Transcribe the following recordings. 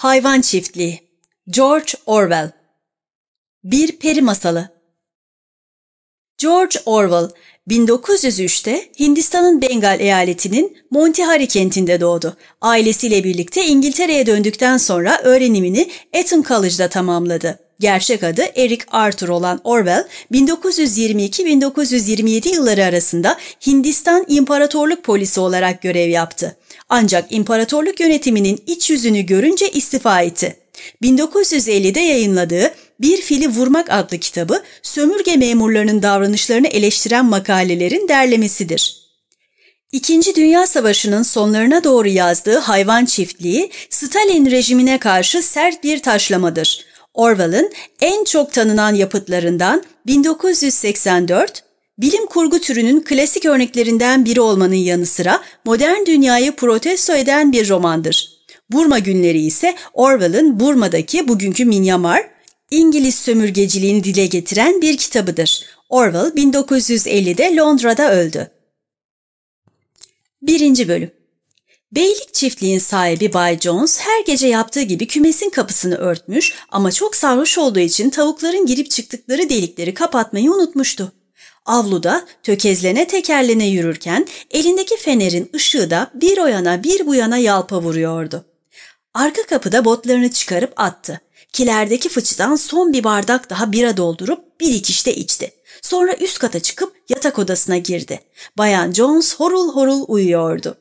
Hayvan Çiftliği George Orwell Bir Peri Masalı George Orwell 1903'te Hindistan'ın Bengal eyaletinin Montihari kentinde doğdu. Ailesiyle birlikte İngiltere'ye döndükten sonra öğrenimini Eton College'da tamamladı. Gerçek adı Eric Arthur olan Orwell, 1922-1927 yılları arasında Hindistan İmparatorluk Polisi olarak görev yaptı. Ancak imparatorluk yönetiminin iç yüzünü görünce istifa etti. 1950'de yayınladığı Bir Fili Vurmak adlı kitabı sömürge memurlarının davranışlarını eleştiren makalelerin derlemesidir. İkinci Dünya Savaşı'nın sonlarına doğru yazdığı Hayvan Çiftliği, Stalin rejimine karşı sert bir taşlamadır. Orwell'ın en çok tanınan yapıtlarından 1984, bilim kurgu türünün klasik örneklerinden biri olmanın yanı sıra modern dünyayı protesto eden bir romandır. Burma günleri ise Orwell'ın Burma'daki bugünkü Myanmar, İngiliz sömürgeciliğini dile getiren bir kitabıdır. Orwell 1950'de Londra'da öldü. 1. Bölüm Beylik çiftliğin sahibi Bay Jones her gece yaptığı gibi kümesin kapısını örtmüş ama çok sarhoş olduğu için tavukların girip çıktıkları delikleri kapatmayı unutmuştu. Avluda tökezlene tekerlene yürürken elindeki fenerin ışığı da bir o yana bir bu yana yalpa vuruyordu. Arka kapıda botlarını çıkarıp attı. Kilerdeki fıçıdan son bir bardak daha bira doldurup bir ikişte içti. Sonra üst kata çıkıp yatak odasına girdi. Bayan Jones horul horul uyuyordu.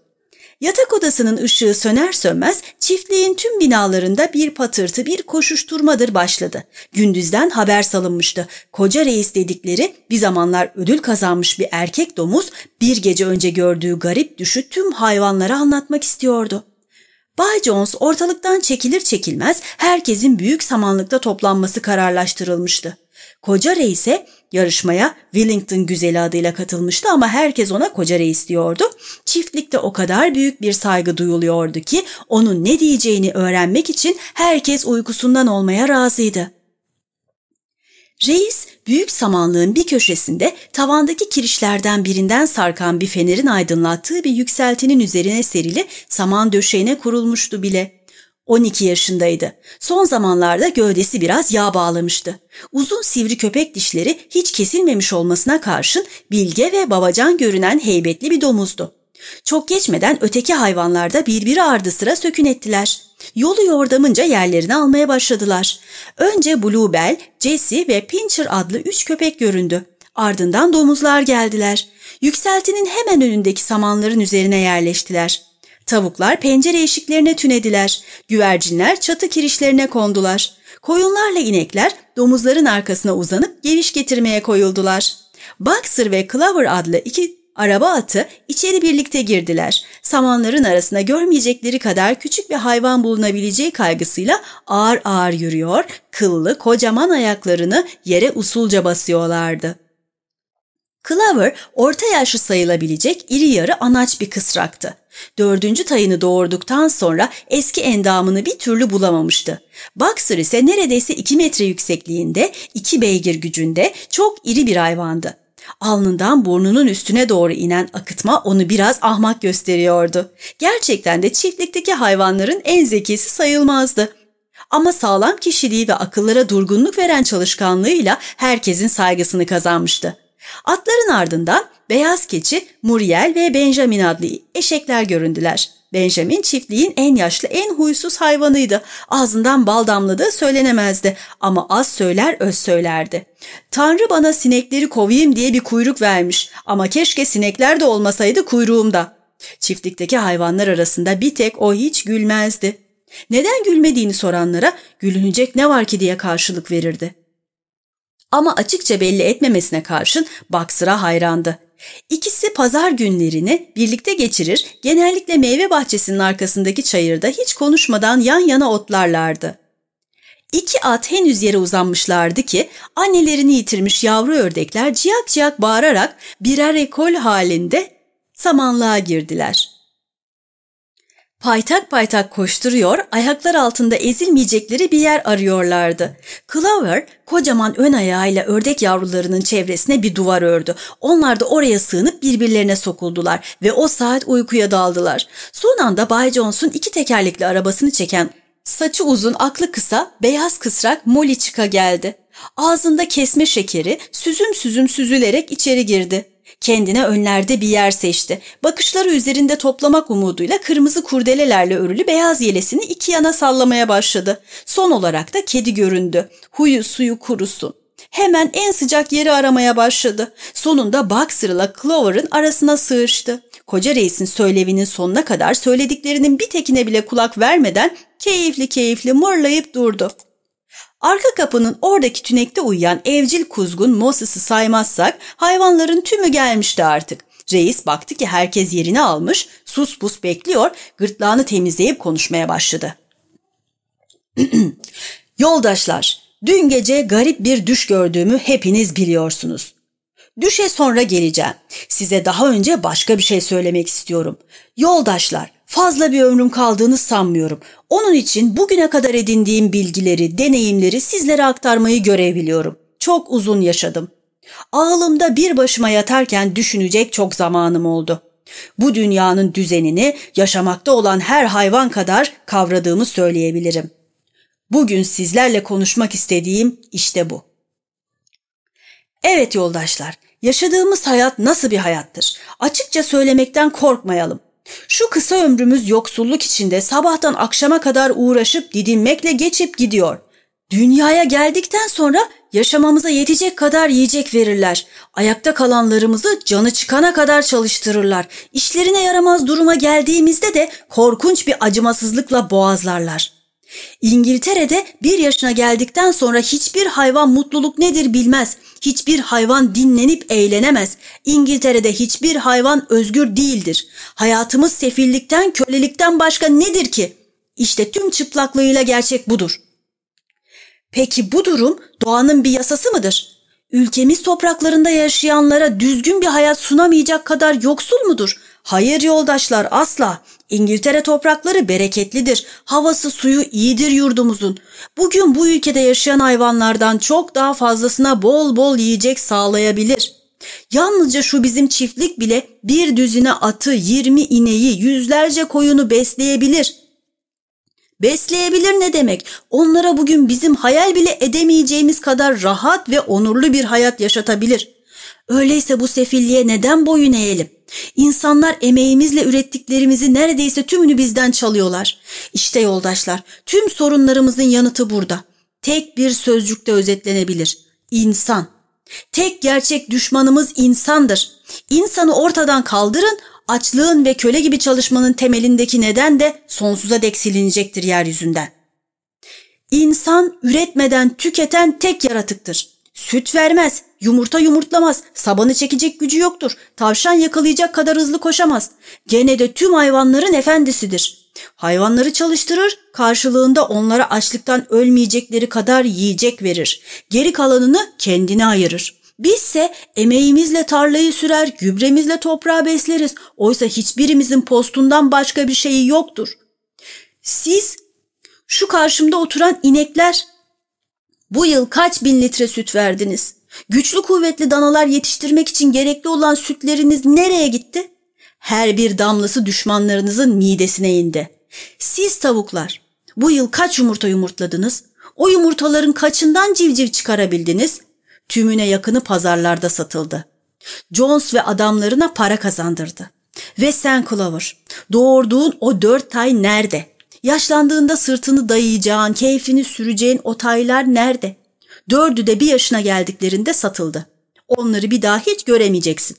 Yatak odasının ışığı söner sönmez çiftliğin tüm binalarında bir patırtı bir koşuşturmadır başladı. Gündüzden haber salınmıştı. Koca reis dedikleri bir zamanlar ödül kazanmış bir erkek domuz bir gece önce gördüğü garip düşü tüm hayvanlara anlatmak istiyordu. Bay Jones ortalıktan çekilir çekilmez herkesin büyük samanlıkta toplanması kararlaştırılmıştı. Koca reise yarışmaya Wellington güzeli adıyla katılmıştı ama herkes ona koca reis diyordu. Çiftlikte o kadar büyük bir saygı duyuluyordu ki onun ne diyeceğini öğrenmek için herkes uykusundan olmaya razıydı. Reis büyük samanlığın bir köşesinde tavandaki kirişlerden birinden sarkan bir fenerin aydınlattığı bir yükseltinin üzerine serili saman döşeğine kurulmuştu bile. 12 yaşındaydı. Son zamanlarda gövdesi biraz yağ bağlamıştı. Uzun sivri köpek dişleri hiç kesilmemiş olmasına karşın bilge ve babacan görünen heybetli bir domuzdu. Çok geçmeden öteki hayvanlar da birbiri ardı sıra sökün ettiler. Yolu yordamınca yerlerini almaya başladılar. Önce Bluebell, Jessie ve Pincher adlı üç köpek göründü. Ardından domuzlar geldiler. Yükseltinin hemen önündeki samanların üzerine yerleştiler. Tavuklar pencere eşiklerine tünediler. Güvercinler çatı kirişlerine kondular. Koyunlarla inekler domuzların arkasına uzanıp geviş getirmeye koyuldular. Boxer ve Clover adlı iki araba atı içeri birlikte girdiler. Samanların arasında görmeyecekleri kadar küçük bir hayvan bulunabileceği kaygısıyla ağır ağır yürüyor, kıllı kocaman ayaklarını yere usulca basıyorlardı. Clover orta yaşlı sayılabilecek iri yarı anaç bir kısraktı. Dördüncü tayını doğurduktan sonra eski endamını bir türlü bulamamıştı. Boxer ise neredeyse iki metre yüksekliğinde, iki beygir gücünde çok iri bir hayvandı. Alnından burnunun üstüne doğru inen akıtma onu biraz ahmak gösteriyordu. Gerçekten de çiftlikteki hayvanların en zekisi sayılmazdı. Ama sağlam kişiliği ve akıllara durgunluk veren çalışkanlığıyla herkesin saygısını kazanmıştı. Atların ardından beyaz keçi, Muriel ve Benjamin adlı eşekler göründüler. Benjamin çiftliğin en yaşlı, en huysuz hayvanıydı. Ağzından bal damladığı söylenemezdi ama az söyler öz söylerdi. Tanrı bana sinekleri kovayım diye bir kuyruk vermiş ama keşke sinekler de olmasaydı kuyruğumda. Çiftlikteki hayvanlar arasında bir tek o hiç gülmezdi. Neden gülmediğini soranlara gülünecek ne var ki diye karşılık verirdi. Ama açıkça belli etmemesine karşın Baksır'a hayrandı. İkisi pazar günlerini birlikte geçirir, genellikle meyve bahçesinin arkasındaki çayırda hiç konuşmadan yan yana otlarlardı. İki at henüz yere uzanmışlardı ki annelerini yitirmiş yavru ördekler ciyak ciyak bağırarak birer ekol halinde samanlığa girdiler. Paytak paytak koşturuyor, ayaklar altında ezilmeyecekleri bir yer arıyorlardı. Clover kocaman ön ayağıyla ördek yavrularının çevresine bir duvar ördü. Onlar da oraya sığınıp birbirlerine sokuldular ve o saat uykuya daldılar. Son anda Bay Jones'un iki tekerlekli arabasını çeken Saçı uzun, aklı kısa, beyaz kısrak Molly çıka geldi. Ağzında kesme şekeri süzüm süzüm süzülerek içeri girdi. Kendine önlerde bir yer seçti. Bakışları üzerinde toplamak umuduyla kırmızı kurdelelerle örülü beyaz yelesini iki yana sallamaya başladı. Son olarak da kedi göründü. Huyu suyu kurusun. Hemen en sıcak yeri aramaya başladı. Sonunda Boxer ile Clover'ın arasına sığıştı. Koca reisin söylevinin sonuna kadar söylediklerinin bir tekine bile kulak vermeden keyifli keyifli morlayıp durdu. Arka kapının oradaki tünekte uyuyan evcil kuzgun Moses'ı saymazsak hayvanların tümü gelmişti artık. Reis baktı ki herkes yerini almış, sus pus bekliyor, gırtlağını temizleyip konuşmaya başladı. Yoldaşlar, dün gece garip bir düş gördüğümü hepiniz biliyorsunuz. Düşe sonra geleceğim. Size daha önce başka bir şey söylemek istiyorum. Yoldaşlar, fazla bir ömrüm kaldığını sanmıyorum. Onun için bugüne kadar edindiğim bilgileri, deneyimleri sizlere aktarmayı görev biliyorum. Çok uzun yaşadım. Ağılımda bir başıma yatarken düşünecek çok zamanım oldu. Bu dünyanın düzenini yaşamakta olan her hayvan kadar kavradığımı söyleyebilirim. Bugün sizlerle konuşmak istediğim işte bu. Evet yoldaşlar, yaşadığımız hayat nasıl bir hayattır? Açıkça söylemekten korkmayalım. Şu kısa ömrümüz yoksulluk içinde sabahtan akşama kadar uğraşıp didinmekle geçip gidiyor. Dünyaya geldikten sonra yaşamamıza yetecek kadar yiyecek verirler. Ayakta kalanlarımızı canı çıkana kadar çalıştırırlar. İşlerine yaramaz duruma geldiğimizde de korkunç bir acımasızlıkla boğazlarlar. İngiltere'de bir yaşına geldikten sonra hiçbir hayvan mutluluk nedir bilmez. Hiçbir hayvan dinlenip eğlenemez. İngiltere'de hiçbir hayvan özgür değildir. Hayatımız sefillikten, kölelikten başka nedir ki? İşte tüm çıplaklığıyla gerçek budur. Peki bu durum doğanın bir yasası mıdır? Ülkemiz topraklarında yaşayanlara düzgün bir hayat sunamayacak kadar yoksul mudur? Hayır yoldaşlar asla. İngiltere toprakları bereketlidir. Havası suyu iyidir yurdumuzun. Bugün bu ülkede yaşayan hayvanlardan çok daha fazlasına bol bol yiyecek sağlayabilir. Yalnızca şu bizim çiftlik bile bir düzine atı, yirmi ineği, yüzlerce koyunu besleyebilir. Besleyebilir ne demek? Onlara bugün bizim hayal bile edemeyeceğimiz kadar rahat ve onurlu bir hayat yaşatabilir. Öyleyse bu sefilliğe neden boyun eğelim? İnsanlar emeğimizle ürettiklerimizi neredeyse tümünü bizden çalıyorlar. İşte yoldaşlar, tüm sorunlarımızın yanıtı burada. Tek bir sözcükte özetlenebilir. İnsan. Tek gerçek düşmanımız insandır. İnsanı ortadan kaldırın, açlığın ve köle gibi çalışmanın temelindeki neden de sonsuza dek silinecektir yeryüzünden. İnsan üretmeden tüketen tek yaratıktır. Süt vermez, yumurta yumurtlamaz, sabanı çekecek gücü yoktur, tavşan yakalayacak kadar hızlı koşamaz. Gene de tüm hayvanların efendisidir. Hayvanları çalıştırır, karşılığında onlara açlıktan ölmeyecekleri kadar yiyecek verir. Geri kalanını kendine ayırır. Bizse emeğimizle tarlayı sürer, gübremizle toprağı besleriz. Oysa hiçbirimizin postundan başka bir şeyi yoktur. Siz şu karşımda oturan inekler bu yıl kaç bin litre süt verdiniz? Güçlü kuvvetli danalar yetiştirmek için gerekli olan sütleriniz nereye gitti? Her bir damlası düşmanlarınızın midesine indi. Siz tavuklar bu yıl kaç yumurta yumurtladınız? O yumurtaların kaçından civciv çıkarabildiniz? Tümüne yakını pazarlarda satıldı. Jones ve adamlarına para kazandırdı. Ve sen Clover, doğurduğun o dört tay nerede? Yaşlandığında sırtını dayayacağın, keyfini süreceğin o taylar nerede? Dördü de bir yaşına geldiklerinde satıldı. Onları bir daha hiç göremeyeceksin.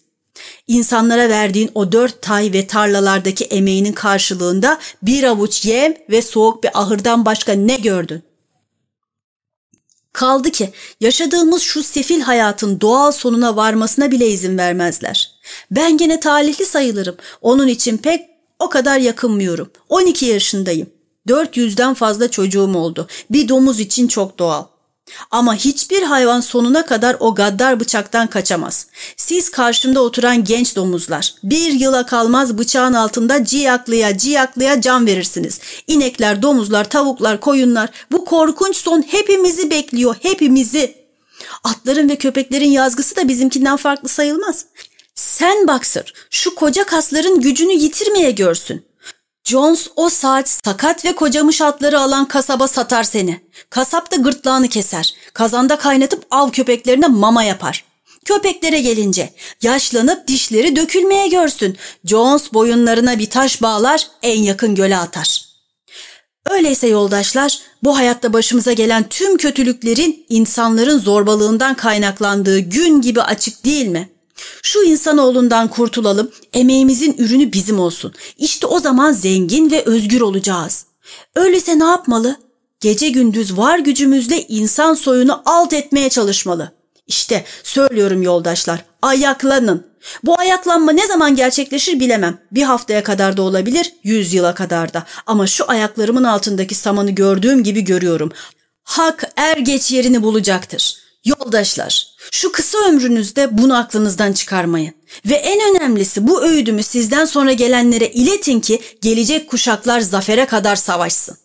İnsanlara verdiğin o dört tay ve tarlalardaki emeğinin karşılığında bir avuç yem ve soğuk bir ahırdan başka ne gördün? Kaldı ki yaşadığımız şu sefil hayatın doğal sonuna varmasına bile izin vermezler. Ben gene talihli sayılırım. Onun için pek o kadar yakınmıyorum. 12 yaşındayım. 400'den fazla çocuğum oldu. Bir domuz için çok doğal. Ama hiçbir hayvan sonuna kadar o gaddar bıçaktan kaçamaz. Siz karşımda oturan genç domuzlar, bir yıla kalmaz bıçağın altında ciyaklıya ciyaklıya can verirsiniz. İnekler, domuzlar, tavuklar, koyunlar bu korkunç son hepimizi bekliyor, hepimizi. Atların ve köpeklerin yazgısı da bizimkinden farklı sayılmaz. Sen Boxer, şu koca kasların gücünü yitirmeye görsün. Jones o saat sakat ve kocamış atları alan kasaba satar seni. Kasap da gırtlağını keser. Kazanda kaynatıp av köpeklerine mama yapar. Köpeklere gelince yaşlanıp dişleri dökülmeye görsün. Jones boyunlarına bir taş bağlar en yakın göle atar. Öyleyse yoldaşlar bu hayatta başımıza gelen tüm kötülüklerin insanların zorbalığından kaynaklandığı gün gibi açık değil mi? Şu insanoğlundan kurtulalım, emeğimizin ürünü bizim olsun. İşte o zaman zengin ve özgür olacağız. Öyleyse ne yapmalı? Gece gündüz var gücümüzle insan soyunu alt etmeye çalışmalı. İşte söylüyorum yoldaşlar, ayaklanın. Bu ayaklanma ne zaman gerçekleşir bilemem. Bir haftaya kadar da olabilir, yüz yıla kadar da. Ama şu ayaklarımın altındaki samanı gördüğüm gibi görüyorum. Hak er geç yerini bulacaktır. Yoldaşlar, şu kısa ömrünüzde bunu aklınızdan çıkarmayın. Ve en önemlisi bu öğüdümü sizden sonra gelenlere iletin ki gelecek kuşaklar zafere kadar savaşsın.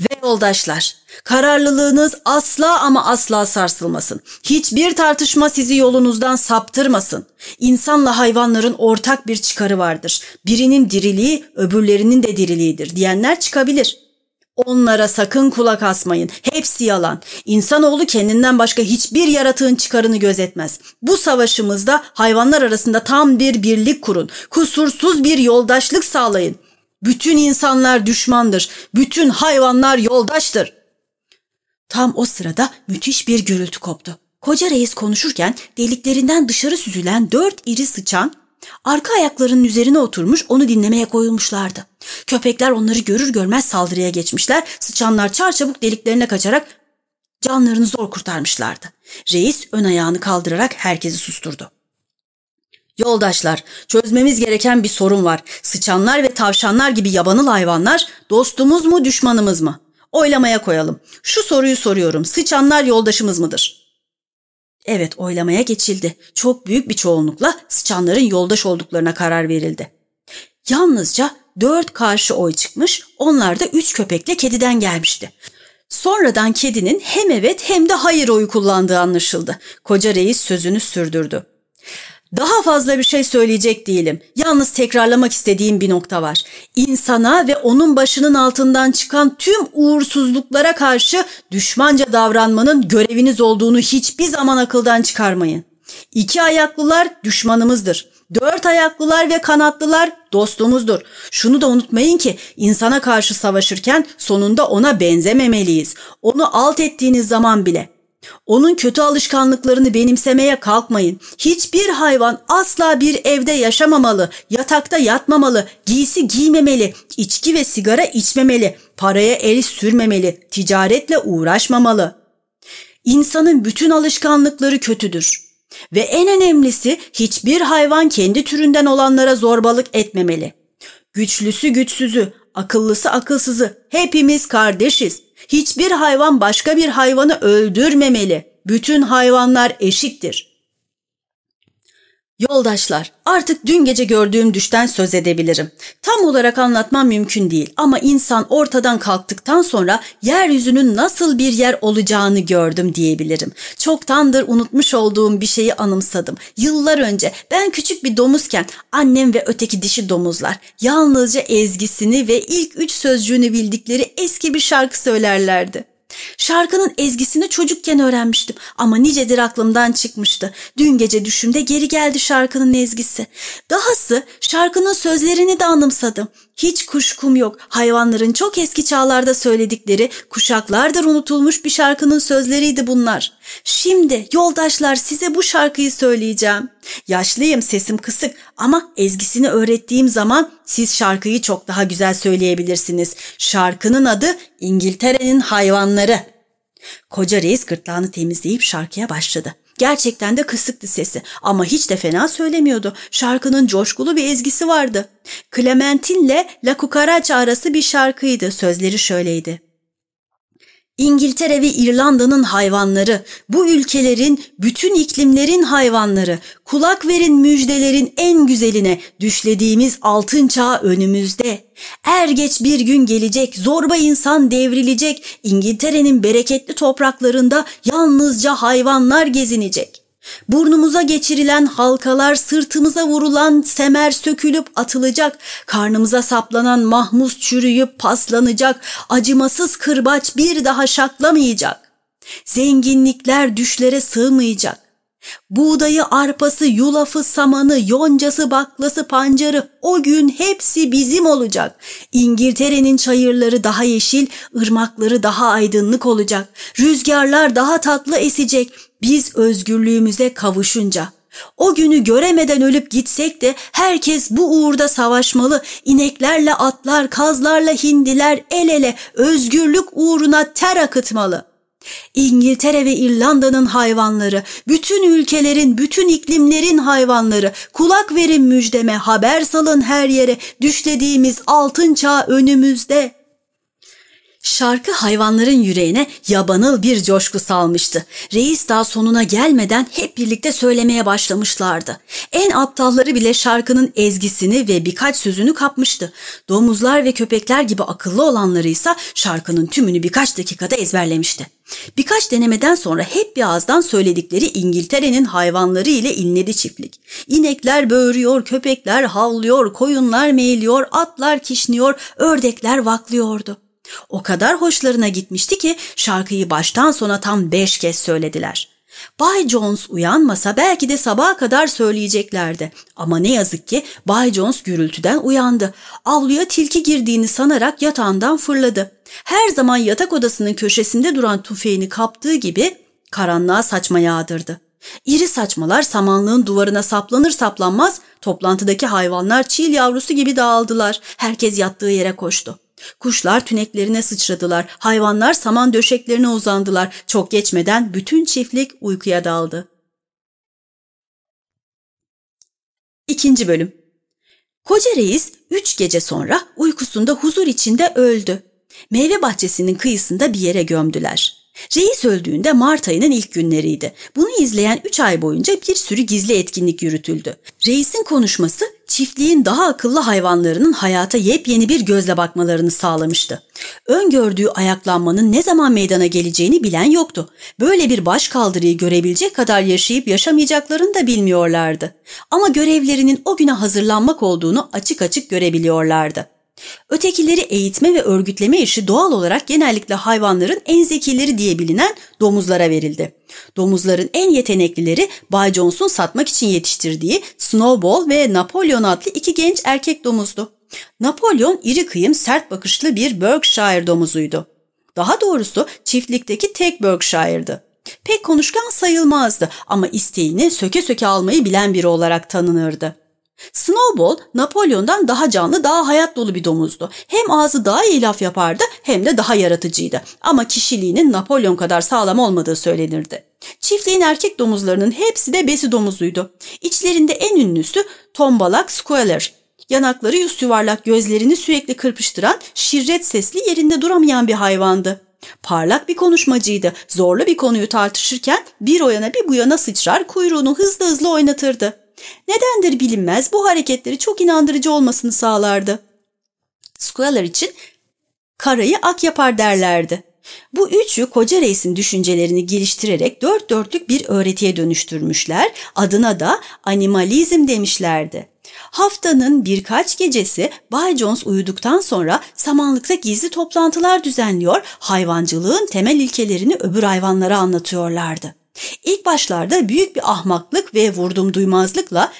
Ve yoldaşlar, kararlılığınız asla ama asla sarsılmasın. Hiçbir tartışma sizi yolunuzdan saptırmasın. İnsanla hayvanların ortak bir çıkarı vardır. Birinin diriliği öbürlerinin de diriliğidir diyenler çıkabilir. Onlara sakın kulak asmayın. Hepsi yalan. İnsanoğlu kendinden başka hiçbir yaratığın çıkarını gözetmez. Bu savaşımızda hayvanlar arasında tam bir birlik kurun. Kusursuz bir yoldaşlık sağlayın. Bütün insanlar düşmandır. Bütün hayvanlar yoldaştır. Tam o sırada müthiş bir gürültü koptu. Koca reis konuşurken deliklerinden dışarı süzülen dört iri sıçan arka ayaklarının üzerine oturmuş onu dinlemeye koyulmuşlardı. Köpekler onları görür görmez saldırıya geçmişler. Sıçanlar çarçabuk deliklerine kaçarak canlarını zor kurtarmışlardı. Reis ön ayağını kaldırarak herkesi susturdu. Yoldaşlar, çözmemiz gereken bir sorun var. Sıçanlar ve tavşanlar gibi yabanıl hayvanlar dostumuz mu düşmanımız mı? Oylamaya koyalım. Şu soruyu soruyorum. Sıçanlar yoldaşımız mıdır? Evet, oylamaya geçildi. Çok büyük bir çoğunlukla sıçanların yoldaş olduklarına karar verildi. Yalnızca dört karşı oy çıkmış, onlar da üç köpekle kediden gelmişti. Sonradan kedinin hem evet hem de hayır oyu kullandığı anlaşıldı. Koca reis sözünü sürdürdü. Daha fazla bir şey söyleyecek değilim. Yalnız tekrarlamak istediğim bir nokta var. İnsana ve onun başının altından çıkan tüm uğursuzluklara karşı düşmanca davranmanın göreviniz olduğunu hiçbir zaman akıldan çıkarmayın. İki ayaklılar düşmanımızdır. Dört ayaklılar ve kanatlılar dostumuzdur. Şunu da unutmayın ki insana karşı savaşırken sonunda ona benzememeliyiz. Onu alt ettiğiniz zaman bile onun kötü alışkanlıklarını benimsemeye kalkmayın. Hiçbir hayvan asla bir evde yaşamamalı, yatakta yatmamalı, giysi giymemeli, içki ve sigara içmemeli, paraya el sürmemeli, ticaretle uğraşmamalı. İnsanın bütün alışkanlıkları kötüdür. Ve en önemlisi hiçbir hayvan kendi türünden olanlara zorbalık etmemeli. Güçlüsü güçsüzü, akıllısı akılsızı hepimiz kardeşiz. Hiçbir hayvan başka bir hayvanı öldürmemeli. Bütün hayvanlar eşittir. Yoldaşlar, artık dün gece gördüğüm düşten söz edebilirim. Tam olarak anlatmam mümkün değil ama insan ortadan kalktıktan sonra yeryüzünün nasıl bir yer olacağını gördüm diyebilirim. Çoktandır unutmuş olduğum bir şeyi anımsadım. Yıllar önce ben küçük bir domuzken annem ve öteki dişi domuzlar yalnızca ezgisini ve ilk üç sözcüğünü bildikleri eski bir şarkı söylerlerdi. Şarkının ezgisini çocukken öğrenmiştim ama nicedir aklımdan çıkmıştı. Dün gece düşümde geri geldi şarkının ezgisi. Dahası şarkının sözlerini de anımsadım. Hiç kuşkum yok. Hayvanların çok eski çağlarda söyledikleri, kuşaklardır unutulmuş bir şarkının sözleriydi bunlar. Şimdi yoldaşlar size bu şarkıyı söyleyeceğim. Yaşlıyım, sesim kısık ama ezgisini öğrettiğim zaman siz şarkıyı çok daha güzel söyleyebilirsiniz. Şarkının adı İngiltere'nin hayvanları. Koca reis gırtlağını temizleyip şarkıya başladı. Gerçekten de kısıktı sesi ama hiç de fena söylemiyordu. Şarkının coşkulu bir ezgisi vardı. Clementine'le La Cucaracha arası bir şarkıydı. Sözleri şöyleydi. İngiltere ve İrlanda'nın hayvanları, bu ülkelerin, bütün iklimlerin hayvanları, kulak verin müjdelerin en güzeline, düşlediğimiz altın çağ önümüzde. Er geç bir gün gelecek, zorba insan devrilecek, İngiltere'nin bereketli topraklarında yalnızca hayvanlar gezinecek. Burnumuza geçirilen halkalar, sırtımıza vurulan semer sökülüp atılacak, karnımıza saplanan mahmuz çürüyüp paslanacak, acımasız kırbaç bir daha şaklamayacak. Zenginlikler düşlere sığmayacak. Buğdayı, arpası, yulafı, samanı, yoncası, baklası, pancarı o gün hepsi bizim olacak. İngiltere'nin çayırları daha yeşil, ırmakları daha aydınlık olacak. Rüzgarlar daha tatlı esecek. Biz özgürlüğümüze kavuşunca. O günü göremeden ölüp gitsek de herkes bu uğurda savaşmalı. İneklerle atlar, kazlarla hindiler el ele özgürlük uğruna ter akıtmalı. İngiltere ve İrlanda'nın hayvanları, bütün ülkelerin, bütün iklimlerin hayvanları, kulak verin müjdeme, haber salın her yere, düşlediğimiz altın çağ önümüzde. Şarkı hayvanların yüreğine yabanıl bir coşku salmıştı. Reis daha sonuna gelmeden hep birlikte söylemeye başlamışlardı. En aptalları bile şarkının ezgisini ve birkaç sözünü kapmıştı. Domuzlar ve köpekler gibi akıllı olanları ise şarkının tümünü birkaç dakikada ezberlemişti. Birkaç denemeden sonra hep bir ağızdan söyledikleri İngiltere'nin hayvanları ile inledi çiftlik. İnekler böğürüyor, köpekler havlıyor, koyunlar meyliyor, atlar kişniyor, ördekler vaklıyordu. O kadar hoşlarına gitmişti ki şarkıyı baştan sona tam beş kez söylediler. Bay Jones uyanmasa belki de sabaha kadar söyleyeceklerdi. Ama ne yazık ki Bay Jones gürültüden uyandı. Avluya tilki girdiğini sanarak yatağından fırladı. Her zaman yatak odasının köşesinde duran tüfeğini kaptığı gibi karanlığa saçma yağdırdı. İri saçmalar samanlığın duvarına saplanır saplanmaz toplantıdaki hayvanlar çil yavrusu gibi dağıldılar. Herkes yattığı yere koştu. Kuşlar tüneklerine sıçradılar, hayvanlar saman döşeklerine uzandılar. Çok geçmeden bütün çiftlik uykuya daldı. İkinci bölüm Koca reis üç gece sonra uykusunda huzur içinde öldü. Meyve bahçesinin kıyısında bir yere gömdüler. Reis öldüğünde Mart ayının ilk günleriydi. Bunu izleyen 3 ay boyunca bir sürü gizli etkinlik yürütüldü. Reisin konuşması çiftliğin daha akıllı hayvanlarının hayata yepyeni bir gözle bakmalarını sağlamıştı. Öngördüğü ayaklanmanın ne zaman meydana geleceğini bilen yoktu. Böyle bir baş kaldırıyı görebilecek kadar yaşayıp yaşamayacaklarını da bilmiyorlardı. Ama görevlerinin o güne hazırlanmak olduğunu açık açık görebiliyorlardı. Ötekileri eğitme ve örgütleme işi doğal olarak genellikle hayvanların en zekileri diye bilinen domuzlara verildi. Domuzların en yeteneklileri Bay Jones'un satmak için yetiştirdiği Snowball ve Napolyon adlı iki genç erkek domuzdu. Napolyon iri kıyım sert bakışlı bir Berkshire domuzuydu. Daha doğrusu çiftlikteki tek Berkshire'dı. Pek konuşkan sayılmazdı ama isteğini söke söke almayı bilen biri olarak tanınırdı. Snowball Napolyon'dan daha canlı, daha hayat dolu bir domuzdu. Hem ağzı daha iyi laf yapardı hem de daha yaratıcıydı. Ama kişiliğinin Napolyon kadar sağlam olmadığı söylenirdi. Çiftliğin erkek domuzlarının hepsi de besi domuzuydu. İçlerinde en ünlüsü tombalak Squealer. Yanakları yüz yuvarlak gözlerini sürekli kırpıştıran şirret sesli yerinde duramayan bir hayvandı. Parlak bir konuşmacıydı. Zorlu bir konuyu tartışırken bir o yana bir bu yana sıçrar kuyruğunu hızlı hızlı oynatırdı. Nedendir bilinmez bu hareketleri çok inandırıcı olmasını sağlardı. Squaller için karayı ak yapar derlerdi. Bu üçü koca reisin düşüncelerini geliştirerek dört dörtlük bir öğretiye dönüştürmüşler, adına da animalizm demişlerdi. Haftanın birkaç gecesi Bay Jones uyuduktan sonra samanlıkta gizli toplantılar düzenliyor, hayvancılığın temel ilkelerini öbür hayvanlara anlatıyorlardı. İlk başlarda büyük bir ahmaklık ve vurdum duymazlıkla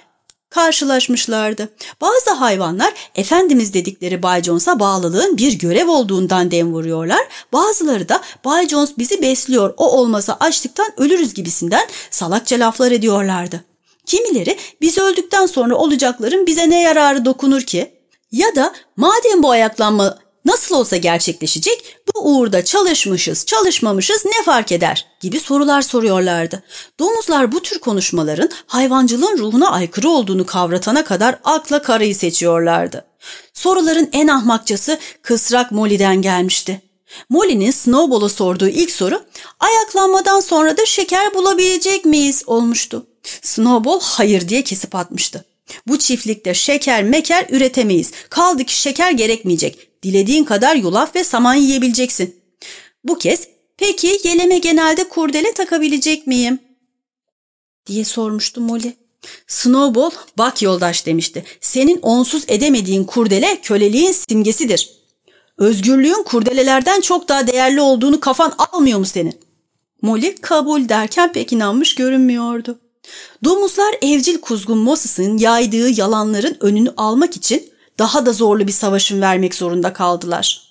karşılaşmışlardı. Bazı hayvanlar Efendimiz dedikleri Bay Jones'a bağlılığın bir görev olduğundan dem vuruyorlar. Bazıları da Bay Jones bizi besliyor o olmasa açlıktan ölürüz gibisinden salakça laflar ediyorlardı. Kimileri biz öldükten sonra olacakların bize ne yararı dokunur ki? Ya da madem bu ayaklanma nasıl olsa gerçekleşecek, bu uğurda çalışmışız, çalışmamışız ne fark eder gibi sorular soruyorlardı. Domuzlar bu tür konuşmaların hayvancılığın ruhuna aykırı olduğunu kavratana kadar akla karayı seçiyorlardı. Soruların en ahmakçası kısrak Molly'den gelmişti. Molly'nin Snowball'a sorduğu ilk soru ayaklanmadan sonra da şeker bulabilecek miyiz olmuştu. Snowball hayır diye kesip atmıştı. Bu çiftlikte şeker meker üretemeyiz. Kaldı ki şeker gerekmeyecek. Dilediğin kadar yulaf ve saman yiyebileceksin. Bu kez peki yeleme genelde kurdele takabilecek miyim? diye sormuştu Molly. Snowball bak yoldaş demişti. Senin onsuz edemediğin kurdele köleliğin simgesidir. Özgürlüğün kurdelelerden çok daha değerli olduğunu kafan almıyor mu senin? Molly kabul derken pek inanmış görünmüyordu. Domuzlar evcil kuzgun Moses'ın yaydığı yalanların önünü almak için daha da zorlu bir savaşın vermek zorunda kaldılar.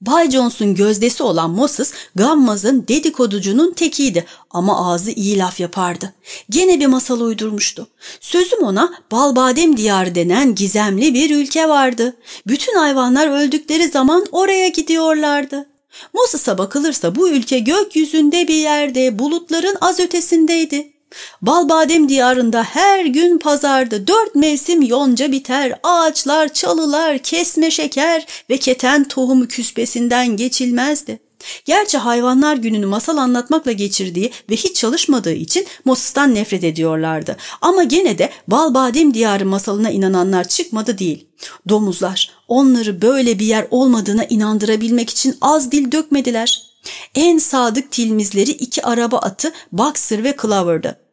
Bay Jones'un gözdesi olan Moses, Gammaz'ın dedikoducunun tekiydi ama ağzı iyi laf yapardı. Gene bir masal uydurmuştu. Sözüm ona Balbadem Diyarı denen gizemli bir ülke vardı. Bütün hayvanlar öldükleri zaman oraya gidiyorlardı. Moses'a bakılırsa bu ülke gökyüzünde bir yerde, bulutların az ötesindeydi. Balbadem diyarında her gün pazardı. Dört mevsim yonca biter, ağaçlar, çalılar, kesme şeker ve keten tohumu küspesinden geçilmezdi. Gerçi hayvanlar gününü masal anlatmakla geçirdiği ve hiç çalışmadığı için Moses'tan nefret ediyorlardı. Ama gene de Balbadem diyarı masalına inananlar çıkmadı değil. Domuzlar onları böyle bir yer olmadığına inandırabilmek için az dil dökmediler. En sadık tilmizleri iki araba atı Boxer ve Clover'dı.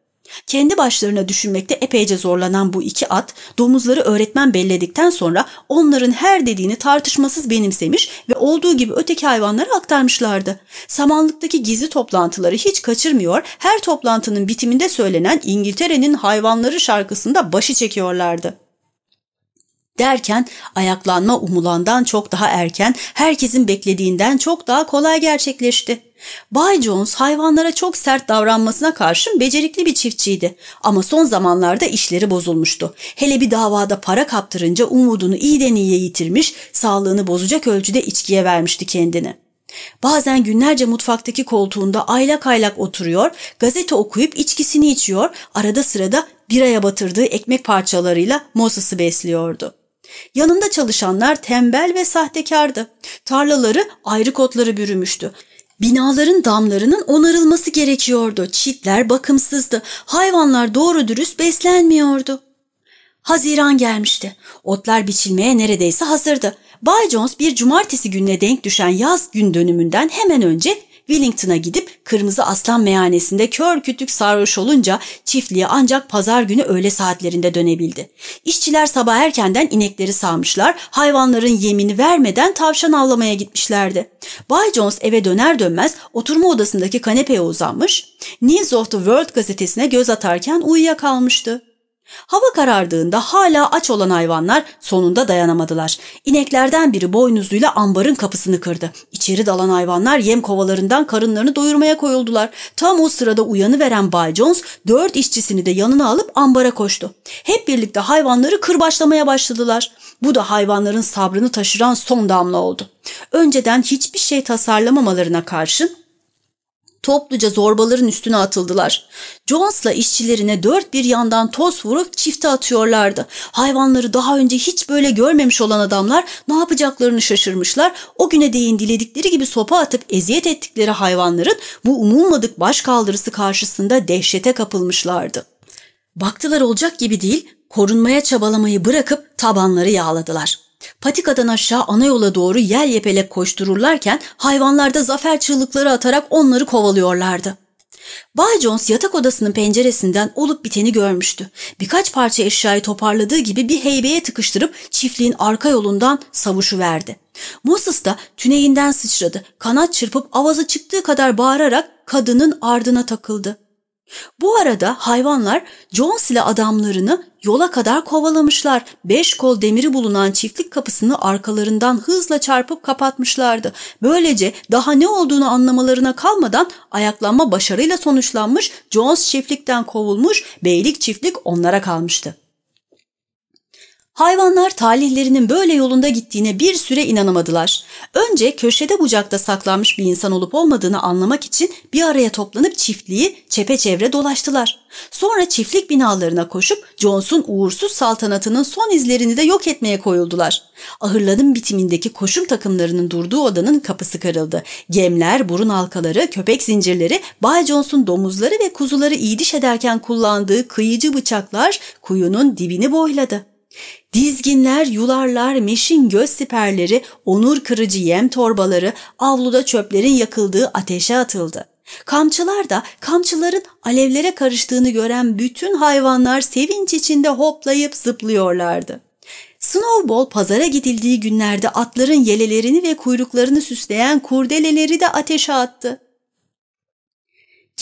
Kendi başlarına düşünmekte epeyce zorlanan bu iki at domuzları öğretmen belledikten sonra onların her dediğini tartışmasız benimsemiş ve olduğu gibi öteki hayvanlara aktarmışlardı. Samanlıktaki gizli toplantıları hiç kaçırmıyor, her toplantının bitiminde söylenen İngiltere'nin hayvanları şarkısında başı çekiyorlardı. Derken ayaklanma umulandan çok daha erken, herkesin beklediğinden çok daha kolay gerçekleşti. Bay Jones hayvanlara çok sert davranmasına karşın becerikli bir çiftçiydi ama son zamanlarda işleri bozulmuştu. Hele bir davada para kaptırınca umudunu iyiden iyiye yitirmiş, sağlığını bozacak ölçüde içkiye vermişti kendini. Bazen günlerce mutfaktaki koltuğunda aylak aylak oturuyor, gazete okuyup içkisini içiyor, arada sırada biraya batırdığı ekmek parçalarıyla Moses'ı besliyordu. Yanında çalışanlar tembel ve sahtekardı. Tarlaları ayrı kotları bürümüştü. Binaların damlarının onarılması gerekiyordu. Çitler bakımsızdı. Hayvanlar doğru dürüst beslenmiyordu. Haziran gelmişti. Otlar biçilmeye neredeyse hazırdı. Bay Jones bir cumartesi gününe denk düşen yaz gün dönümünden hemen önce Wellington'a gidip Kırmızı Aslan meyhanesinde kör kütük sarhoş olunca çiftliğe ancak pazar günü öğle saatlerinde dönebildi. İşçiler sabah erkenden inekleri sağmışlar, hayvanların yemini vermeden tavşan avlamaya gitmişlerdi. Bay Jones eve döner dönmez oturma odasındaki kanepeye uzanmış, News of the World gazetesine göz atarken uyuyakalmıştı. Hava karardığında hala aç olan hayvanlar sonunda dayanamadılar. İneklerden biri boynuzluyla ambarın kapısını kırdı. İçeri dalan hayvanlar yem kovalarından karınlarını doyurmaya koyuldular. Tam o sırada uyanı veren Bay Jones dört işçisini de yanına alıp ambara koştu. Hep birlikte hayvanları kırbaçlamaya başladılar. Bu da hayvanların sabrını taşıran son damla oldu. Önceden hiçbir şey tasarlamamalarına karşın Topluca zorbaların üstüne atıldılar. Jones'la işçilerine dört bir yandan toz vurup çifte atıyorlardı. Hayvanları daha önce hiç böyle görmemiş olan adamlar ne yapacaklarını şaşırmışlar. O güne değin diledikleri gibi sopa atıp eziyet ettikleri hayvanların bu umulmadık baş kaldırısı karşısında dehşete kapılmışlardı. Baktılar olacak gibi değil, korunmaya çabalamayı bırakıp tabanları yağladılar. Patikadan aşağı ana yola doğru yel yepelek koştururlarken hayvanlar da zafer çığlıkları atarak onları kovalıyorlardı. Bay Jones yatak odasının penceresinden olup biteni görmüştü. Birkaç parça eşyayı toparladığı gibi bir heybeye tıkıştırıp çiftliğin arka yolundan savuşu verdi. Moses da tüneyinden sıçradı. Kanat çırpıp avazı çıktığı kadar bağırarak kadının ardına takıldı. Bu arada hayvanlar Jones ile adamlarını yola kadar kovalamışlar. Beş kol demiri bulunan çiftlik kapısını arkalarından hızla çarpıp kapatmışlardı. Böylece daha ne olduğunu anlamalarına kalmadan ayaklanma başarıyla sonuçlanmış, Jones çiftlikten kovulmuş, beylik çiftlik onlara kalmıştı. Hayvanlar talihlerinin böyle yolunda gittiğine bir süre inanamadılar. Önce köşede bucakta saklanmış bir insan olup olmadığını anlamak için bir araya toplanıp çiftliği çepeçevre dolaştılar. Sonra çiftlik binalarına koşup Jones'un uğursuz saltanatının son izlerini de yok etmeye koyuldular. Ahırların bitimindeki koşum takımlarının durduğu odanın kapısı kırıldı. Gemler, burun halkaları, köpek zincirleri, Bay Jones'un domuzları ve kuzuları iyidiş ederken kullandığı kıyıcı bıçaklar kuyunun dibini boyladı. Dizginler, yularlar, meşin göz siperleri, onur kırıcı yem torbaları, avluda çöplerin yakıldığı ateşe atıldı. Kamçılar da kamçıların alevlere karıştığını gören bütün hayvanlar sevinç içinde hoplayıp zıplıyorlardı. Snowball pazara gidildiği günlerde atların yelelerini ve kuyruklarını süsleyen kurdeleleri de ateşe attı.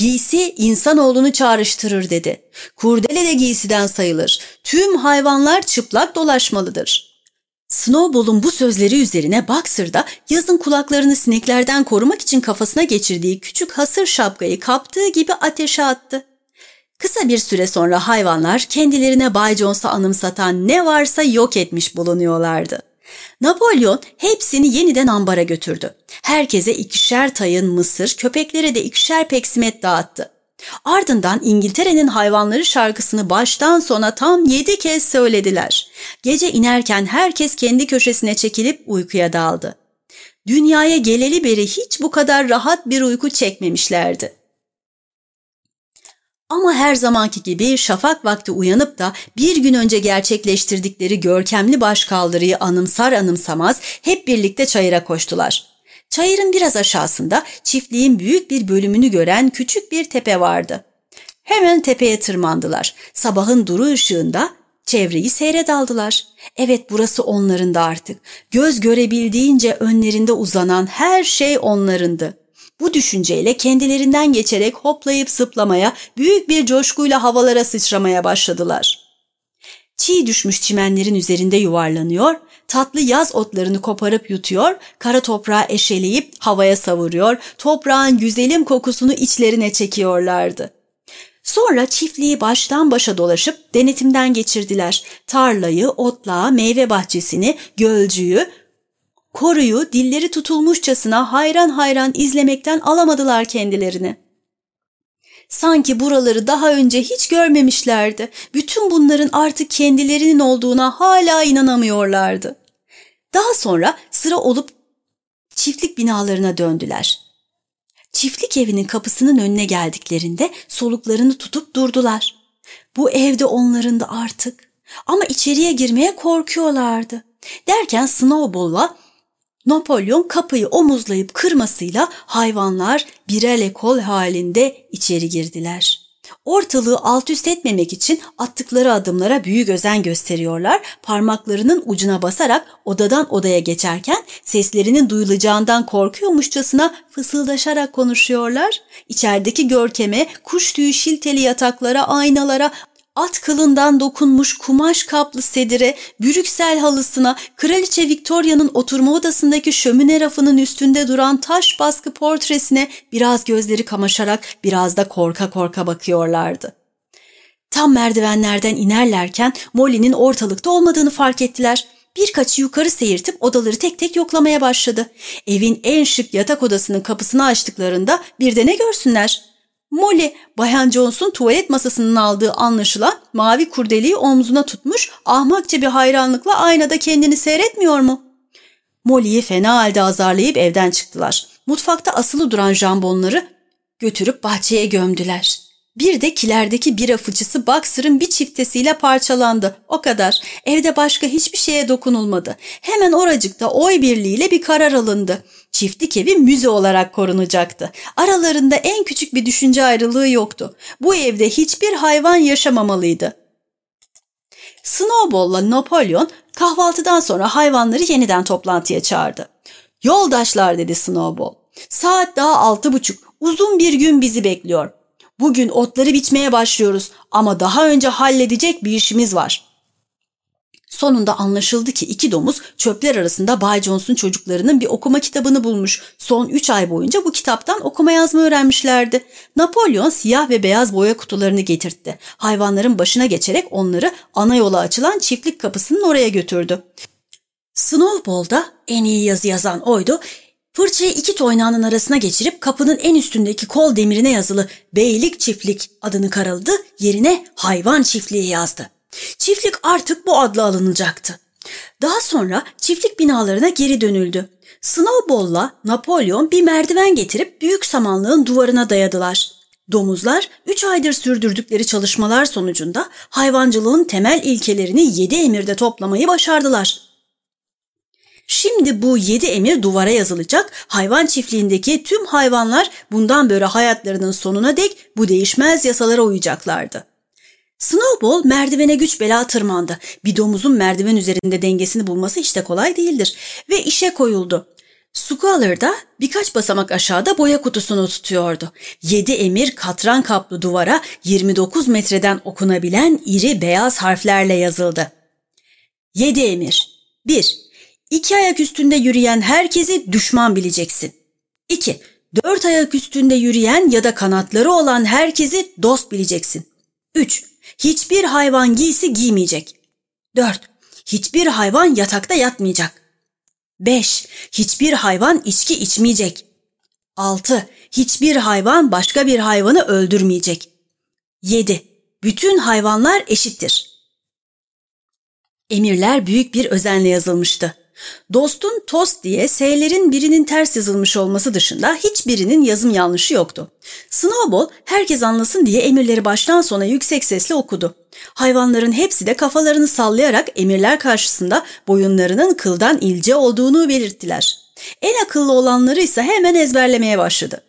Giysi insanoğlunu çağrıştırır dedi. Kurdele de giysiden sayılır. Tüm hayvanlar çıplak dolaşmalıdır. Snowball'un bu sözleri üzerine Boxer da yazın kulaklarını sineklerden korumak için kafasına geçirdiği küçük hasır şapkayı kaptığı gibi ateşe attı. Kısa bir süre sonra hayvanlar kendilerine Bay Jones'u anımsatan ne varsa yok etmiş bulunuyorlardı. Napolyon hepsini yeniden ambara götürdü. Herkese ikişer tayın mısır, köpeklere de ikişer peksimet dağıttı. Ardından İngiltere'nin hayvanları şarkısını baştan sona tam yedi kez söylediler. Gece inerken herkes kendi köşesine çekilip uykuya daldı. Dünyaya geleli beri hiç bu kadar rahat bir uyku çekmemişlerdi. Ama her zamanki gibi şafak vakti uyanıp da bir gün önce gerçekleştirdikleri görkemli başkaldırıyı anımsar anımsamaz hep birlikte çayıra koştular. Çayırın biraz aşağısında çiftliğin büyük bir bölümünü gören küçük bir tepe vardı. Hemen tepeye tırmandılar. Sabahın duru ışığında çevreyi seyre daldılar. Evet burası onların da artık. Göz görebildiğince önlerinde uzanan her şey onlarındı. Bu düşünceyle kendilerinden geçerek hoplayıp zıplamaya, büyük bir coşkuyla havalara sıçramaya başladılar. Çiğ düşmüş çimenlerin üzerinde yuvarlanıyor, tatlı yaz otlarını koparıp yutuyor, kara toprağı eşeleyip havaya savuruyor, toprağın güzelim kokusunu içlerine çekiyorlardı. Sonra çiftliği baştan başa dolaşıp denetimden geçirdiler. Tarlayı, otlağı, meyve bahçesini, gölcüyü, koruyu dilleri tutulmuşçasına hayran hayran izlemekten alamadılar kendilerini. Sanki buraları daha önce hiç görmemişlerdi. Bütün bunların artık kendilerinin olduğuna hala inanamıyorlardı. Daha sonra sıra olup çiftlik binalarına döndüler. Çiftlik evinin kapısının önüne geldiklerinde soluklarını tutup durdular. Bu evde onların da artık. Ama içeriye girmeye korkuyorlardı. Derken Snowball'la Napolyon kapıyı omuzlayıp kırmasıyla hayvanlar birer ekol halinde içeri girdiler. Ortalığı alt üst etmemek için attıkları adımlara büyük özen gösteriyorlar, parmaklarının ucuna basarak odadan odaya geçerken seslerinin duyulacağından korkuyormuşçasına fısıldaşarak konuşuyorlar. İçerideki görkeme, kuş tüyü şilteli yataklara, aynalara, at kılından dokunmuş kumaş kaplı sedire, Brüksel halısına, Kraliçe Victoria'nın oturma odasındaki şömine rafının üstünde duran taş baskı portresine biraz gözleri kamaşarak biraz da korka korka bakıyorlardı. Tam merdivenlerden inerlerken Molly'nin ortalıkta olmadığını fark ettiler. Birkaçı yukarı seyirtip odaları tek tek yoklamaya başladı. Evin en şık yatak odasının kapısını açtıklarında bir de ne görsünler? Molly, Bayan Jones'un tuvalet masasının aldığı anlaşılan mavi kurdeliği omzuna tutmuş ahmakça bir hayranlıkla aynada kendini seyretmiyor mu? Molly'yi fena halde azarlayıp evden çıktılar. Mutfakta asılı duran jambonları götürüp bahçeye gömdüler. Bir de kilerdeki bira fıçısı Boxer'ın bir çiftesiyle parçalandı. O kadar. Evde başka hiçbir şeye dokunulmadı. Hemen oracıkta oy birliğiyle bir karar alındı. Çiftlik evi müze olarak korunacaktı. Aralarında en küçük bir düşünce ayrılığı yoktu. Bu evde hiçbir hayvan yaşamamalıydı. Snowball'la Napolyon kahvaltıdan sonra hayvanları yeniden toplantıya çağırdı. Yoldaşlar dedi Snowball. Saat daha altı buçuk. Uzun bir gün bizi bekliyor. Bugün otları biçmeye başlıyoruz ama daha önce halledecek bir işimiz var. Sonunda anlaşıldı ki iki domuz çöpler arasında Bay Jones'un çocuklarının bir okuma kitabını bulmuş. Son üç ay boyunca bu kitaptan okuma yazma öğrenmişlerdi. Napolyon siyah ve beyaz boya kutularını getirtti. Hayvanların başına geçerek onları ana yola açılan çiftlik kapısının oraya götürdü. Snowball'da en iyi yazı yazan oydu. Fırçayı iki toynağının arasına geçirip kapının en üstündeki kol demirine yazılı Beylik Çiftlik adını karaladı, yerine Hayvan Çiftliği yazdı. Çiftlik artık bu adla alınacaktı. Daha sonra çiftlik binalarına geri dönüldü. Snowball'la Napolyon bir merdiven getirip büyük samanlığın duvarına dayadılar. Domuzlar 3 aydır sürdürdükleri çalışmalar sonucunda hayvancılığın temel ilkelerini 7 emirde toplamayı başardılar. Şimdi bu yedi emir duvara yazılacak. Hayvan çiftliğindeki tüm hayvanlar bundan böyle hayatlarının sonuna dek bu değişmez yasalara uyacaklardı. Snowball merdivene güç bela tırmandı. Bir domuzun merdiven üzerinde dengesini bulması hiç de kolay değildir. Ve işe koyuldu. Squaller da birkaç basamak aşağıda boya kutusunu tutuyordu. Yedi emir katran kaplı duvara 29 metreden okunabilen iri beyaz harflerle yazıldı. Yedi emir 1. İki ayak üstünde yürüyen herkesi düşman bileceksin. 2. Dört ayak üstünde yürüyen ya da kanatları olan herkesi dost bileceksin. 3. Hiçbir hayvan giysi giymeyecek. 4. Hiçbir hayvan yatakta yatmayacak. 5. Hiçbir hayvan içki içmeyecek. 6. Hiçbir hayvan başka bir hayvanı öldürmeyecek. 7. Bütün hayvanlar eşittir. Emirler büyük bir özenle yazılmıştı. Dostun tost diye S'lerin birinin ters yazılmış olması dışında hiçbirinin yazım yanlışı yoktu. Snowball herkes anlasın diye emirleri baştan sona yüksek sesle okudu. Hayvanların hepsi de kafalarını sallayarak emirler karşısında boyunlarının kıldan ilce olduğunu belirttiler. En akıllı olanları ise hemen ezberlemeye başladı.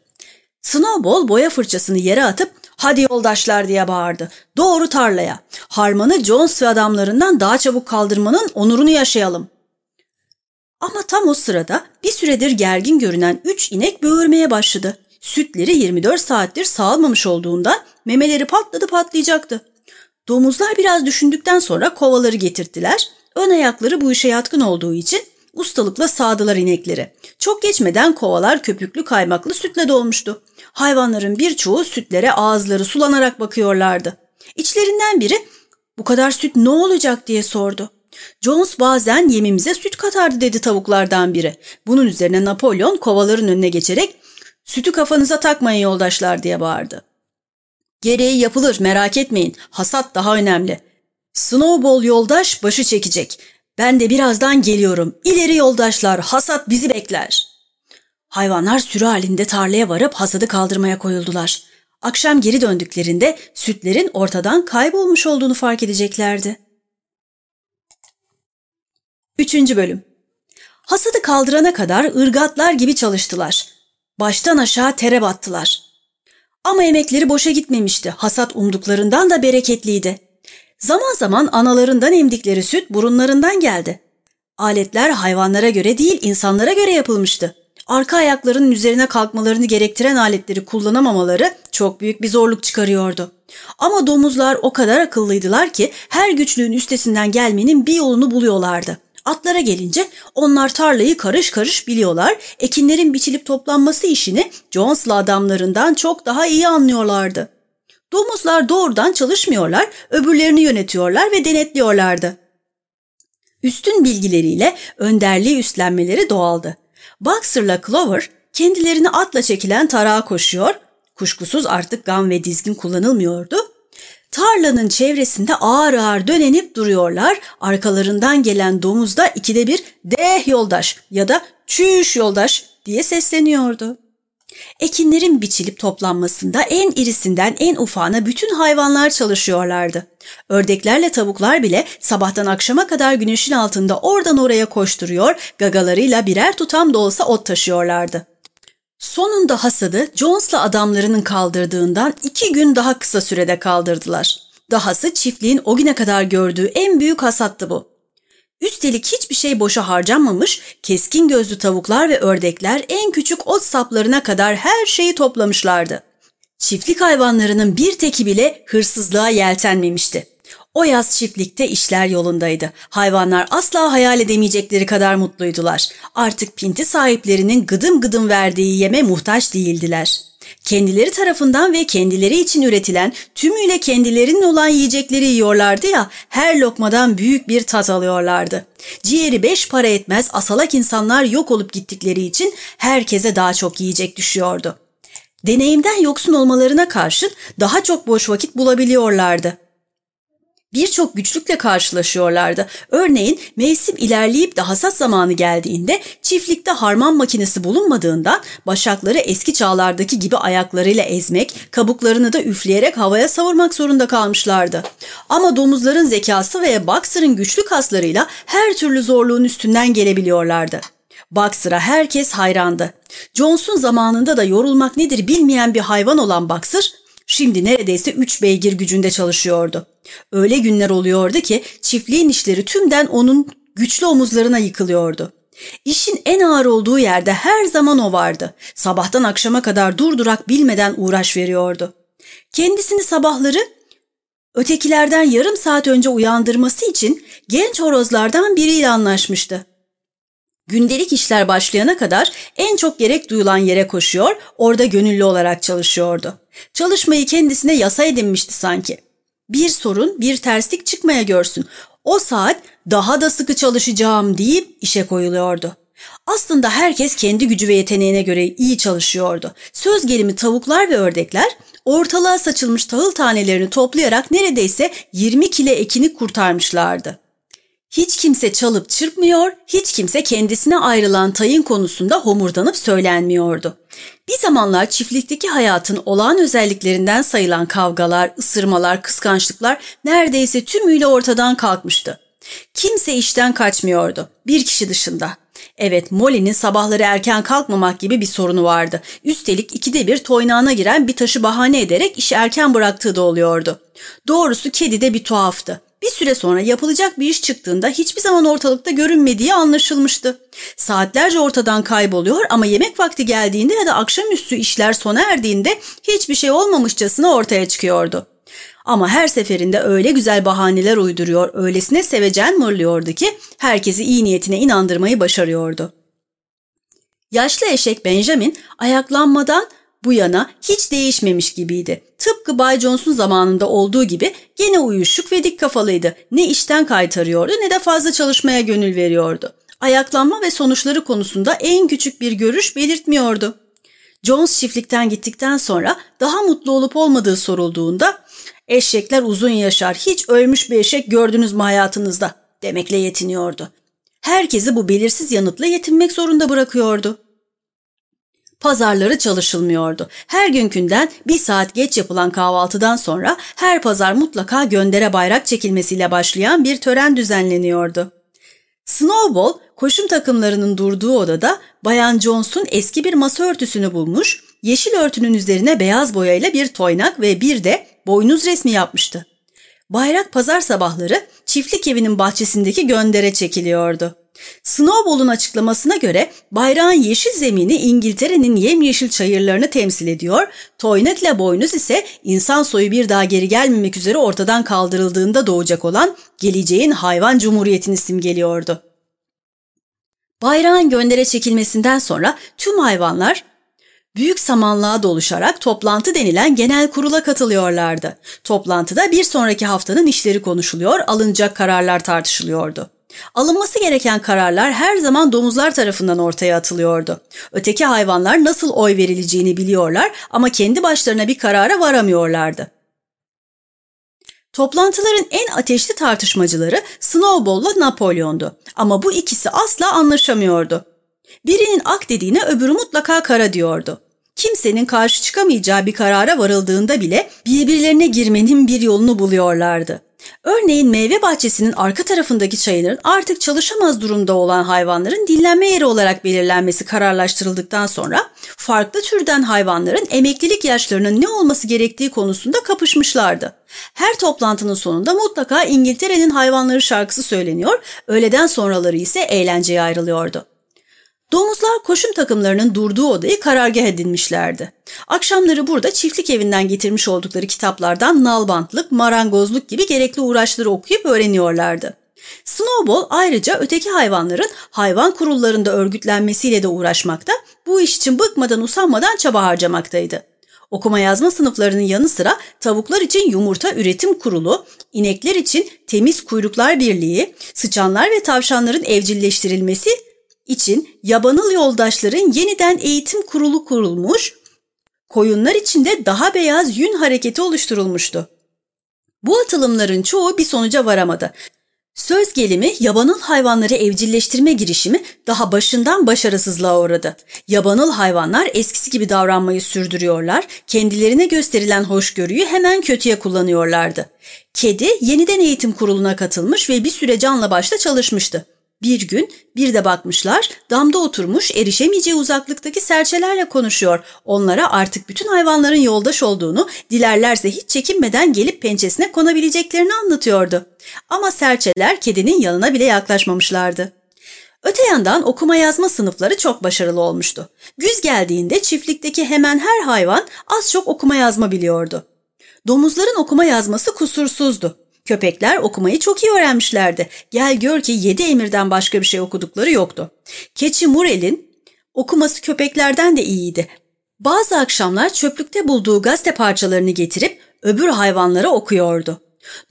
Snowball boya fırçasını yere atıp hadi yoldaşlar diye bağırdı. Doğru tarlaya. Harmanı Jones ve adamlarından daha çabuk kaldırmanın onurunu yaşayalım. Ama tam o sırada bir süredir gergin görünen üç inek böğürmeye başladı. Sütleri 24 saattir sağılmamış olduğundan memeleri patladı patlayacaktı. Domuzlar biraz düşündükten sonra kovaları getirttiler. Ön ayakları bu işe yatkın olduğu için ustalıkla sağdılar inekleri. Çok geçmeden kovalar köpüklü kaymaklı sütle dolmuştu. Hayvanların birçoğu sütlere ağızları sulanarak bakıyorlardı. İçlerinden biri bu kadar süt ne olacak diye sordu. Jones bazen yemimize süt katardı dedi tavuklardan biri. Bunun üzerine Napolyon kovaların önüne geçerek sütü kafanıza takmayın yoldaşlar diye bağırdı. Gereği yapılır merak etmeyin hasat daha önemli. Snowball yoldaş başı çekecek. Ben de birazdan geliyorum. İleri yoldaşlar hasat bizi bekler. Hayvanlar sürü halinde tarlaya varıp hasadı kaldırmaya koyuldular. Akşam geri döndüklerinde sütlerin ortadan kaybolmuş olduğunu fark edeceklerdi. Üçüncü bölüm Hasadı kaldırana kadar ırgatlar gibi çalıştılar. Baştan aşağı tere battılar. Ama emekleri boşa gitmemişti. Hasat umduklarından da bereketliydi. Zaman zaman analarından emdikleri süt burunlarından geldi. Aletler hayvanlara göre değil insanlara göre yapılmıştı. Arka ayaklarının üzerine kalkmalarını gerektiren aletleri kullanamamaları çok büyük bir zorluk çıkarıyordu. Ama domuzlar o kadar akıllıydılar ki her güçlüğün üstesinden gelmenin bir yolunu buluyorlardı. Atlara gelince onlar tarlayı karış karış biliyorlar, ekinlerin biçilip toplanması işini Jones'la adamlarından çok daha iyi anlıyorlardı. Domuzlar doğrudan çalışmıyorlar, öbürlerini yönetiyorlar ve denetliyorlardı. Üstün bilgileriyle önderliği üstlenmeleri doğaldı. Boxer'la Clover kendilerini atla çekilen tarağa koşuyor, kuşkusuz artık gam ve dizgin kullanılmıyordu Tarlanın çevresinde ağır ağır dönenip duruyorlar. Arkalarından gelen domuz da ikide bir deh yoldaş ya da çüş yoldaş diye sesleniyordu. Ekinlerin biçilip toplanmasında en irisinden en ufağına bütün hayvanlar çalışıyorlardı. Ördeklerle tavuklar bile sabahtan akşama kadar güneşin altında oradan oraya koşturuyor, gagalarıyla birer tutam da olsa ot taşıyorlardı. Sonunda hasadı Jones'la adamlarının kaldırdığından iki gün daha kısa sürede kaldırdılar. Dahası çiftliğin o güne kadar gördüğü en büyük hasattı bu. Üstelik hiçbir şey boşa harcanmamış, keskin gözlü tavuklar ve ördekler en küçük ot saplarına kadar her şeyi toplamışlardı. Çiftlik hayvanlarının bir teki bile hırsızlığa yeltenmemişti. O yaz çiftlikte işler yolundaydı. Hayvanlar asla hayal edemeyecekleri kadar mutluydular. Artık pinti sahiplerinin gıdım gıdım verdiği yeme muhtaç değildiler. Kendileri tarafından ve kendileri için üretilen tümüyle kendilerinin olan yiyecekleri yiyorlardı ya her lokmadan büyük bir tat alıyorlardı. Ciğeri beş para etmez asalak insanlar yok olup gittikleri için herkese daha çok yiyecek düşüyordu. Deneyimden yoksun olmalarına karşın daha çok boş vakit bulabiliyorlardı. Birçok güçlükle karşılaşıyorlardı. Örneğin mevsim ilerleyip de hasat zamanı geldiğinde çiftlikte harman makinesi bulunmadığından başakları eski çağlardaki gibi ayaklarıyla ezmek, kabuklarını da üfleyerek havaya savurmak zorunda kalmışlardı. Ama domuzların zekası ve Boxer'ın güçlü kaslarıyla her türlü zorluğun üstünden gelebiliyorlardı. Boxer'a herkes hayrandı. Johnson zamanında da yorulmak nedir bilmeyen bir hayvan olan Boxer, Şimdi neredeyse üç beygir gücünde çalışıyordu. Öyle günler oluyordu ki çiftliğin işleri tümden onun güçlü omuzlarına yıkılıyordu. İşin en ağır olduğu yerde her zaman o vardı. Sabahtan akşama kadar durdurak bilmeden uğraş veriyordu. Kendisini sabahları ötekilerden yarım saat önce uyandırması için genç horozlardan biriyle anlaşmıştı. Gündelik işler başlayana kadar en çok gerek duyulan yere koşuyor, orada gönüllü olarak çalışıyordu. Çalışmayı kendisine yasa edinmişti sanki. Bir sorun, bir terslik çıkmaya görsün. O saat daha da sıkı çalışacağım deyip işe koyuluyordu. Aslında herkes kendi gücü ve yeteneğine göre iyi çalışıyordu. Söz gelimi tavuklar ve ördekler ortalığa saçılmış tahıl tanelerini toplayarak neredeyse 20 kile ekini kurtarmışlardı. Hiç kimse çalıp çırpmıyor, hiç kimse kendisine ayrılan tayın konusunda homurdanıp söylenmiyordu. Bir zamanlar çiftlikteki hayatın olağan özelliklerinden sayılan kavgalar, ısırmalar, kıskançlıklar neredeyse tümüyle ortadan kalkmıştı. Kimse işten kaçmıyordu, bir kişi dışında. Evet, Molly'nin sabahları erken kalkmamak gibi bir sorunu vardı. Üstelik ikide bir toynağına giren bir taşı bahane ederek işi erken bıraktığı da oluyordu. Doğrusu kedi de bir tuhaftı. Bir süre sonra yapılacak bir iş çıktığında hiçbir zaman ortalıkta görünmediği anlaşılmıştı. Saatlerce ortadan kayboluyor ama yemek vakti geldiğinde ya da akşamüstü işler sona erdiğinde hiçbir şey olmamışçasına ortaya çıkıyordu. Ama her seferinde öyle güzel bahaneler uyduruyor, öylesine sevecen mırlıyordu ki herkesi iyi niyetine inandırmayı başarıyordu. Yaşlı eşek Benjamin ayaklanmadan bu yana hiç değişmemiş gibiydi. Tıpkı Bay Jones'un zamanında olduğu gibi gene uyuşuk ve dik kafalıydı. Ne işten kaytarıyordu ne de fazla çalışmaya gönül veriyordu. Ayaklanma ve sonuçları konusunda en küçük bir görüş belirtmiyordu. Jones çiftlikten gittikten sonra daha mutlu olup olmadığı sorulduğunda eşekler uzun yaşar hiç ölmüş bir eşek gördünüz mü hayatınızda demekle yetiniyordu. Herkesi bu belirsiz yanıtla yetinmek zorunda bırakıyordu. Pazarları çalışılmıyordu. Her günkünden bir saat geç yapılan kahvaltıdan sonra her pazar mutlaka göndere bayrak çekilmesiyle başlayan bir tören düzenleniyordu. Snowball koşum takımlarının durduğu odada Bayan Jones'un eski bir masa örtüsünü bulmuş, yeşil örtünün üzerine beyaz boyayla bir toynak ve bir de boynuz resmi yapmıştı. Bayrak pazar sabahları çiftlik evinin bahçesindeki göndere çekiliyordu. Snowball'un açıklamasına göre bayrağın yeşil zemini İngiltere'nin yemyeşil çayırlarını temsil ediyor, toynak ile boynuz ise insan soyu bir daha geri gelmemek üzere ortadan kaldırıldığında doğacak olan geleceğin hayvan cumhuriyetini simgeliyordu. Bayrağın göndere çekilmesinden sonra tüm hayvanlar büyük samanlığa doluşarak toplantı denilen genel kurula katılıyorlardı. Toplantıda bir sonraki haftanın işleri konuşuluyor, alınacak kararlar tartışılıyordu. Alınması gereken kararlar her zaman domuzlar tarafından ortaya atılıyordu. Öteki hayvanlar nasıl oy verileceğini biliyorlar ama kendi başlarına bir karara varamıyorlardı. Toplantıların en ateşli tartışmacıları Snowball'la Napolyon'du ama bu ikisi asla anlaşamıyordu. Birinin ak dediğine öbürü mutlaka kara diyordu. Kimsenin karşı çıkamayacağı bir karara varıldığında bile birbirlerine girmenin bir yolunu buluyorlardı. Örneğin meyve bahçesinin arka tarafındaki çayırın artık çalışamaz durumda olan hayvanların dinlenme yeri olarak belirlenmesi kararlaştırıldıktan sonra farklı türden hayvanların emeklilik yaşlarının ne olması gerektiği konusunda kapışmışlardı. Her toplantının sonunda mutlaka İngiltere'nin hayvanları şarkısı söyleniyor, öğleden sonraları ise eğlenceye ayrılıyordu. Domuzlar koşum takımlarının durduğu odayı karargah edinmişlerdi. Akşamları burada çiftlik evinden getirmiş oldukları kitaplardan nalbantlık, marangozluk gibi gerekli uğraşları okuyup öğreniyorlardı. Snowball ayrıca öteki hayvanların hayvan kurullarında örgütlenmesiyle de uğraşmakta, bu iş için bıkmadan usanmadan çaba harcamaktaydı. Okuma yazma sınıflarının yanı sıra tavuklar için yumurta üretim kurulu, inekler için temiz kuyruklar birliği, sıçanlar ve tavşanların evcilleştirilmesi için yabanıl yoldaşların yeniden eğitim kurulu kurulmuş, koyunlar için de daha beyaz yün hareketi oluşturulmuştu. Bu atılımların çoğu bir sonuca varamadı. Söz gelimi yabanıl hayvanları evcilleştirme girişimi daha başından başarısızlığa uğradı. Yabanıl hayvanlar eskisi gibi davranmayı sürdürüyorlar, kendilerine gösterilen hoşgörüyü hemen kötüye kullanıyorlardı. Kedi yeniden eğitim kuruluna katılmış ve bir süre canla başla çalışmıştı. Bir gün bir de bakmışlar damda oturmuş erişemeyeceği uzaklıktaki serçelerle konuşuyor. Onlara artık bütün hayvanların yoldaş olduğunu, dilerlerse hiç çekinmeden gelip pençesine konabileceklerini anlatıyordu. Ama serçeler kedinin yanına bile yaklaşmamışlardı. Öte yandan okuma yazma sınıfları çok başarılı olmuştu. Güz geldiğinde çiftlikteki hemen her hayvan az çok okuma yazma biliyordu. Domuzların okuma yazması kusursuzdu. Köpekler okumayı çok iyi öğrenmişlerdi. Gel gör ki yedi emirden başka bir şey okudukları yoktu. Keçi Murel'in okuması köpeklerden de iyiydi. Bazı akşamlar çöplükte bulduğu gazete parçalarını getirip öbür hayvanlara okuyordu.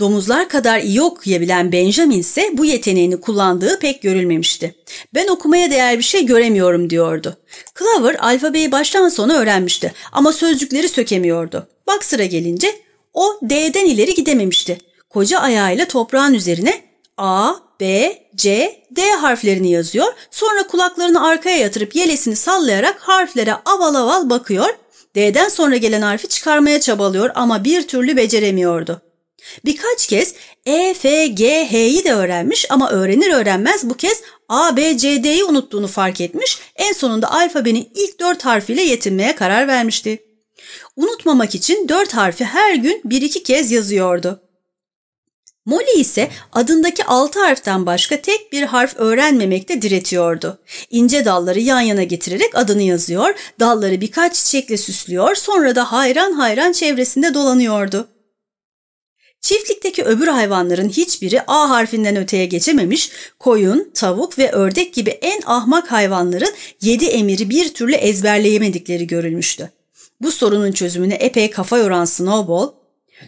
Domuzlar kadar iyi okuyabilen Benjamin ise bu yeteneğini kullandığı pek görülmemişti. Ben okumaya değer bir şey göremiyorum diyordu. Clover alfabeyi baştan sona öğrenmişti ama sözcükleri sökemiyordu. Bak sıra gelince o D'den ileri gidememişti koca ayağıyla toprağın üzerine A, B, C, D harflerini yazıyor. Sonra kulaklarını arkaya yatırıp yelesini sallayarak harflere aval aval bakıyor. D'den sonra gelen harfi çıkarmaya çabalıyor ama bir türlü beceremiyordu. Birkaç kez E, F, G, H'yi de öğrenmiş ama öğrenir öğrenmez bu kez A, B, C, D'yi unuttuğunu fark etmiş. En sonunda alfabenin ilk dört harfiyle yetinmeye karar vermişti. Unutmamak için dört harfi her gün bir iki kez yazıyordu. Molly ise adındaki altı harften başka tek bir harf öğrenmemekte diretiyordu. İnce dalları yan yana getirerek adını yazıyor, dalları birkaç çiçekle süslüyor, sonra da hayran hayran çevresinde dolanıyordu. Çiftlikteki öbür hayvanların hiçbiri A harfinden öteye geçememiş, koyun, tavuk ve ördek gibi en ahmak hayvanların yedi emiri bir türlü ezberleyemedikleri görülmüştü. Bu sorunun çözümüne epey kafa yoran Snowball,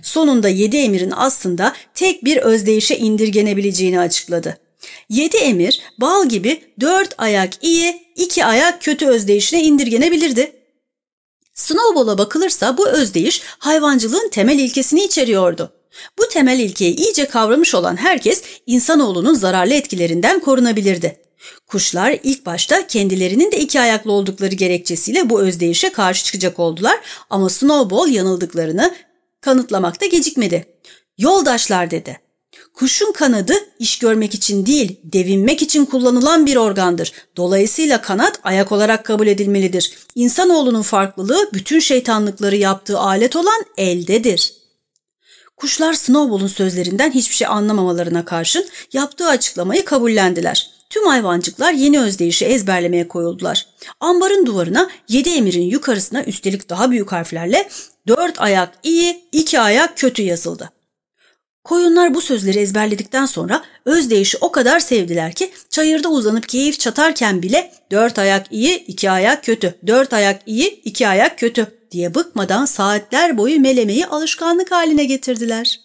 Sonunda yedi emirin aslında tek bir özdeyişe indirgenebileceğini açıkladı. Yedi emir bal gibi dört ayak iyi, iki ayak kötü özdeyişine indirgenebilirdi. Snowball'a bakılırsa bu özdeyiş hayvancılığın temel ilkesini içeriyordu. Bu temel ilkeyi iyice kavramış olan herkes insanoğlunun zararlı etkilerinden korunabilirdi. Kuşlar ilk başta kendilerinin de iki ayaklı oldukları gerekçesiyle bu özdeyişe karşı çıkacak oldular ama Snowball yanıldıklarını kanıtlamakta gecikmedi. Yoldaşlar dedi. Kuşun kanadı iş görmek için değil, devinmek için kullanılan bir organdır. Dolayısıyla kanat ayak olarak kabul edilmelidir. İnsanoğlunun farklılığı bütün şeytanlıkları yaptığı alet olan eldedir. Kuşlar Snowball'un sözlerinden hiçbir şey anlamamalarına karşın yaptığı açıklamayı kabullendiler. Tüm hayvancıklar yeni özdeyişi ezberlemeye koyuldular. Ambarın duvarına yedi emirin yukarısına üstelik daha büyük harflerle dört ayak iyi, iki ayak kötü yazıldı. Koyunlar bu sözleri ezberledikten sonra özdeyişi o kadar sevdiler ki çayırda uzanıp keyif çatarken bile dört ayak iyi, iki ayak kötü, dört ayak iyi, iki ayak kötü diye bıkmadan saatler boyu melemeyi alışkanlık haline getirdiler.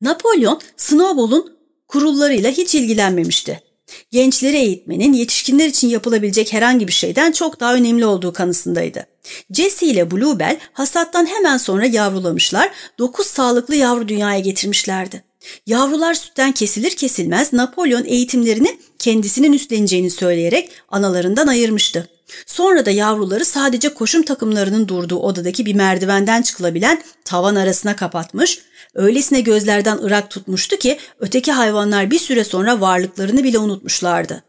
Napolyon, Snowball'un kurullarıyla hiç ilgilenmemişti. Gençleri eğitmenin yetişkinler için yapılabilecek herhangi bir şeyden çok daha önemli olduğu kanısındaydı. Jesse ile Bluebell hasattan hemen sonra yavrulamışlar, dokuz sağlıklı yavru dünyaya getirmişlerdi. Yavrular sütten kesilir kesilmez Napolyon eğitimlerini kendisinin üstleneceğini söyleyerek analarından ayırmıştı. Sonra da yavruları sadece koşum takımlarının durduğu odadaki bir merdivenden çıkılabilen tavan arasına kapatmış, öylesine gözlerden ırak tutmuştu ki öteki hayvanlar bir süre sonra varlıklarını bile unutmuşlardı.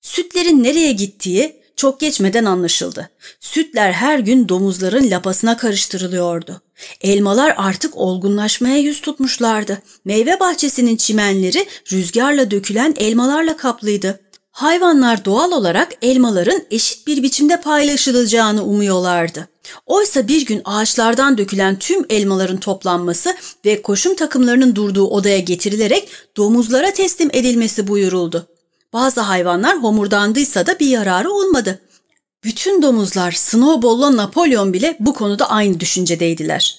Sütlerin nereye gittiği çok geçmeden anlaşıldı. Sütler her gün domuzların lapasına karıştırılıyordu. Elmalar artık olgunlaşmaya yüz tutmuşlardı. Meyve bahçesinin çimenleri rüzgarla dökülen elmalarla kaplıydı. Hayvanlar doğal olarak elmaların eşit bir biçimde paylaşılacağını umuyorlardı. Oysa bir gün ağaçlardan dökülen tüm elmaların toplanması ve koşum takımlarının durduğu odaya getirilerek domuzlara teslim edilmesi buyuruldu. Bazı hayvanlar homurdandıysa da bir yararı olmadı. Bütün domuzlar Snowball'la Napolyon bile bu konuda aynı düşüncedeydiler.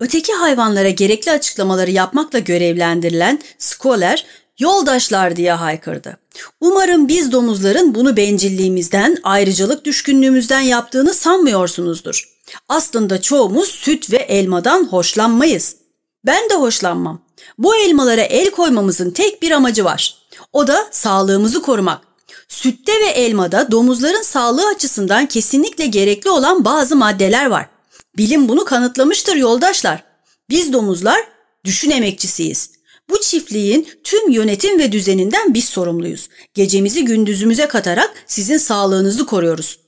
Öteki hayvanlara gerekli açıklamaları yapmakla görevlendirilen Scholar yoldaşlar diye haykırdı. Umarım biz domuzların bunu bencilliğimizden, ayrıcalık düşkünlüğümüzden yaptığını sanmıyorsunuzdur. Aslında çoğumuz süt ve elmadan hoşlanmayız. Ben de hoşlanmam. Bu elmalara el koymamızın tek bir amacı var. O da sağlığımızı korumak. Sütte ve elmada domuzların sağlığı açısından kesinlikle gerekli olan bazı maddeler var. Bilim bunu kanıtlamıştır yoldaşlar. Biz domuzlar düşün emekçisiyiz. Bu çiftliğin tüm yönetim ve düzeninden biz sorumluyuz. Gecemizi gündüzümüze katarak sizin sağlığınızı koruyoruz.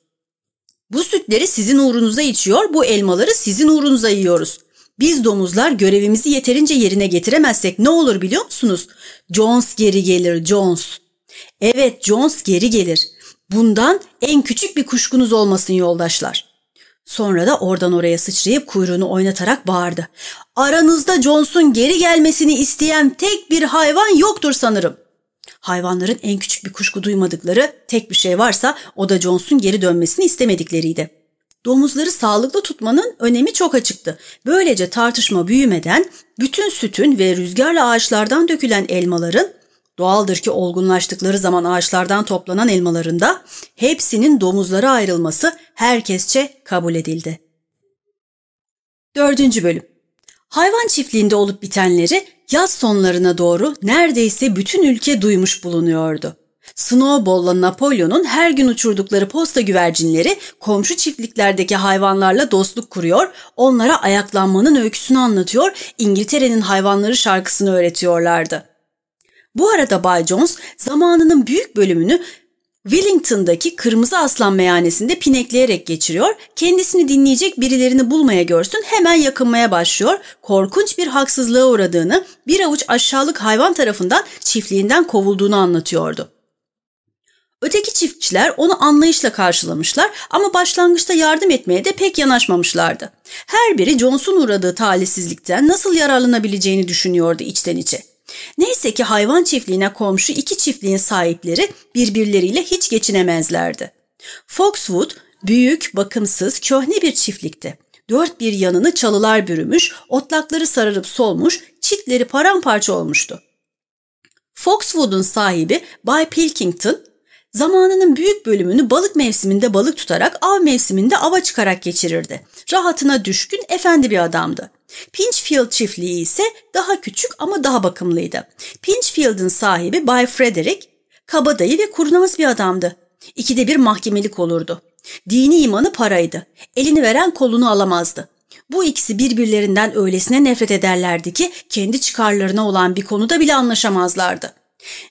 Bu sütleri sizin uğrunuza içiyor, bu elmaları sizin uğrunuza yiyoruz. Biz domuzlar görevimizi yeterince yerine getiremezsek ne olur biliyor musunuz? Jones geri gelir, Jones. Evet, Jones geri gelir. Bundan en küçük bir kuşkunuz olmasın yoldaşlar. Sonra da oradan oraya sıçrayıp kuyruğunu oynatarak bağırdı. Aranızda Jones'un geri gelmesini isteyen tek bir hayvan yoktur sanırım. Hayvanların en küçük bir kuşku duymadıkları tek bir şey varsa o da Jones'un geri dönmesini istemedikleriydi. Domuzları sağlıklı tutmanın önemi çok açıktı. Böylece tartışma büyümeden bütün sütün ve rüzgarla ağaçlardan dökülen elmaların Doğaldır ki olgunlaştıkları zaman ağaçlardan toplanan elmalarında hepsinin domuzlara ayrılması herkesçe kabul edildi. Dördüncü bölüm Hayvan çiftliğinde olup bitenleri yaz sonlarına doğru neredeyse bütün ülke duymuş bulunuyordu. Snowball'la Napolyon'un her gün uçurdukları posta güvercinleri komşu çiftliklerdeki hayvanlarla dostluk kuruyor, onlara ayaklanmanın öyküsünü anlatıyor, İngiltere'nin hayvanları şarkısını öğretiyorlardı. Bu arada Bay Jones zamanının büyük bölümünü Wellington'daki Kırmızı Aslan meyhanesinde pinekleyerek geçiriyor, kendisini dinleyecek birilerini bulmaya görsün hemen yakınmaya başlıyor, korkunç bir haksızlığa uğradığını, bir avuç aşağılık hayvan tarafından çiftliğinden kovulduğunu anlatıyordu. Öteki çiftçiler onu anlayışla karşılamışlar ama başlangıçta yardım etmeye de pek yanaşmamışlardı. Her biri Jones'un uğradığı talihsizlikten nasıl yararlanabileceğini düşünüyordu içten içe. Neyse ki hayvan çiftliğine komşu iki çiftliğin sahipleri birbirleriyle hiç geçinemezlerdi. Foxwood büyük, bakımsız, köhne bir çiftlikti. Dört bir yanını çalılar bürümüş, otlakları sararıp solmuş, çitleri paramparça olmuştu. Foxwood'un sahibi Bay Pilkington, zamanının büyük bölümünü balık mevsiminde balık tutarak, av mevsiminde ava çıkarak geçirirdi. Rahatına düşkün, efendi bir adamdı. Pinchfield çiftliği ise daha küçük ama daha bakımlıydı. Pinchfield'ın sahibi Bay Frederick, kabadayı ve kurnaz bir adamdı. İkide bir mahkemelik olurdu. Dini imanı paraydı. Elini veren kolunu alamazdı. Bu ikisi birbirlerinden öylesine nefret ederlerdi ki kendi çıkarlarına olan bir konuda bile anlaşamazlardı.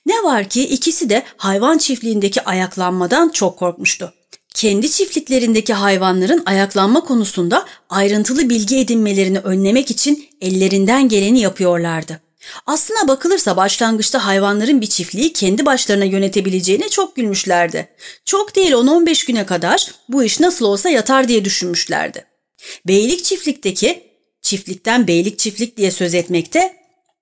Ne var ki ikisi de hayvan çiftliğindeki ayaklanmadan çok korkmuştu kendi çiftliklerindeki hayvanların ayaklanma konusunda ayrıntılı bilgi edinmelerini önlemek için ellerinden geleni yapıyorlardı. Aslına bakılırsa başlangıçta hayvanların bir çiftliği kendi başlarına yönetebileceğine çok gülmüşlerdi. Çok değil 10-15 güne kadar bu iş nasıl olsa yatar diye düşünmüşlerdi. Beylik çiftlikteki, çiftlikten beylik çiftlik diye söz etmekte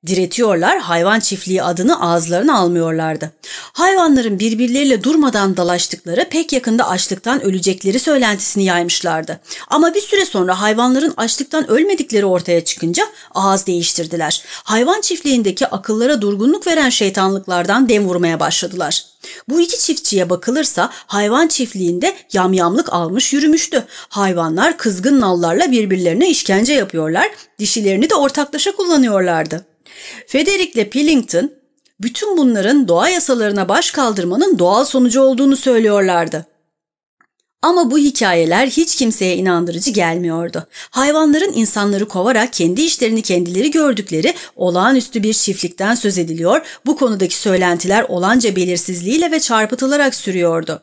Diretiyorlar, hayvan çiftliği adını ağızlarına almıyorlardı. Hayvanların birbirleriyle durmadan dalaştıkları, pek yakında açlıktan ölecekleri söylentisini yaymışlardı. Ama bir süre sonra hayvanların açlıktan ölmedikleri ortaya çıkınca ağız değiştirdiler. Hayvan çiftliğindeki akıllara durgunluk veren şeytanlıklardan dem vurmaya başladılar. Bu iki çiftçiye bakılırsa hayvan çiftliğinde yamyamlık almış yürümüştü. Hayvanlar kızgın nallarla birbirlerine işkence yapıyorlar, dişilerini de ortaklaşa kullanıyorlardı. Frederick Pillington bütün bunların doğa yasalarına baş kaldırmanın doğal sonucu olduğunu söylüyorlardı. Ama bu hikayeler hiç kimseye inandırıcı gelmiyordu. Hayvanların insanları kovarak kendi işlerini kendileri gördükleri olağanüstü bir çiftlikten söz ediliyor, bu konudaki söylentiler olanca belirsizliğiyle ve çarpıtılarak sürüyordu.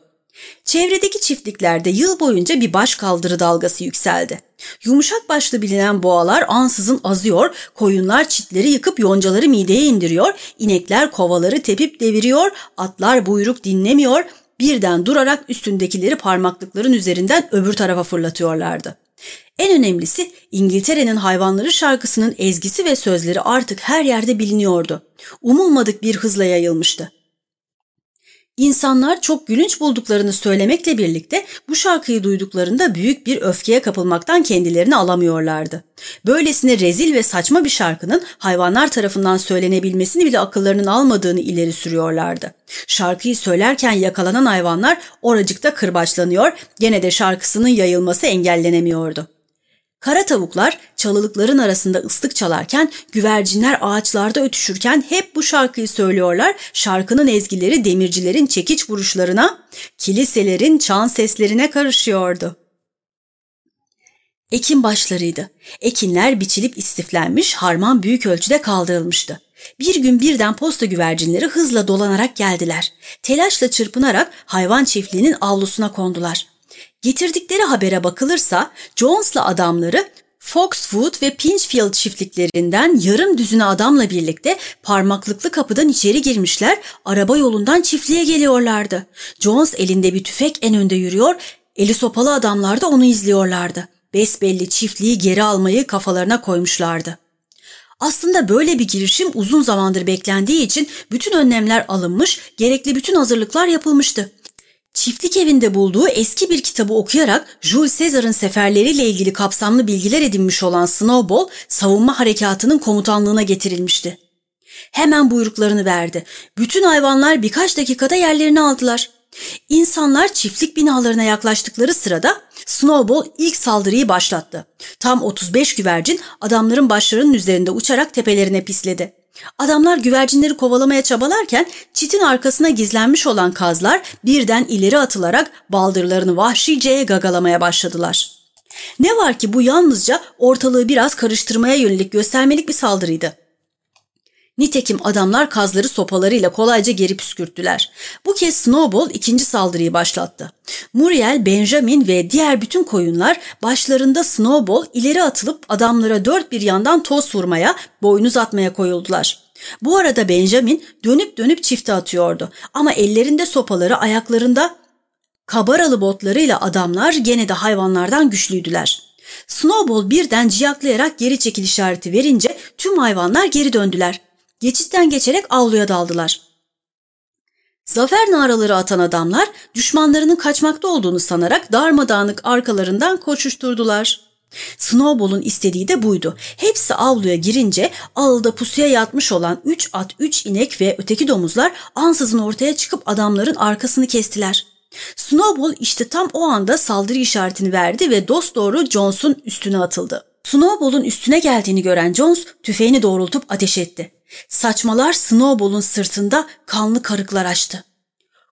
Çevredeki çiftliklerde yıl boyunca bir baş kaldırı dalgası yükseldi. Yumuşak başlı bilinen boğalar ansızın azıyor, koyunlar çitleri yıkıp yoncaları mideye indiriyor, inekler kovaları tepip deviriyor, atlar buyruk dinlemiyor, birden durarak üstündekileri parmaklıkların üzerinden öbür tarafa fırlatıyorlardı. En önemlisi İngiltere'nin hayvanları şarkısının ezgisi ve sözleri artık her yerde biliniyordu. Umulmadık bir hızla yayılmıştı. İnsanlar çok gülünç bulduklarını söylemekle birlikte bu şarkıyı duyduklarında büyük bir öfkeye kapılmaktan kendilerini alamıyorlardı. Böylesine rezil ve saçma bir şarkının hayvanlar tarafından söylenebilmesini bile akıllarının almadığını ileri sürüyorlardı. Şarkıyı söylerken yakalanan hayvanlar oracıkta kırbaçlanıyor, gene de şarkısının yayılması engellenemiyordu. Kara tavuklar çalılıkların arasında ıslık çalarken, güvercinler ağaçlarda ötüşürken hep bu şarkıyı söylüyorlar. Şarkının ezgileri demircilerin çekiç vuruşlarına, kiliselerin çan seslerine karışıyordu. Ekim başlarıydı. Ekinler biçilip istiflenmiş, harman büyük ölçüde kaldırılmıştı. Bir gün birden posta güvercinleri hızla dolanarak geldiler. Telaşla çırpınarak hayvan çiftliğinin avlusuna kondular. Getirdikleri habere bakılırsa Jones'la adamları Foxwood ve Pinchfield çiftliklerinden yarım düzine adamla birlikte parmaklıklı kapıdan içeri girmişler, araba yolundan çiftliğe geliyorlardı. Jones elinde bir tüfek en önde yürüyor, eli sopalı adamlar da onu izliyorlardı. Besbelli çiftliği geri almayı kafalarına koymuşlardı. Aslında böyle bir girişim uzun zamandır beklendiği için bütün önlemler alınmış, gerekli bütün hazırlıklar yapılmıştı. Çiftlik evinde bulduğu eski bir kitabı okuyarak Jules Caesar'ın seferleriyle ilgili kapsamlı bilgiler edinmiş olan Snowball, savunma harekatının komutanlığına getirilmişti. Hemen buyruklarını verdi. Bütün hayvanlar birkaç dakikada yerlerini aldılar. İnsanlar çiftlik binalarına yaklaştıkları sırada Snowball ilk saldırıyı başlattı. Tam 35 güvercin adamların başlarının üzerinde uçarak tepelerine pisledi. Adamlar güvercinleri kovalamaya çabalarken çitin arkasına gizlenmiş olan kazlar birden ileri atılarak baldırlarını vahşiceye gagalamaya başladılar. Ne var ki bu yalnızca ortalığı biraz karıştırmaya yönelik göstermelik bir saldırıydı. Nitekim adamlar kazları sopalarıyla kolayca geri püskürttüler. Bu kez Snowball ikinci saldırıyı başlattı. Muriel, Benjamin ve diğer bütün koyunlar başlarında Snowball ileri atılıp adamlara dört bir yandan toz vurmaya, boynuz atmaya koyuldular. Bu arada Benjamin dönüp dönüp çifte atıyordu ama ellerinde sopaları ayaklarında kabaralı botlarıyla adamlar gene de hayvanlardan güçlüydüler. Snowball birden ciyaklayarak geri çekil işareti verince tüm hayvanlar geri döndüler. Geçitten geçerek avluya daldılar. Zafer naraları atan adamlar düşmanlarının kaçmakta olduğunu sanarak darmadağınık arkalarından koşuşturdular. Snowball'un istediği de buydu. Hepsi avluya girince ağılda pusuya yatmış olan üç at, üç inek ve öteki domuzlar ansızın ortaya çıkıp adamların arkasını kestiler. Snowball işte tam o anda saldırı işaretini verdi ve dost doğru Jones'un üstüne atıldı. Snowball'un üstüne geldiğini gören Jones tüfeğini doğrultup ateş etti. Saçmalar Snowball'un sırtında kanlı karıklar açtı.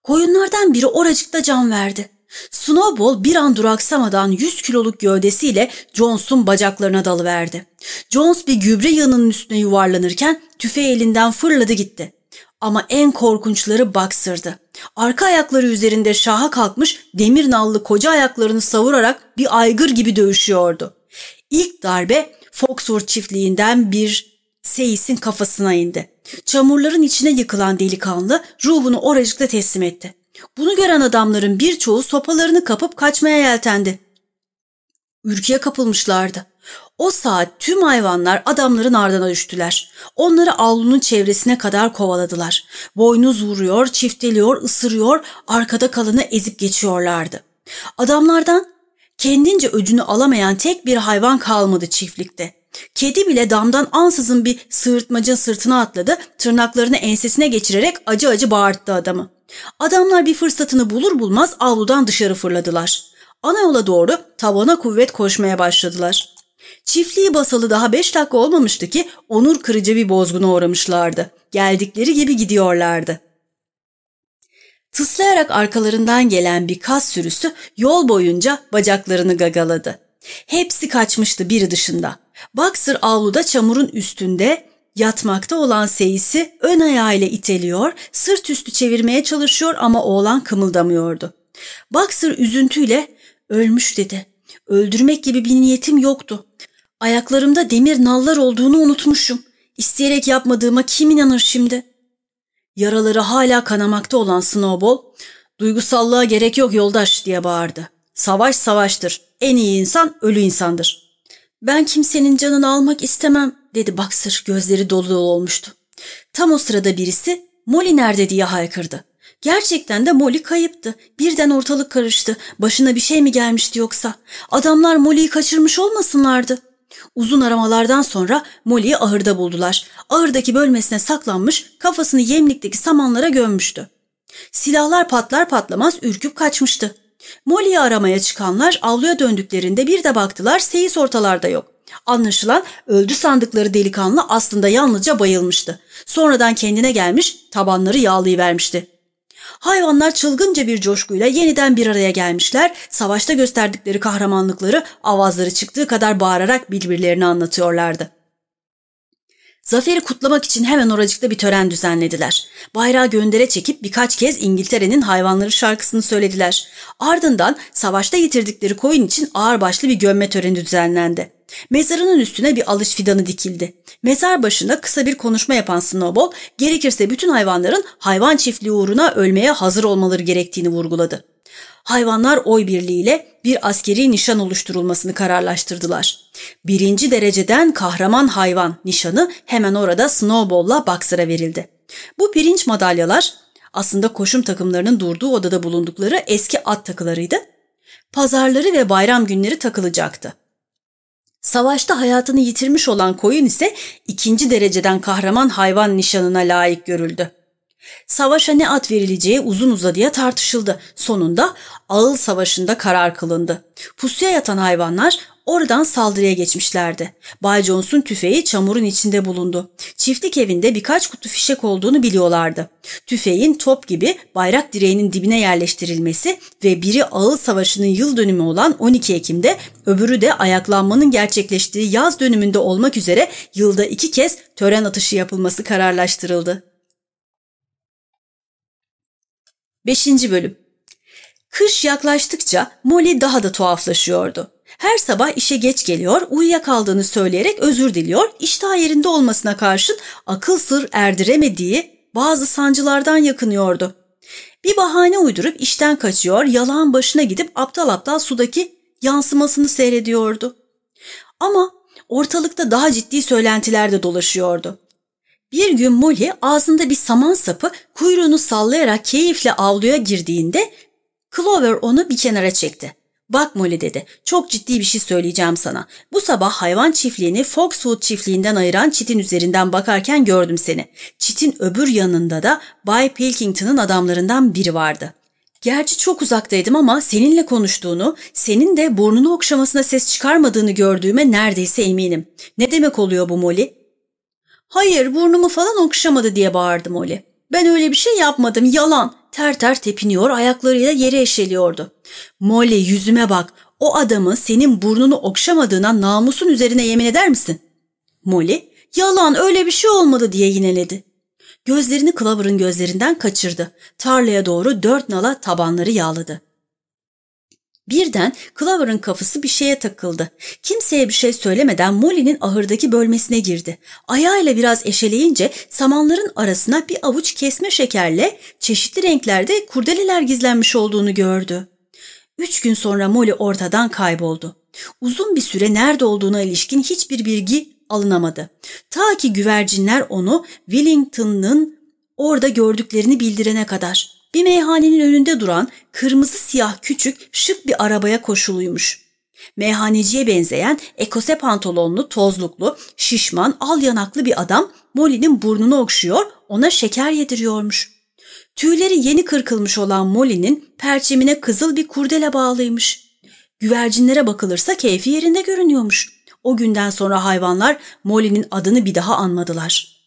Koyunlardan biri oracıkta can verdi. Snowball bir an duraksamadan 100 kiloluk gövdesiyle Jones'un bacaklarına dalıverdi. Jones bir gübre yanının üstüne yuvarlanırken tüfeği elinden fırladı gitti. Ama en korkunçları Boxer'dı. Arka ayakları üzerinde şaha kalkmış demir nallı koca ayaklarını savurarak bir aygır gibi dövüşüyordu. İlk darbe Foxford çiftliğinden bir Seyis'in kafasına indi. Çamurların içine yıkılan delikanlı ruhunu oracıkta teslim etti. Bunu gören adamların birçoğu sopalarını kapıp kaçmaya yeltendi. Ürküye kapılmışlardı. O saat tüm hayvanlar adamların ardına düştüler. Onları avlunun çevresine kadar kovaladılar. Boynuz vuruyor, çifteliyor, ısırıyor, arkada kalanı ezip geçiyorlardı. Adamlardan kendince öcünü alamayan tek bir hayvan kalmadı çiftlikte. Kedi bile damdan ansızın bir sığırtmacın sırtına atladı, tırnaklarını ensesine geçirerek acı acı bağırttı adamı. Adamlar bir fırsatını bulur bulmaz avludan dışarı fırladılar. Ana yola doğru tavana kuvvet koşmaya başladılar. Çiftliği basalı daha beş dakika olmamıştı ki onur kırıcı bir bozguna uğramışlardı. Geldikleri gibi gidiyorlardı. Tıslayarak arkalarından gelen bir kas sürüsü yol boyunca bacaklarını gagaladı. Hepsi kaçmıştı biri dışında. Boxer avluda çamurun üstünde yatmakta olan Seyis'i ön ayağıyla iteliyor, sırt üstü çevirmeye çalışıyor ama oğlan kımıldamıyordu. Boxer üzüntüyle ölmüş dedi. Öldürmek gibi bir niyetim yoktu. Ayaklarımda demir nallar olduğunu unutmuşum. İsteyerek yapmadığıma kim inanır şimdi? Yaraları hala kanamakta olan Snowball, duygusallığa gerek yok yoldaş diye bağırdı. Savaş savaştır. En iyi insan ölü insandır. Ben kimsenin canını almak istemem dedi Boxer gözleri dolu dolu olmuştu. Tam o sırada birisi Molly nerede diye haykırdı. Gerçekten de Molly kayıptı. Birden ortalık karıştı. Başına bir şey mi gelmişti yoksa? Adamlar Molly'yi kaçırmış olmasınlardı. Uzun aramalardan sonra Molly'yi ahırda buldular. Ahırdaki bölmesine saklanmış, kafasını yemlikteki samanlara gömmüştü. Silahlar patlar patlamaz ürküp kaçmıştı. Molly'yi aramaya çıkanlar avluya döndüklerinde bir de baktılar seyis ortalarda yok. Anlaşılan öldü sandıkları delikanlı aslında yalnızca bayılmıştı. Sonradan kendine gelmiş, tabanları yağlayıvermişti. Hayvanlar çılgınca bir coşkuyla yeniden bir araya gelmişler, savaşta gösterdikleri kahramanlıkları avazları çıktığı kadar bağırarak birbirlerini anlatıyorlardı. Zaferi kutlamak için hemen oracıkta bir tören düzenlediler. Bayrağı göndere çekip birkaç kez İngiltere'nin hayvanları şarkısını söylediler. Ardından savaşta yitirdikleri koyun için ağırbaşlı bir gömme töreni düzenlendi. Mezarının üstüne bir alış fidanı dikildi. Mezar başında kısa bir konuşma yapan Snowball, gerekirse bütün hayvanların hayvan çiftliği uğruna ölmeye hazır olmaları gerektiğini vurguladı. Hayvanlar oy birliğiyle bir askeri nişan oluşturulmasını kararlaştırdılar. Birinci dereceden kahraman hayvan nişanı hemen orada Snowball'la Boxer'a verildi. Bu pirinç madalyalar aslında koşum takımlarının durduğu odada bulundukları eski at takılarıydı. Pazarları ve bayram günleri takılacaktı. Savaşta hayatını yitirmiş olan koyun ise ikinci dereceden kahraman hayvan nişanına layık görüldü. Savaşa ne at verileceği uzun uzadıya tartışıldı. Sonunda Ağıl Savaşı'nda karar kılındı. Pusuya yatan hayvanlar oradan saldırıya geçmişlerdi. Bay Jones'un tüfeği çamurun içinde bulundu. Çiftlik evinde birkaç kutu fişek olduğunu biliyorlardı. Tüfeğin top gibi bayrak direğinin dibine yerleştirilmesi ve biri Ağıl Savaşı'nın yıl dönümü olan 12 Ekim'de öbürü de ayaklanmanın gerçekleştiği yaz dönümünde olmak üzere yılda iki kez tören atışı yapılması kararlaştırıldı. 5. Bölüm Kış yaklaştıkça Molly daha da tuhaflaşıyordu. Her sabah işe geç geliyor, uyuyakaldığını söyleyerek özür diliyor, iştah yerinde olmasına karşın akıl sır erdiremediği bazı sancılardan yakınıyordu. Bir bahane uydurup işten kaçıyor, yalağın başına gidip aptal aptal sudaki yansımasını seyrediyordu. Ama ortalıkta daha ciddi söylentiler de dolaşıyordu. Bir gün Molly ağzında bir saman sapı kuyruğunu sallayarak keyifle avluya girdiğinde Clover onu bir kenara çekti. Bak Molly dedi, çok ciddi bir şey söyleyeceğim sana. Bu sabah hayvan çiftliğini Foxwood çiftliğinden ayıran çitin üzerinden bakarken gördüm seni. Çitin öbür yanında da Bay Pilkington'ın adamlarından biri vardı. Gerçi çok uzaktaydım ama seninle konuştuğunu, senin de burnunu okşamasına ses çıkarmadığını gördüğüme neredeyse eminim. Ne demek oluyor bu Molly? Hayır burnumu falan okşamadı diye bağırdı Molly. Ben öyle bir şey yapmadım yalan. Ter ter tepiniyor ayaklarıyla yere eşeliyordu. Molly yüzüme bak o adamı senin burnunu okşamadığına namusun üzerine yemin eder misin? Molly yalan öyle bir şey olmadı diye yineledi. Gözlerini Clover'ın gözlerinden kaçırdı. Tarlaya doğru dört nala tabanları yağladı. Birden Clover'ın kafası bir şeye takıldı. Kimseye bir şey söylemeden Molly'nin ahırdaki bölmesine girdi. Ayağıyla biraz eşeleyince samanların arasına bir avuç kesme şekerle çeşitli renklerde kurdeleler gizlenmiş olduğunu gördü. Üç gün sonra Molly ortadan kayboldu. Uzun bir süre nerede olduğuna ilişkin hiçbir bilgi alınamadı. Ta ki güvercinler onu Wellington'ın orada gördüklerini bildirene kadar. Bir meyhanenin önünde duran kırmızı siyah küçük şık bir arabaya koşuluymuş. Meyhaneciye benzeyen ekose pantolonlu, tozluklu, şişman, al yanaklı bir adam Molly'nin burnunu okşuyor, ona şeker yediriyormuş. Tüyleri yeni kırkılmış olan Molly'nin perçemine kızıl bir kurdele bağlıymış. Güvercinlere bakılırsa keyfi yerinde görünüyormuş. O günden sonra hayvanlar Molly'nin adını bir daha anmadılar.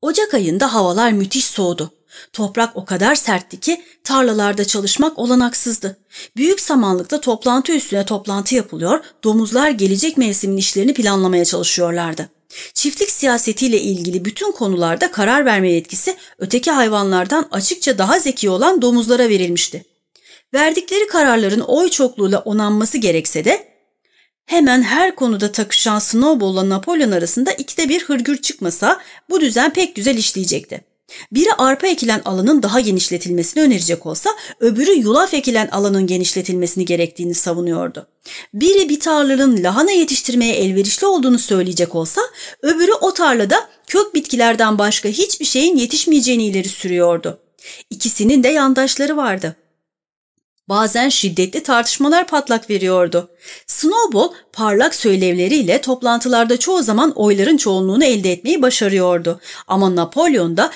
Ocak ayında havalar müthiş soğudu. Toprak o kadar sertti ki tarlalarda çalışmak olanaksızdı. Büyük samanlıkta toplantı üstüne toplantı yapılıyor, domuzlar gelecek mevsimin işlerini planlamaya çalışıyorlardı. Çiftlik siyasetiyle ilgili bütün konularda karar verme yetkisi öteki hayvanlardan açıkça daha zeki olan domuzlara verilmişti. Verdikleri kararların oy çokluğuyla onanması gerekse de hemen her konuda takışan Snowball'la Napolyon arasında ikide bir hırgür çıkmasa bu düzen pek güzel işleyecekti. Biri arpa ekilen alanın daha genişletilmesini önerecek olsa öbürü yulaf ekilen alanın genişletilmesini gerektiğini savunuyordu. Biri bir tarlanın lahana yetiştirmeye elverişli olduğunu söyleyecek olsa öbürü o tarlada kök bitkilerden başka hiçbir şeyin yetişmeyeceğini ileri sürüyordu. İkisinin de yandaşları vardı. Bazen şiddetli tartışmalar patlak veriyordu. Snowball parlak söylevleriyle toplantılarda çoğu zaman oyların çoğunluğunu elde etmeyi başarıyordu. Ama Napolyon da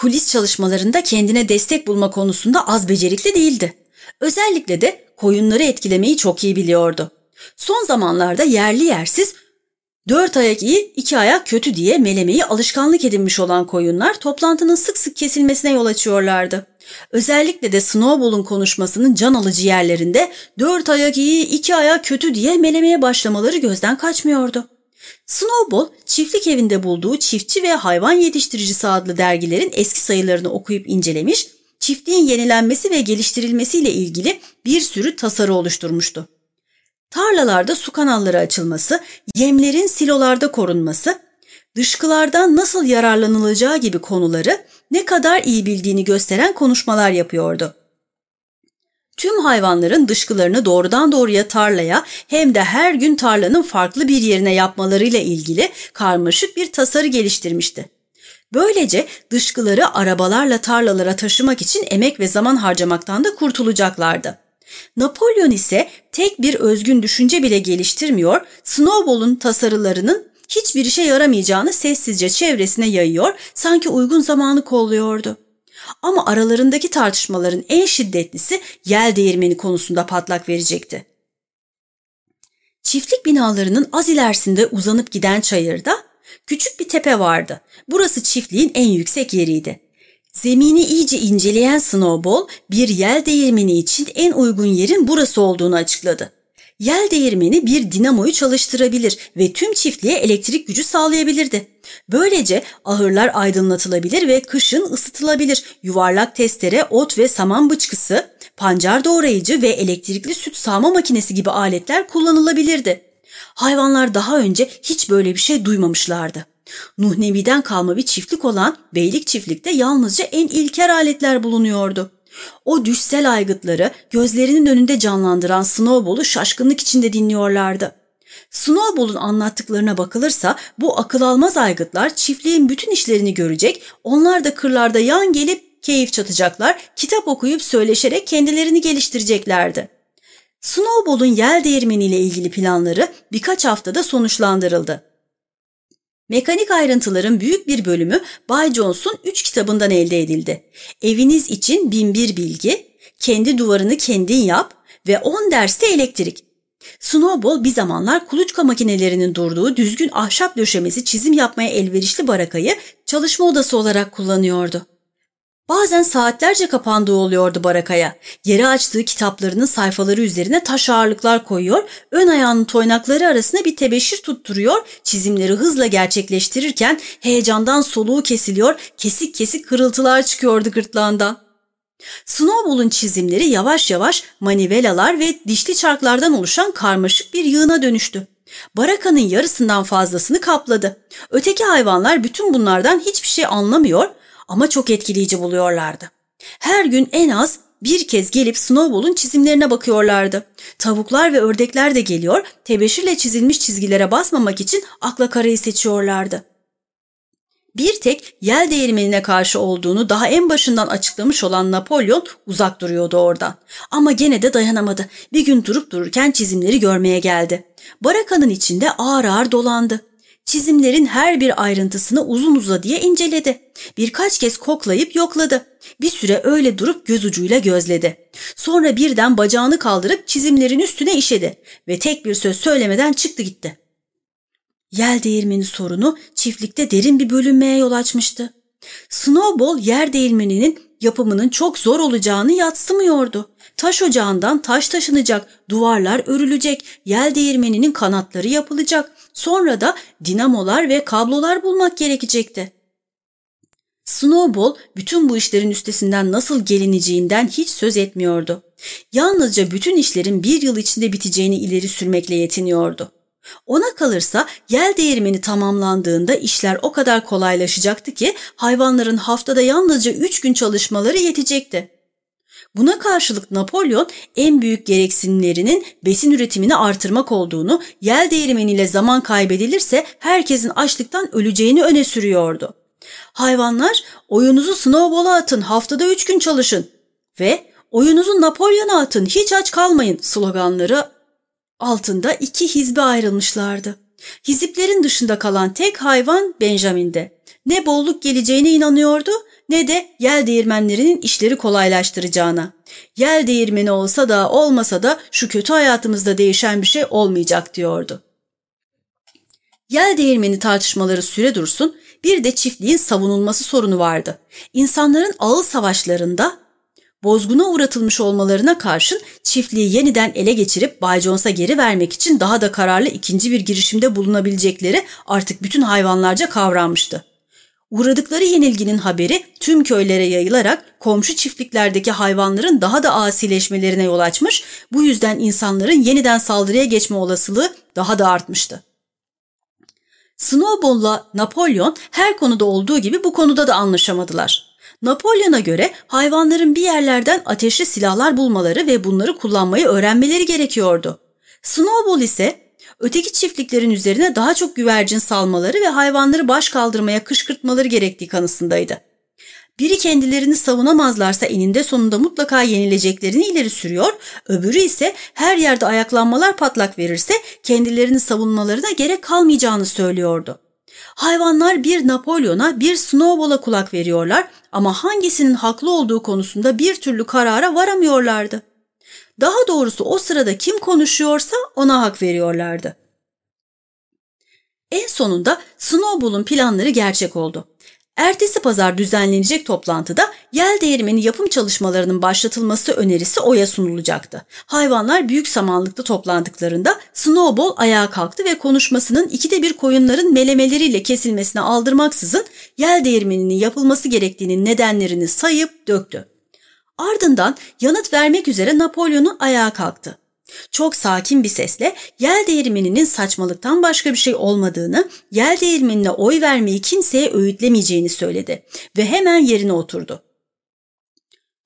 kulis çalışmalarında kendine destek bulma konusunda az becerikli değildi. Özellikle de koyunları etkilemeyi çok iyi biliyordu. Son zamanlarda yerli yersiz dört ayak iyi, iki ayak kötü diye melemeyi alışkanlık edinmiş olan koyunlar toplantının sık sık kesilmesine yol açıyorlardı. Özellikle de Snowball'un konuşmasının can alıcı yerlerinde dört ayak iyi, iki ayak kötü diye melemeye başlamaları gözden kaçmıyordu. Snowball, çiftlik evinde bulduğu Çiftçi ve Hayvan Yetiştiricisi adlı dergilerin eski sayılarını okuyup incelemiş, çiftliğin yenilenmesi ve geliştirilmesiyle ilgili bir sürü tasarı oluşturmuştu. Tarlalarda su kanalları açılması, yemlerin silolarda korunması, dışkılardan nasıl yararlanılacağı gibi konuları ne kadar iyi bildiğini gösteren konuşmalar yapıyordu. Tüm hayvanların dışkılarını doğrudan doğruya tarlaya hem de her gün tarlanın farklı bir yerine yapmalarıyla ilgili karmaşık bir tasarı geliştirmişti. Böylece dışkıları arabalarla tarlalara taşımak için emek ve zaman harcamaktan da kurtulacaklardı. Napolyon ise tek bir özgün düşünce bile geliştirmiyor, Snowball'un tasarılarının hiçbir işe yaramayacağını sessizce çevresine yayıyor, sanki uygun zamanı kolluyordu. Ama aralarındaki tartışmaların en şiddetlisi yel değirmeni konusunda patlak verecekti. Çiftlik binalarının az ilerisinde uzanıp giden çayırda küçük bir tepe vardı. Burası çiftliğin en yüksek yeriydi. Zemini iyice inceleyen Snowball bir yel değirmeni için en uygun yerin burası olduğunu açıkladı. Yel değirmeni bir dinamoyu çalıştırabilir ve tüm çiftliğe elektrik gücü sağlayabilirdi. Böylece ahırlar aydınlatılabilir ve kışın ısıtılabilir. Yuvarlak testere, ot ve saman bıçkısı, pancar doğrayıcı ve elektrikli süt sağma makinesi gibi aletler kullanılabilirdi. Hayvanlar daha önce hiç böyle bir şey duymamışlardı. Nuh Nebi'den kalma bir çiftlik olan Beylik çiftlikte yalnızca en ilker aletler bulunuyordu. O düşsel aygıtları gözlerinin önünde canlandıran Snowball'u şaşkınlık içinde dinliyorlardı. Snowball'un anlattıklarına bakılırsa bu akıl almaz aygıtlar çiftliğin bütün işlerini görecek, onlar da kırlarda yan gelip keyif çatacaklar, kitap okuyup söyleşerek kendilerini geliştireceklerdi. Snowball'un yel değirmeniyle ilgili planları birkaç haftada sonuçlandırıldı. Mekanik ayrıntıların büyük bir bölümü Bay Jones'un 3 kitabından elde edildi. Eviniz için binbir bilgi, kendi duvarını kendin yap ve 10 derste elektrik. Snowball bir zamanlar kuluçka makinelerinin durduğu düzgün ahşap döşemesi çizim yapmaya elverişli barakayı çalışma odası olarak kullanıyordu. Bazen saatlerce kapandığı oluyordu barakaya. Yere açtığı kitaplarının sayfaları üzerine taş ağırlıklar koyuyor, ön ayağının toynakları arasına bir tebeşir tutturuyor, çizimleri hızla gerçekleştirirken heyecandan soluğu kesiliyor, kesik kesik hırıltılar çıkıyordu gırtlağından. Snowball'un çizimleri yavaş yavaş manivelalar ve dişli çarklardan oluşan karmaşık bir yığına dönüştü. Barakanın yarısından fazlasını kapladı. Öteki hayvanlar bütün bunlardan hiçbir şey anlamıyor, ama çok etkileyici buluyorlardı. Her gün en az bir kez gelip Snowball'un çizimlerine bakıyorlardı. Tavuklar ve ördekler de geliyor, tebeşirle çizilmiş çizgilere basmamak için akla karayı seçiyorlardı. Bir tek yel değirmenine karşı olduğunu daha en başından açıklamış olan Napolyon uzak duruyordu oradan. Ama gene de dayanamadı. Bir gün durup dururken çizimleri görmeye geldi. Barakanın içinde ağır ağır dolandı. Çizimlerin her bir ayrıntısını uzun uzadıya inceledi. Birkaç kez koklayıp yokladı. Bir süre öyle durup göz ucuyla gözledi. Sonra birden bacağını kaldırıp çizimlerin üstüne işedi ve tek bir söz söylemeden çıktı gitti. Yel değirmeni sorunu çiftlikte derin bir bölünmeye yol açmıştı. Snowball yer değirmeninin yapımının çok zor olacağını yatsımıyordu. Taş ocağından taş taşınacak, duvarlar örülecek, yel değirmeninin kanatları yapılacak, sonra da dinamolar ve kablolar bulmak gerekecekti. Snowball bütün bu işlerin üstesinden nasıl gelineceğinden hiç söz etmiyordu. Yalnızca bütün işlerin bir yıl içinde biteceğini ileri sürmekle yetiniyordu. Ona kalırsa yel değirmeni tamamlandığında işler o kadar kolaylaşacaktı ki hayvanların haftada yalnızca üç gün çalışmaları yetecekti. Buna karşılık Napolyon en büyük gereksinimlerinin besin üretimini artırmak olduğunu, yel değirmeniyle zaman kaybedilirse herkesin açlıktan öleceğini öne sürüyordu. Hayvanlar oyunuzu Snowball'a atın haftada üç gün çalışın ve oyunuzu Napolyon'a atın hiç aç kalmayın sloganları altında iki hizbe ayrılmışlardı. Hiziplerin dışında kalan tek hayvan Benjamin'de. Ne bolluk geleceğine inanıyordu ne de yel değirmenlerinin işleri kolaylaştıracağına. Yel değirmeni olsa da olmasa da şu kötü hayatımızda değişen bir şey olmayacak diyordu. Yel değirmeni tartışmaları süre dursun, bir de çiftliğin savunulması sorunu vardı. İnsanların ağıl savaşlarında bozguna uğratılmış olmalarına karşın çiftliği yeniden ele geçirip Bay Jones'a geri vermek için daha da kararlı ikinci bir girişimde bulunabilecekleri artık bütün hayvanlarca kavranmıştı. Uğradıkları yenilginin haberi tüm köylere yayılarak komşu çiftliklerdeki hayvanların daha da asileşmelerine yol açmış, bu yüzden insanların yeniden saldırıya geçme olasılığı daha da artmıştı. Snowball'la Napolyon her konuda olduğu gibi bu konuda da anlaşamadılar. Napolyon'a göre hayvanların bir yerlerden ateşli silahlar bulmaları ve bunları kullanmayı öğrenmeleri gerekiyordu. Snowball ise öteki çiftliklerin üzerine daha çok güvercin salmaları ve hayvanları baş kaldırmaya kışkırtmaları gerektiği kanısındaydı. Biri kendilerini savunamazlarsa eninde sonunda mutlaka yenileceklerini ileri sürüyor, öbürü ise her yerde ayaklanmalar patlak verirse kendilerini savunmalarına gerek kalmayacağını söylüyordu. Hayvanlar bir Napolyon'a bir Snowball'a kulak veriyorlar ama hangisinin haklı olduğu konusunda bir türlü karara varamıyorlardı. Daha doğrusu o sırada kim konuşuyorsa ona hak veriyorlardı. En sonunda Snowball'un planları gerçek oldu. Ertesi pazar düzenlenecek toplantıda yel değirmeni yapım çalışmalarının başlatılması önerisi oya sunulacaktı. Hayvanlar büyük samanlıkta toplandıklarında Snowball ayağa kalktı ve konuşmasının ikide bir koyunların melemeleriyle kesilmesine aldırmaksızın yel değirmeninin yapılması gerektiğinin nedenlerini sayıp döktü. Ardından yanıt vermek üzere Napolyon'un ayağa kalktı. Çok sakin bir sesle yel değirmeninin saçmalıktan başka bir şey olmadığını, yel değirmenine oy vermeyi kimseye öğütlemeyeceğini söyledi ve hemen yerine oturdu.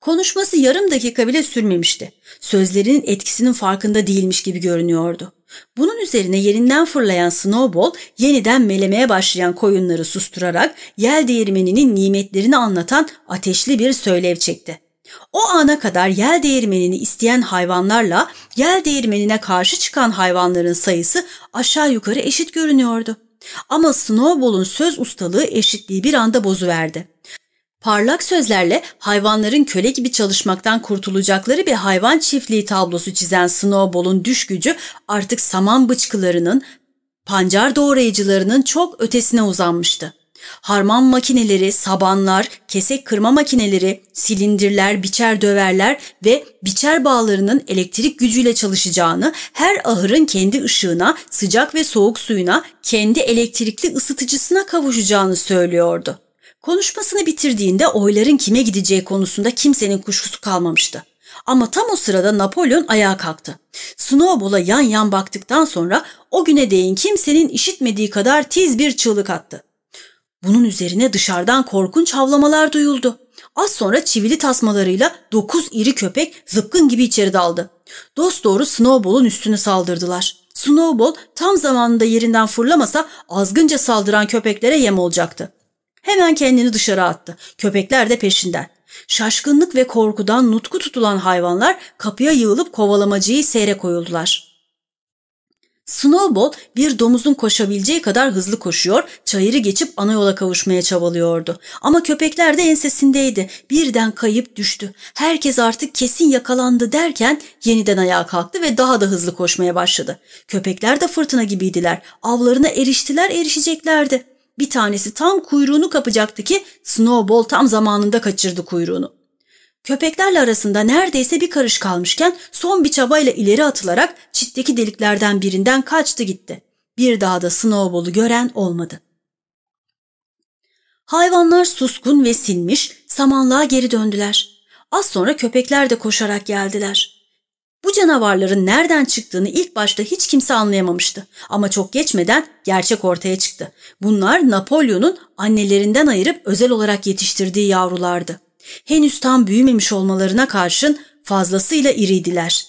Konuşması yarım dakika bile sürmemişti. Sözlerinin etkisinin farkında değilmiş gibi görünüyordu. Bunun üzerine yerinden fırlayan Snowball yeniden melemeye başlayan koyunları susturarak yel değirmeninin nimetlerini anlatan ateşli bir söylev çekti. O ana kadar yel değirmenini isteyen hayvanlarla yel değirmenine karşı çıkan hayvanların sayısı aşağı yukarı eşit görünüyordu. Ama Snowball'un söz ustalığı eşitliği bir anda bozuverdi. Parlak sözlerle hayvanların köle gibi çalışmaktan kurtulacakları bir hayvan çiftliği tablosu çizen Snowball'un düş gücü artık saman bıçkılarının, pancar doğrayıcılarının çok ötesine uzanmıştı. Harman makineleri, sabanlar, kesek kırma makineleri, silindirler, biçer döverler ve biçer bağlarının elektrik gücüyle çalışacağını, her ahırın kendi ışığına, sıcak ve soğuk suyuna, kendi elektrikli ısıtıcısına kavuşacağını söylüyordu. Konuşmasını bitirdiğinde oyların kime gideceği konusunda kimsenin kuşkusu kalmamıştı. Ama tam o sırada Napolyon ayağa kalktı. Snowball'a yan yan baktıktan sonra o güne değin kimsenin işitmediği kadar tiz bir çığlık attı. Bunun üzerine dışarıdan korkunç havlamalar duyuldu. Az sonra çivili tasmalarıyla dokuz iri köpek zıpkın gibi içeri daldı. Dost doğru Snowball'un üstüne saldırdılar. Snowball tam zamanında yerinden fırlamasa azgınca saldıran köpeklere yem olacaktı. Hemen kendini dışarı attı. Köpekler de peşinden. Şaşkınlık ve korkudan nutku tutulan hayvanlar kapıya yığılıp kovalamacıyı seyre koyuldular. Snowball bir domuzun koşabileceği kadar hızlı koşuyor, çayırı geçip ana yola kavuşmaya çabalıyordu. Ama köpekler de ensesindeydi. Birden kayıp düştü. Herkes artık kesin yakalandı derken yeniden ayağa kalktı ve daha da hızlı koşmaya başladı. Köpekler de fırtına gibiydiler. Avlarına eriştiler erişeceklerdi. Bir tanesi tam kuyruğunu kapacaktı ki Snowball tam zamanında kaçırdı kuyruğunu. Köpeklerle arasında neredeyse bir karış kalmışken son bir çabayla ileri atılarak çitteki deliklerden birinden kaçtı gitti. Bir daha da Snowball'u gören olmadı. Hayvanlar suskun ve sinmiş samanlığa geri döndüler. Az sonra köpekler de koşarak geldiler. Bu canavarların nereden çıktığını ilk başta hiç kimse anlayamamıştı. Ama çok geçmeden gerçek ortaya çıktı. Bunlar Napolyon'un annelerinden ayırıp özel olarak yetiştirdiği yavrulardı. Henüz tam büyümemiş olmalarına karşın fazlasıyla iriydiler.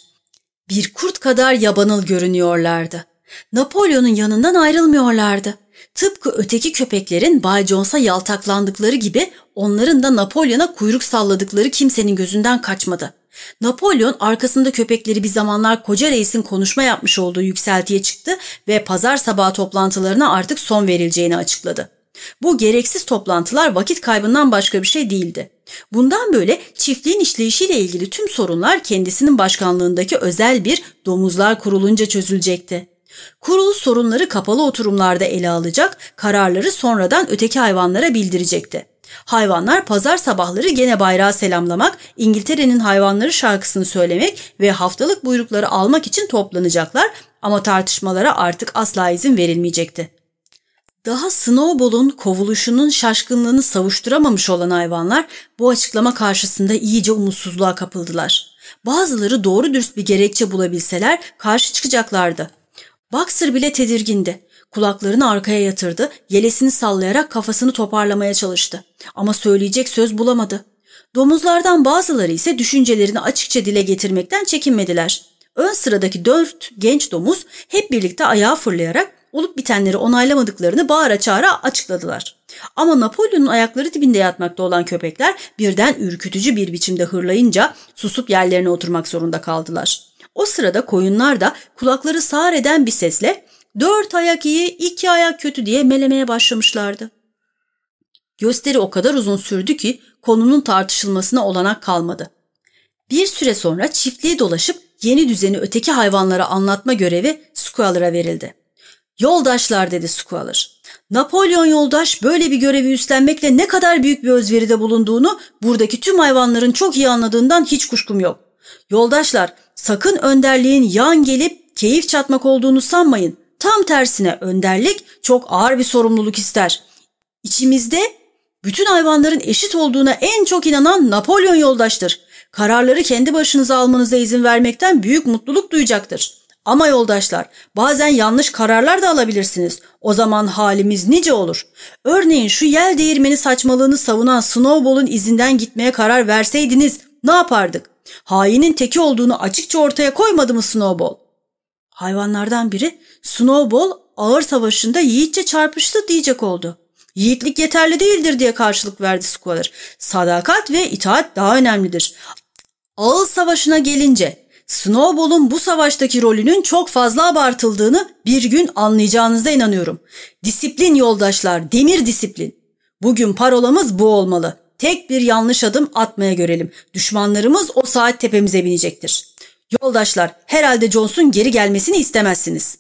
Bir kurt kadar yabanıl görünüyorlardı. Napolyon'un yanından ayrılmıyorlardı. Tıpkı öteki köpeklerin Bay Jones'a yaltaklandıkları gibi onların da Napolyon'a kuyruk salladıkları kimsenin gözünden kaçmadı. Napolyon arkasında köpekleri bir zamanlar koca reisin konuşma yapmış olduğu yükseltiye çıktı ve pazar sabahı toplantılarına artık son verileceğini açıkladı. Bu gereksiz toplantılar vakit kaybından başka bir şey değildi. Bundan böyle çiftliğin işleyişiyle ilgili tüm sorunlar kendisinin başkanlığındaki özel bir domuzlar kurulunca çözülecekti. Kurul sorunları kapalı oturumlarda ele alacak, kararları sonradan öteki hayvanlara bildirecekti. Hayvanlar pazar sabahları gene bayrağı selamlamak, İngiltere'nin hayvanları şarkısını söylemek ve haftalık buyrukları almak için toplanacaklar ama tartışmalara artık asla izin verilmeyecekti. Daha Snowball'un kovuluşunun şaşkınlığını savuşturamamış olan hayvanlar bu açıklama karşısında iyice umutsuzluğa kapıldılar. Bazıları doğru dürüst bir gerekçe bulabilseler karşı çıkacaklardı. Boxer bile tedirgindi. Kulaklarını arkaya yatırdı, yelesini sallayarak kafasını toparlamaya çalıştı. Ama söyleyecek söz bulamadı. Domuzlardan bazıları ise düşüncelerini açıkça dile getirmekten çekinmediler. Ön sıradaki dört genç domuz hep birlikte ayağa fırlayarak olup bitenleri onaylamadıklarını bağıra çağıra açıkladılar. Ama Napolyon'un ayakları dibinde yatmakta olan köpekler birden ürkütücü bir biçimde hırlayınca susup yerlerine oturmak zorunda kaldılar. O sırada koyunlar da kulakları sağır eden bir sesle dört ayak iyi, iki ayak kötü diye melemeye başlamışlardı. Gösteri o kadar uzun sürdü ki konunun tartışılmasına olanak kalmadı. Bir süre sonra çiftliğe dolaşıp yeni düzeni öteki hayvanlara anlatma görevi Squalor'a verildi. Yoldaşlar dedi Squalor. Napolyon yoldaş böyle bir görevi üstlenmekle ne kadar büyük bir özveride bulunduğunu buradaki tüm hayvanların çok iyi anladığından hiç kuşkum yok. Yoldaşlar sakın önderliğin yan gelip keyif çatmak olduğunu sanmayın. Tam tersine önderlik çok ağır bir sorumluluk ister. İçimizde bütün hayvanların eşit olduğuna en çok inanan Napolyon yoldaştır. Kararları kendi başınıza almanıza izin vermekten büyük mutluluk duyacaktır. Ama yoldaşlar bazen yanlış kararlar da alabilirsiniz. O zaman halimiz nice olur. Örneğin şu yel değirmeni saçmalığını savunan Snowball'un izinden gitmeye karar verseydiniz ne yapardık? Hainin teki olduğunu açıkça ortaya koymadı mı Snowball? Hayvanlardan biri Snowball ağır savaşında yiğitçe çarpıştı diyecek oldu. Yiğitlik yeterli değildir diye karşılık verdi Squaller. Sadakat ve itaat daha önemlidir. Ağıl savaşına gelince Snowball'un bu savaştaki rolünün çok fazla abartıldığını bir gün anlayacağınıza inanıyorum. Disiplin yoldaşlar, demir disiplin. Bugün parolamız bu olmalı. Tek bir yanlış adım atmaya görelim. Düşmanlarımız o saat tepemize binecektir. Yoldaşlar, herhalde Jones'un geri gelmesini istemezsiniz.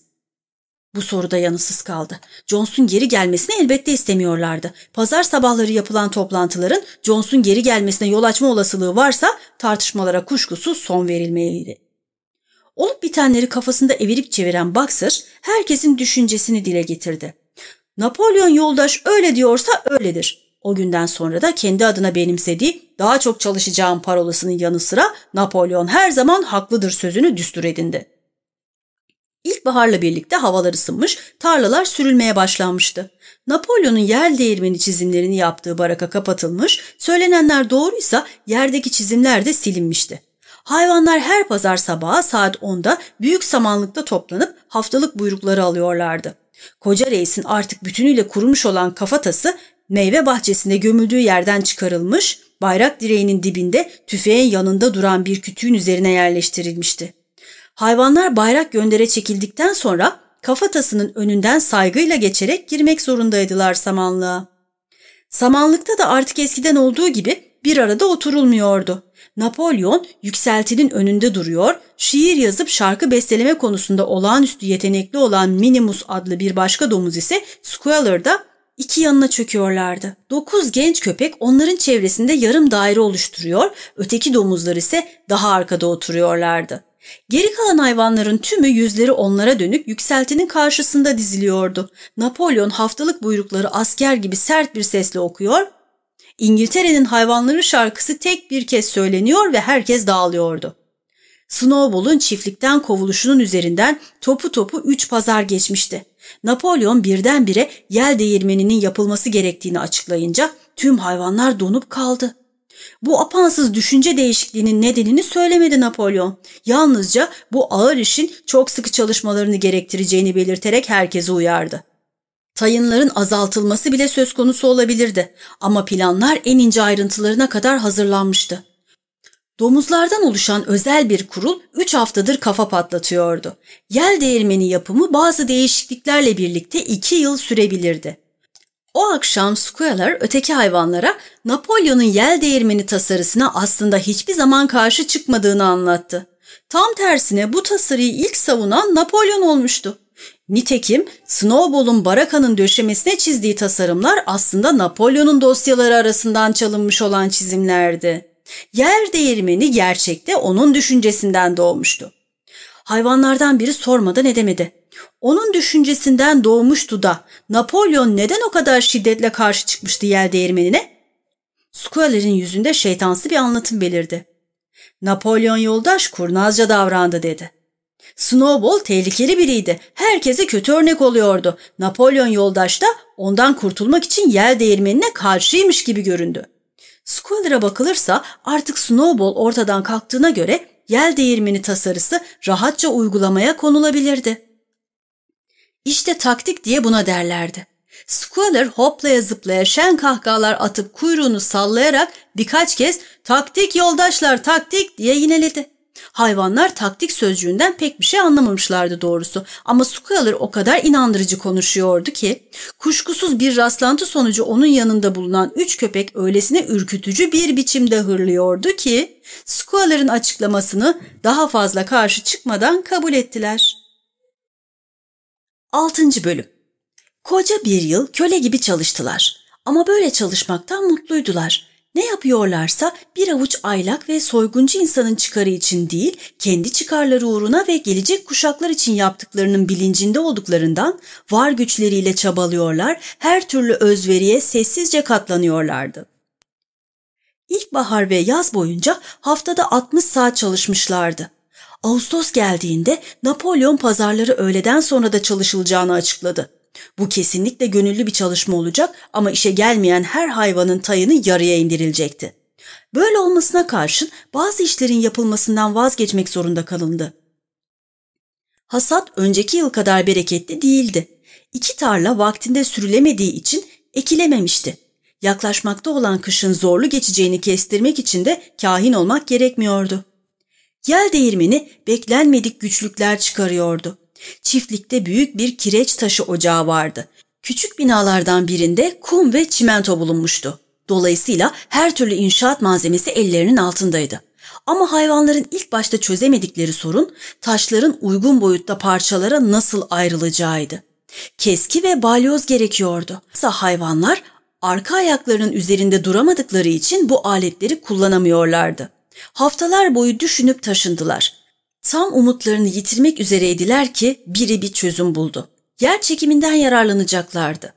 Bu soruda yanısız kaldı. Jones'un geri gelmesini elbette istemiyorlardı. Pazar sabahları yapılan toplantıların Jones'un geri gelmesine yol açma olasılığı varsa tartışmalara kuşkusuz son verilmeliydi. Olup bitenleri kafasında evirip çeviren Boxer herkesin düşüncesini dile getirdi. Napolyon yoldaş öyle diyorsa öyledir. O günden sonra da kendi adına benimsediği daha çok çalışacağım parolasının yanı sıra Napolyon her zaman haklıdır sözünü düstur edindi. İlkbaharla birlikte havalar ısınmış, tarlalar sürülmeye başlanmıştı. Napolyon'un yer değirmeni çizimlerini yaptığı baraka kapatılmış, söylenenler doğruysa yerdeki çizimler de silinmişti. Hayvanlar her pazar sabahı saat 10'da büyük samanlıkta toplanıp haftalık buyrukları alıyorlardı. Koca reisin artık bütünüyle kurumuş olan kafatası meyve bahçesinde gömüldüğü yerden çıkarılmış, bayrak direğinin dibinde tüfeğin yanında duran bir kütüğün üzerine yerleştirilmişti. Hayvanlar bayrak göndere çekildikten sonra kafatasının önünden saygıyla geçerek girmek zorundaydılar samanlığa. Samanlıkta da artık eskiden olduğu gibi bir arada oturulmuyordu. Napolyon yükseltinin önünde duruyor, şiir yazıp şarkı besteleme konusunda olağanüstü yetenekli olan Minimus adlı bir başka domuz ise Squalor'da iki yanına çöküyorlardı. Dokuz genç köpek onların çevresinde yarım daire oluşturuyor, öteki domuzlar ise daha arkada oturuyorlardı. Geri kalan hayvanların tümü yüzleri onlara dönük yükseltinin karşısında diziliyordu. Napolyon haftalık buyrukları asker gibi sert bir sesle okuyor. İngiltere'nin hayvanları şarkısı tek bir kez söyleniyor ve herkes dağılıyordu. Snowball'un çiftlikten kovuluşunun üzerinden topu topu üç pazar geçmişti. Napolyon birdenbire yel değirmeninin yapılması gerektiğini açıklayınca tüm hayvanlar donup kaldı. Bu apansız düşünce değişikliğinin nedenini söylemedi Napolyon. Yalnızca bu ağır işin çok sıkı çalışmalarını gerektireceğini belirterek herkese uyardı. Tayınların azaltılması bile söz konusu olabilirdi ama planlar en ince ayrıntılarına kadar hazırlanmıştı. Domuzlardan oluşan özel bir kurul 3 haftadır kafa patlatıyordu. Yel değirmeni yapımı bazı değişikliklerle birlikte 2 yıl sürebilirdi. O akşam Squealer öteki hayvanlara Napolyon'un yel değirmeni tasarısına aslında hiçbir zaman karşı çıkmadığını anlattı. Tam tersine bu tasarıyı ilk savunan Napolyon olmuştu. Nitekim Snowball'un barakanın döşemesine çizdiği tasarımlar aslında Napolyon'un dosyaları arasından çalınmış olan çizimlerdi. Yer değirmeni gerçekte onun düşüncesinden doğmuştu. Hayvanlardan biri sormadan edemedi. Onun düşüncesinden doğmuştu da Napolyon neden o kadar şiddetle karşı çıkmıştı yel değirmenine? Squaller'in yüzünde şeytansı bir anlatım belirdi. Napolyon yoldaş kurnazca davrandı dedi. Snowball tehlikeli biriydi. Herkese kötü örnek oluyordu. Napolyon yoldaş da ondan kurtulmak için yel değirmenine karşıymış gibi göründü. Squaller'a bakılırsa artık Snowball ortadan kalktığına göre yel değirmeni tasarısı rahatça uygulamaya konulabilirdi. İşte taktik diye buna derlerdi. Squaller hoplaya zıplaya şen kahkahalar atıp kuyruğunu sallayarak birkaç kez taktik yoldaşlar taktik diye yineledi. Hayvanlar taktik sözcüğünden pek bir şey anlamamışlardı doğrusu ama Squealer o kadar inandırıcı konuşuyordu ki kuşkusuz bir rastlantı sonucu onun yanında bulunan üç köpek öylesine ürkütücü bir biçimde hırlıyordu ki Squealer'ın açıklamasını daha fazla karşı çıkmadan kabul ettiler. 6. Bölüm Koca bir yıl köle gibi çalıştılar ama böyle çalışmaktan mutluydular. Ne yapıyorlarsa bir avuç aylak ve soyguncu insanın çıkarı için değil, kendi çıkarları uğruna ve gelecek kuşaklar için yaptıklarının bilincinde olduklarından var güçleriyle çabalıyorlar, her türlü özveriye sessizce katlanıyorlardı. İlkbahar ve yaz boyunca haftada 60 saat çalışmışlardı. Ağustos geldiğinde Napolyon pazarları öğleden sonra da çalışılacağını açıkladı. Bu kesinlikle gönüllü bir çalışma olacak ama işe gelmeyen her hayvanın tayını yarıya indirilecekti. Böyle olmasına karşın bazı işlerin yapılmasından vazgeçmek zorunda kalındı. Hasat önceki yıl kadar bereketli değildi. İki tarla vaktinde sürülemediği için ekilememişti. Yaklaşmakta olan kışın zorlu geçeceğini kestirmek için de kahin olmak gerekmiyordu. Yel değirmeni beklenmedik güçlükler çıkarıyordu. Çiftlikte büyük bir kireç taşı ocağı vardı. Küçük binalardan birinde kum ve çimento bulunmuştu. Dolayısıyla her türlü inşaat malzemesi ellerinin altındaydı. Ama hayvanların ilk başta çözemedikleri sorun taşların uygun boyutta parçalara nasıl ayrılacağıydı. Keski ve balyoz gerekiyordu. Ise hayvanlar arka ayaklarının üzerinde duramadıkları için bu aletleri kullanamıyorlardı. Haftalar boyu düşünüp taşındılar. Tam umutlarını yitirmek üzereydiler ki biri bir çözüm buldu. Yer çekiminden yararlanacaklardı.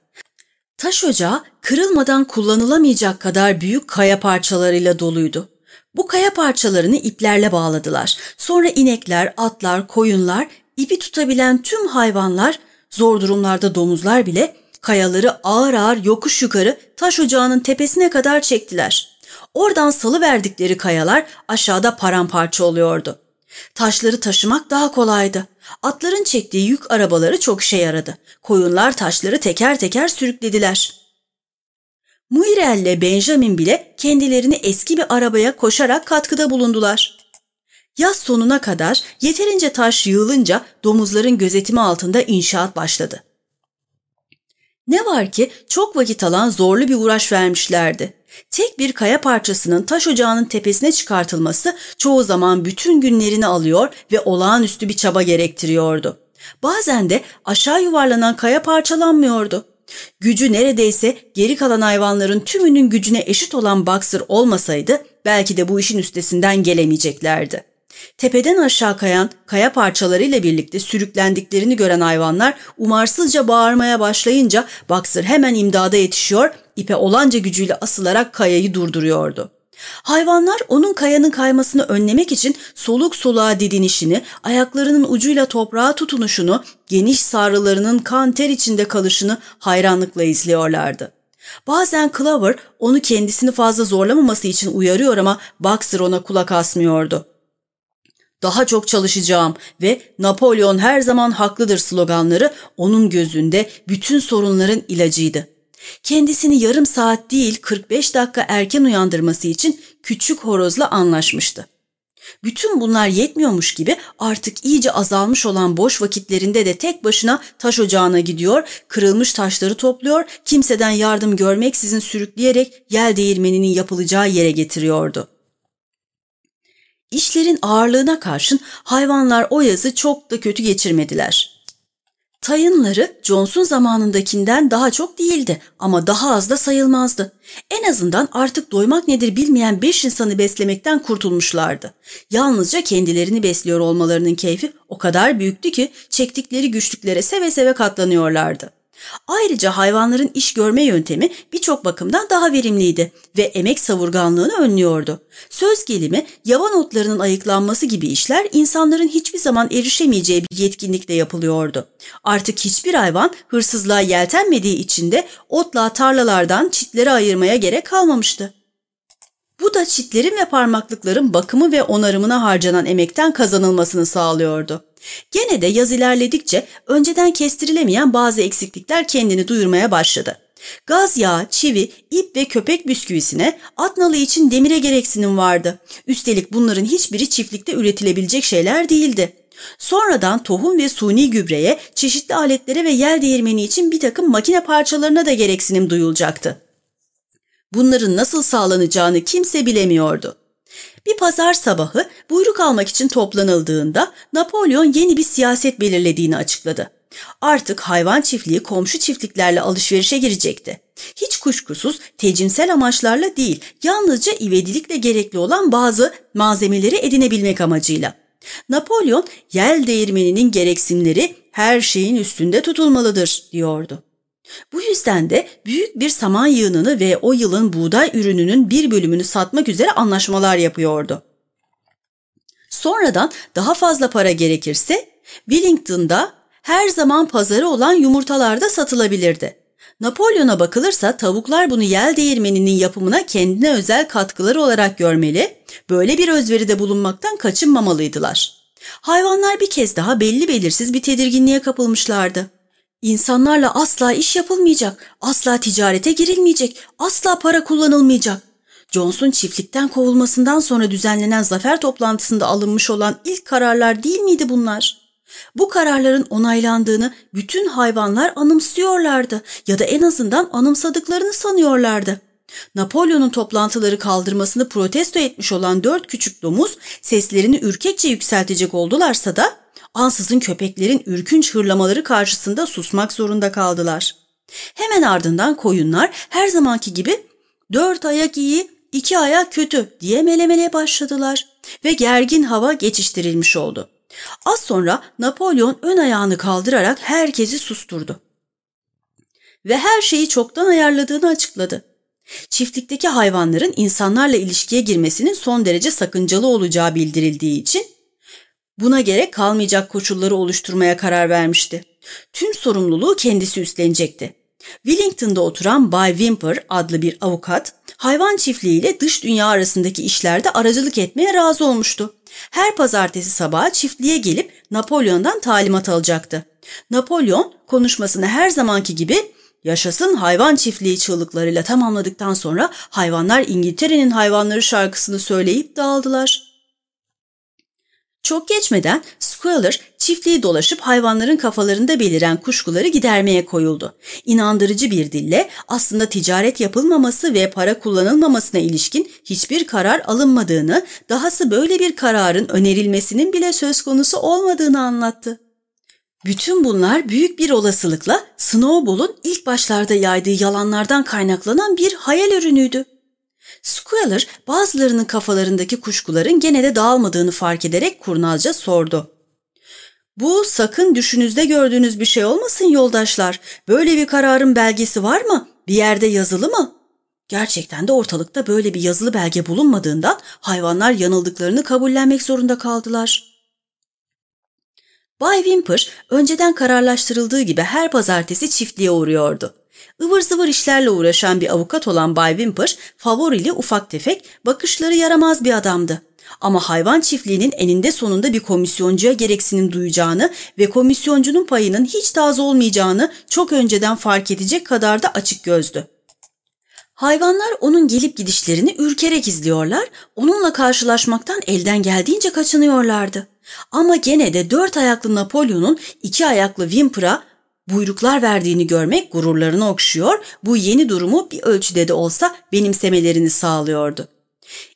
Taş ocağı kırılmadan kullanılamayacak kadar büyük kaya parçalarıyla doluydu. Bu kaya parçalarını iplerle bağladılar. Sonra inekler, atlar, koyunlar, ipi tutabilen tüm hayvanlar, zor durumlarda domuzlar bile kayaları ağır ağır yokuş yukarı taş ocağının tepesine kadar çektiler. Oradan salı verdikleri kayalar aşağıda paramparça oluyordu. Taşları taşımak daha kolaydı. Atların çektiği yük arabaları çok işe yaradı. Koyunlar taşları teker teker sürüklediler. Muirel ile Benjamin bile kendilerini eski bir arabaya koşarak katkıda bulundular. Yaz sonuna kadar yeterince taş yığılınca domuzların gözetimi altında inşaat başladı. Ne var ki çok vakit alan zorlu bir uğraş vermişlerdi. Tek bir kaya parçasının taş ocağının tepesine çıkartılması çoğu zaman bütün günlerini alıyor ve olağanüstü bir çaba gerektiriyordu. Bazen de aşağı yuvarlanan kaya parçalanmıyordu. Gücü neredeyse geri kalan hayvanların tümünün gücüne eşit olan Boxer olmasaydı belki de bu işin üstesinden gelemeyeceklerdi. Tepeden aşağı kayan kaya parçalarıyla birlikte sürüklendiklerini gören hayvanlar umarsızca bağırmaya başlayınca Boxer hemen imdada yetişiyor, ipe olanca gücüyle asılarak kayayı durduruyordu. Hayvanlar onun kayanın kaymasını önlemek için soluk soluğa didinişini, ayaklarının ucuyla toprağa tutunuşunu, geniş sarılarının kan ter içinde kalışını hayranlıkla izliyorlardı. Bazen Clover onu kendisini fazla zorlamaması için uyarıyor ama Boxer ona kulak asmıyordu daha çok çalışacağım ve Napolyon her zaman haklıdır sloganları onun gözünde bütün sorunların ilacıydı. Kendisini yarım saat değil 45 dakika erken uyandırması için küçük horozla anlaşmıştı. Bütün bunlar yetmiyormuş gibi artık iyice azalmış olan boş vakitlerinde de tek başına taş ocağına gidiyor, kırılmış taşları topluyor, kimseden yardım görmeksizin sürükleyerek yel değirmeninin yapılacağı yere getiriyordu. İşlerin ağırlığına karşın hayvanlar o yazı çok da kötü geçirmediler. Tayınları Johnson zamanındakinden daha çok değildi ama daha az da sayılmazdı. En azından artık doymak nedir bilmeyen beş insanı beslemekten kurtulmuşlardı. Yalnızca kendilerini besliyor olmalarının keyfi o kadar büyüktü ki çektikleri güçlüklere seve seve katlanıyorlardı. Ayrıca hayvanların iş görme yöntemi birçok bakımdan daha verimliydi ve emek savurganlığını önlüyordu. Söz gelimi yaban otlarının ayıklanması gibi işler insanların hiçbir zaman erişemeyeceği bir yetkinlikle yapılıyordu. Artık hiçbir hayvan hırsızlığa yeltenmediği için de otla tarlalardan çitleri ayırmaya gerek kalmamıştı. Bu da çitlerin ve parmaklıkların bakımı ve onarımına harcanan emekten kazanılmasını sağlıyordu. Gene de yaz ilerledikçe önceden kestirilemeyen bazı eksiklikler kendini duyurmaya başladı. Gaz yağı, çivi, ip ve köpek bisküvisine at nalı için demire gereksinim vardı. Üstelik bunların hiçbiri çiftlikte üretilebilecek şeyler değildi. Sonradan tohum ve suni gübreye, çeşitli aletlere ve yer değirmeni için bir takım makine parçalarına da gereksinim duyulacaktı. Bunların nasıl sağlanacağını kimse bilemiyordu. Bir pazar sabahı buyruk almak için toplanıldığında Napolyon yeni bir siyaset belirlediğini açıkladı. Artık hayvan çiftliği komşu çiftliklerle alışverişe girecekti. Hiç kuşkusuz tecimsel amaçlarla değil, yalnızca ivedilikle gerekli olan bazı malzemeleri edinebilmek amacıyla. Napolyon, yel değirmeninin gereksinleri her şeyin üstünde tutulmalıdır diyordu. Bu yüzden de büyük bir saman yığınını ve o yılın buğday ürününün bir bölümünü satmak üzere anlaşmalar yapıyordu. Sonradan daha fazla para gerekirse Wellington'da her zaman pazarı olan yumurtalar da satılabilirdi. Napolyon'a bakılırsa tavuklar bunu yel değirmeninin yapımına kendine özel katkıları olarak görmeli, böyle bir özveride bulunmaktan kaçınmamalıydılar. Hayvanlar bir kez daha belli belirsiz bir tedirginliğe kapılmışlardı. İnsanlarla asla iş yapılmayacak, asla ticarete girilmeyecek, asla para kullanılmayacak. Johnson çiftlikten kovulmasından sonra düzenlenen zafer toplantısında alınmış olan ilk kararlar değil miydi bunlar? Bu kararların onaylandığını bütün hayvanlar anımsıyorlardı ya da en azından anımsadıklarını sanıyorlardı. Napolyon'un toplantıları kaldırmasını protesto etmiş olan dört küçük domuz seslerini ürkekçe yükseltecek oldularsa da ansızın köpeklerin ürkünç hırlamaları karşısında susmak zorunda kaldılar. Hemen ardından koyunlar her zamanki gibi dört ayak iyi, iki ayak kötü diye melemele başladılar ve gergin hava geçiştirilmiş oldu. Az sonra Napolyon ön ayağını kaldırarak herkesi susturdu. Ve her şeyi çoktan ayarladığını açıkladı. Çiftlikteki hayvanların insanlarla ilişkiye girmesinin son derece sakıncalı olacağı bildirildiği için buna gerek kalmayacak koşulları oluşturmaya karar vermişti. Tüm sorumluluğu kendisi üstlenecekti. Wellington'da oturan Bay Wimper adlı bir avukat, hayvan çiftliği ile dış dünya arasındaki işlerde aracılık etmeye razı olmuştu. Her pazartesi sabahı çiftliğe gelip Napolyon'dan talimat alacaktı. Napolyon konuşmasını her zamanki gibi yaşasın hayvan çiftliği çığlıklarıyla tamamladıktan sonra hayvanlar İngiltere'nin hayvanları şarkısını söyleyip dağıldılar. Çok geçmeden Squealer çiftliği dolaşıp hayvanların kafalarında beliren kuşkuları gidermeye koyuldu. İnandırıcı bir dille aslında ticaret yapılmaması ve para kullanılmamasına ilişkin hiçbir karar alınmadığını, dahası böyle bir kararın önerilmesinin bile söz konusu olmadığını anlattı. Bütün bunlar büyük bir olasılıkla Snowball'un ilk başlarda yaydığı yalanlardan kaynaklanan bir hayal ürünüydü. Squealer bazılarının kafalarındaki kuşkuların gene de dağılmadığını fark ederek kurnazca sordu. Bu sakın düşünüzde gördüğünüz bir şey olmasın yoldaşlar. Böyle bir kararın belgesi var mı? Bir yerde yazılı mı? Gerçekten de ortalıkta böyle bir yazılı belge bulunmadığından hayvanlar yanıldıklarını kabullenmek zorunda kaldılar. Bay Wimper önceden kararlaştırıldığı gibi her pazartesi çiftliğe uğruyordu. Ivır zıvır işlerle uğraşan bir avukat olan Bay Wimper, favorili ufak tefek, bakışları yaramaz bir adamdı. Ama hayvan çiftliğinin eninde sonunda bir komisyoncuya gereksinim duyacağını ve komisyoncunun payının hiç taze olmayacağını çok önceden fark edecek kadar da açık gözdü. Hayvanlar onun gelip gidişlerini ürkerek izliyorlar, onunla karşılaşmaktan elden geldiğince kaçınıyorlardı. Ama gene de dört ayaklı Napolyon'un iki ayaklı Wimper'a buyruklar verdiğini görmek gururlarını okşuyor, bu yeni durumu bir ölçüde de olsa benimsemelerini sağlıyordu.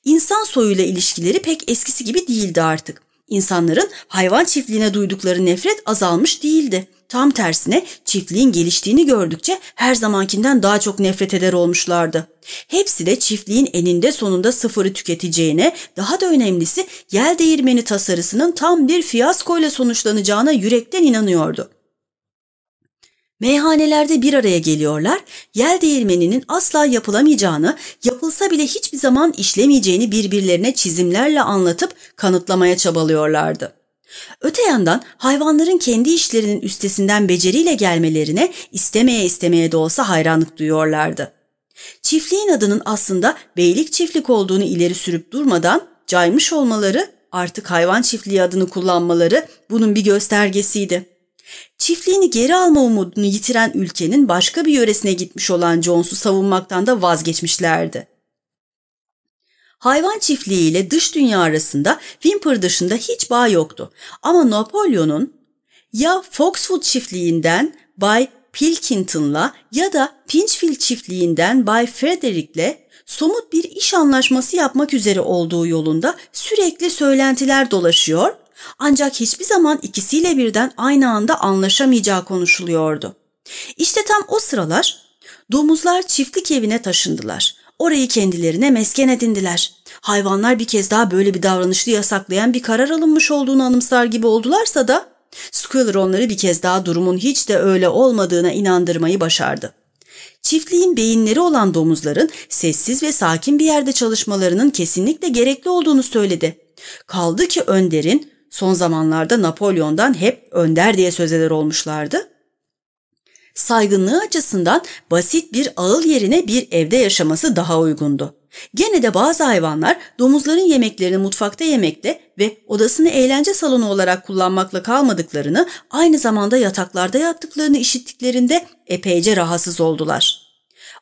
İnsan soyuyla ilişkileri pek eskisi gibi değildi artık. İnsanların hayvan çiftliğine duydukları nefret azalmış değildi. Tam tersine çiftliğin geliştiğini gördükçe her zamankinden daha çok nefret eder olmuşlardı. Hepsi de çiftliğin eninde sonunda sıfırı tüketeceğine, daha da önemlisi yel değirmeni tasarısının tam bir fiyaskoyla sonuçlanacağına yürekten inanıyordu. Meyhanelerde bir araya geliyorlar, yel değirmeninin asla yapılamayacağını, yapılsa bile hiçbir zaman işlemeyeceğini birbirlerine çizimlerle anlatıp kanıtlamaya çabalıyorlardı. Öte yandan hayvanların kendi işlerinin üstesinden beceriyle gelmelerine istemeye istemeye de olsa hayranlık duyuyorlardı. Çiftliğin adının aslında beylik çiftlik olduğunu ileri sürüp durmadan caymış olmaları, artık hayvan çiftliği adını kullanmaları bunun bir göstergesiydi. Çiftliğini geri alma umudunu yitiren ülkenin başka bir yöresine gitmiş olan Jones'u savunmaktan da vazgeçmişlerdi. Hayvan çiftliği ile dış dünya arasında Wimper dışında hiç bağ yoktu. Ama Napolyon'un ya Foxwood çiftliğinden Bay Pilkington'la ya da Pinchfield çiftliğinden Bay Frederick'le somut bir iş anlaşması yapmak üzere olduğu yolunda sürekli söylentiler dolaşıyor ancak hiçbir zaman ikisiyle birden aynı anda anlaşamayacağı konuşuluyordu. İşte tam o sıralar domuzlar çiftlik evine taşındılar. Orayı kendilerine mesken edindiler. Hayvanlar bir kez daha böyle bir davranışlı yasaklayan bir karar alınmış olduğunu anımsar gibi oldularsa da Squealer onları bir kez daha durumun hiç de öyle olmadığına inandırmayı başardı. Çiftliğin beyinleri olan domuzların sessiz ve sakin bir yerde çalışmalarının kesinlikle gerekli olduğunu söyledi. Kaldı ki Önder'in son zamanlarda Napolyon'dan hep Önder diye söz eder olmuşlardı saygınlığı açısından basit bir ağıl yerine bir evde yaşaması daha uygundu. Gene de bazı hayvanlar domuzların yemeklerini mutfakta yemekte ve odasını eğlence salonu olarak kullanmakla kalmadıklarını, aynı zamanda yataklarda yattıklarını işittiklerinde epeyce rahatsız oldular.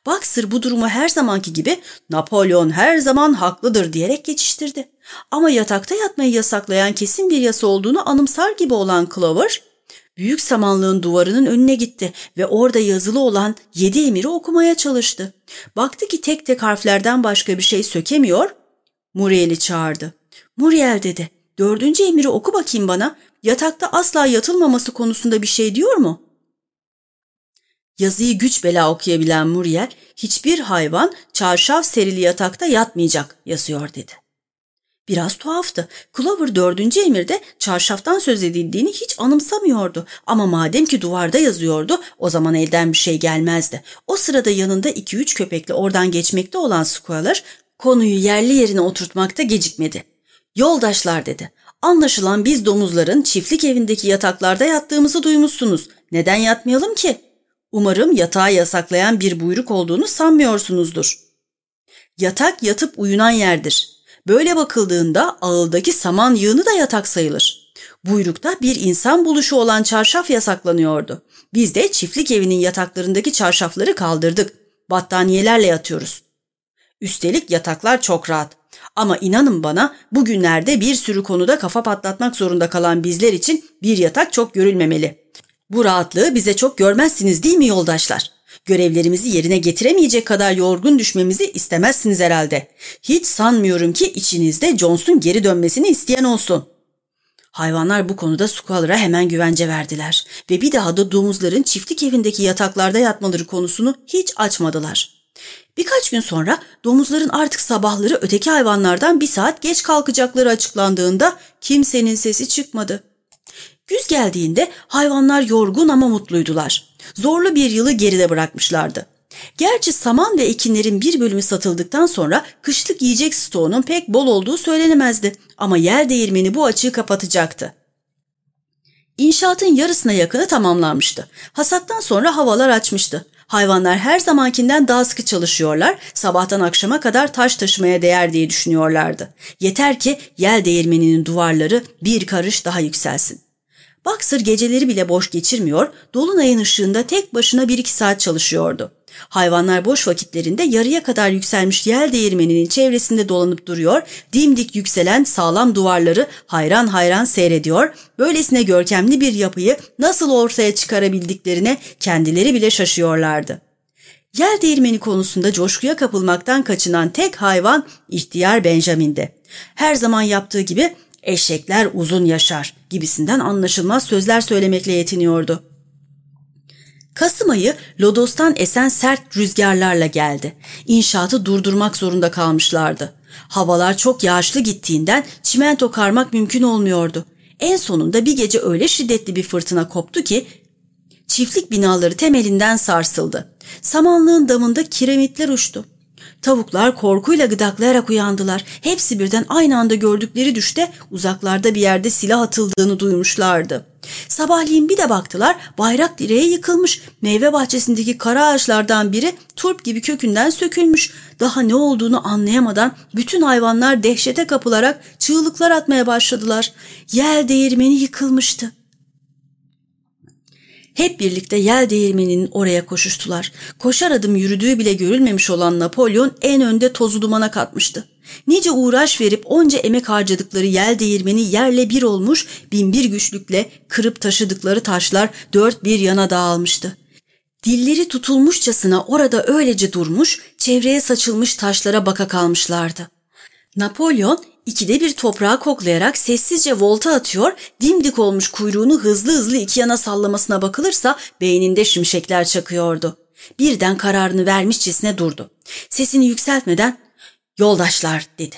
Boxer bu durumu her zamanki gibi Napolyon her zaman haklıdır diyerek geçiştirdi. Ama yatakta yatmayı yasaklayan kesin bir yasa olduğunu anımsar gibi olan Clover, büyük samanlığın duvarının önüne gitti ve orada yazılı olan yedi emiri okumaya çalıştı. Baktı ki tek tek harflerden başka bir şey sökemiyor. Muriel'i çağırdı. Muriel dedi, dördüncü emiri oku bakayım bana. Yatakta asla yatılmaması konusunda bir şey diyor mu? Yazıyı güç bela okuyabilen Muriel, hiçbir hayvan çarşaf serili yatakta yatmayacak yazıyor dedi. Biraz tuhaftı. Clover dördüncü emirde çarşaftan söz edildiğini hiç anımsamıyordu. Ama madem ki duvarda yazıyordu o zaman elden bir şey gelmezdi. O sırada yanında iki üç köpekle oradan geçmekte olan Squealer konuyu yerli yerine oturtmakta gecikmedi. Yoldaşlar dedi. Anlaşılan biz domuzların çiftlik evindeki yataklarda yattığımızı duymuşsunuz. Neden yatmayalım ki? Umarım yatağı yasaklayan bir buyruk olduğunu sanmıyorsunuzdur. Yatak yatıp uyunan yerdir. Böyle bakıldığında ağıldaki saman yığını da yatak sayılır. Buyrukta bir insan buluşu olan çarşaf yasaklanıyordu. Biz de çiftlik evinin yataklarındaki çarşafları kaldırdık. Battaniyelerle yatıyoruz. Üstelik yataklar çok rahat. Ama inanın bana bugünlerde bir sürü konuda kafa patlatmak zorunda kalan bizler için bir yatak çok görülmemeli. Bu rahatlığı bize çok görmezsiniz değil mi yoldaşlar? Görevlerimizi yerine getiremeyecek kadar yorgun düşmemizi istemezsiniz herhalde. Hiç sanmıyorum ki içinizde Jones'un geri dönmesini isteyen olsun. Hayvanlar bu konuda Squalor'a hemen güvence verdiler ve bir daha da domuzların çiftlik evindeki yataklarda yatmaları konusunu hiç açmadılar. Birkaç gün sonra domuzların artık sabahları öteki hayvanlardan bir saat geç kalkacakları açıklandığında kimsenin sesi çıkmadı. Güz geldiğinde hayvanlar yorgun ama mutluydular. Zorlu bir yılı geride bırakmışlardı. Gerçi saman ve ekinlerin bir bölümü satıldıktan sonra kışlık yiyecek stoğunun pek bol olduğu söylenemezdi ama yer değirmeni bu açığı kapatacaktı. İnşaatın yarısına yakını tamamlanmıştı. Hasattan sonra havalar açmıştı. Hayvanlar her zamankinden daha sıkı çalışıyorlar, sabahtan akşama kadar taş taşımaya değer diye düşünüyorlardı. Yeter ki yel değirmeninin duvarları bir karış daha yükselsin. Boxer geceleri bile boş geçirmiyor, dolunayın ışığında tek başına bir iki saat çalışıyordu. Hayvanlar boş vakitlerinde yarıya kadar yükselmiş yel değirmeninin çevresinde dolanıp duruyor, dimdik yükselen sağlam duvarları hayran hayran seyrediyor, böylesine görkemli bir yapıyı nasıl ortaya çıkarabildiklerine kendileri bile şaşıyorlardı. Yel değirmeni konusunda coşkuya kapılmaktan kaçınan tek hayvan ihtiyar Benjamin'di. Her zaman yaptığı gibi eşekler uzun yaşar gibisinden anlaşılmaz sözler söylemekle yetiniyordu. Kasım ayı Lodos'tan esen sert rüzgarlarla geldi. İnşaatı durdurmak zorunda kalmışlardı. Havalar çok yağışlı gittiğinden çimento karmak mümkün olmuyordu. En sonunda bir gece öyle şiddetli bir fırtına koptu ki çiftlik binaları temelinden sarsıldı. Samanlığın damında kiremitler uçtu. Tavuklar korkuyla gıdaklayarak uyandılar. Hepsi birden aynı anda gördükleri düşte uzaklarda bir yerde silah atıldığını duymuşlardı. Sabahleyin bir de baktılar bayrak direğe yıkılmış. Meyve bahçesindeki kara ağaçlardan biri turp gibi kökünden sökülmüş. Daha ne olduğunu anlayamadan bütün hayvanlar dehşete kapılarak çığlıklar atmaya başladılar. Yel değirmeni yıkılmıştı. Hep birlikte yel değirmeninin oraya koşuştular. Koşar adım yürüdüğü bile görülmemiş olan Napolyon en önde tozu dumana katmıştı. Nice uğraş verip onca emek harcadıkları yel değirmeni yerle bir olmuş, binbir güçlükle kırıp taşıdıkları taşlar dört bir yana dağılmıştı. Dilleri tutulmuşçasına orada öylece durmuş, çevreye saçılmış taşlara baka kalmışlardı. Napolyon ikide bir toprağı koklayarak sessizce volta atıyor, dimdik olmuş kuyruğunu hızlı hızlı iki yana sallamasına bakılırsa beyninde şimşekler çakıyordu. Birden kararını vermişçesine durdu. Sesini yükseltmeden Yoldaşlar dedi.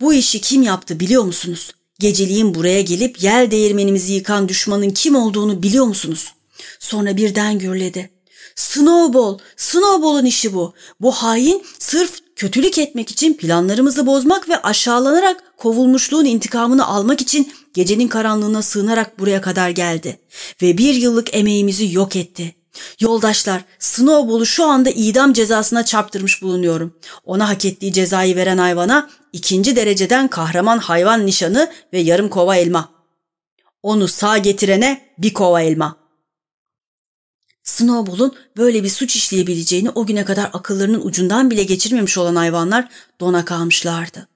Bu işi kim yaptı biliyor musunuz? Geceliğin buraya gelip yel değirmenimizi yıkan düşmanın kim olduğunu biliyor musunuz? Sonra birden gürledi. Snowball, Snowball'un işi bu. Bu hain sırf kötülük etmek için planlarımızı bozmak ve aşağılanarak kovulmuşluğun intikamını almak için gecenin karanlığına sığınarak buraya kadar geldi. Ve bir yıllık emeğimizi yok etti. Yoldaşlar, Snowball'u şu anda idam cezasına çarptırmış bulunuyorum. Ona hak ettiği cezayı veren hayvana ikinci dereceden kahraman hayvan nişanı ve yarım kova elma. Onu sağ getirene bir kova elma. Snowball'un böyle bir suç işleyebileceğini o güne kadar akıllarının ucundan bile geçirmemiş olan hayvanlar dona kalmışlardı.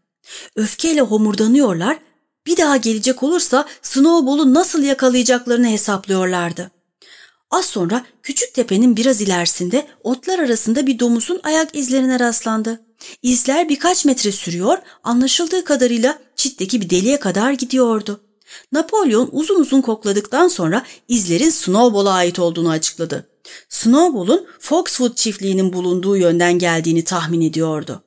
Öfkeyle homurdanıyorlar, bir daha gelecek olursa Snowball'u nasıl yakalayacaklarını hesaplıyorlardı. Az sonra küçük tepenin biraz ilerisinde otlar arasında bir domuzun ayak izlerine rastlandı. İzler birkaç metre sürüyor, anlaşıldığı kadarıyla çitteki bir deliğe kadar gidiyordu. Napolyon uzun uzun kokladıktan sonra izlerin Snowball'a ait olduğunu açıkladı. Snowball'un Foxwood çiftliğinin bulunduğu yönden geldiğini tahmin ediyordu.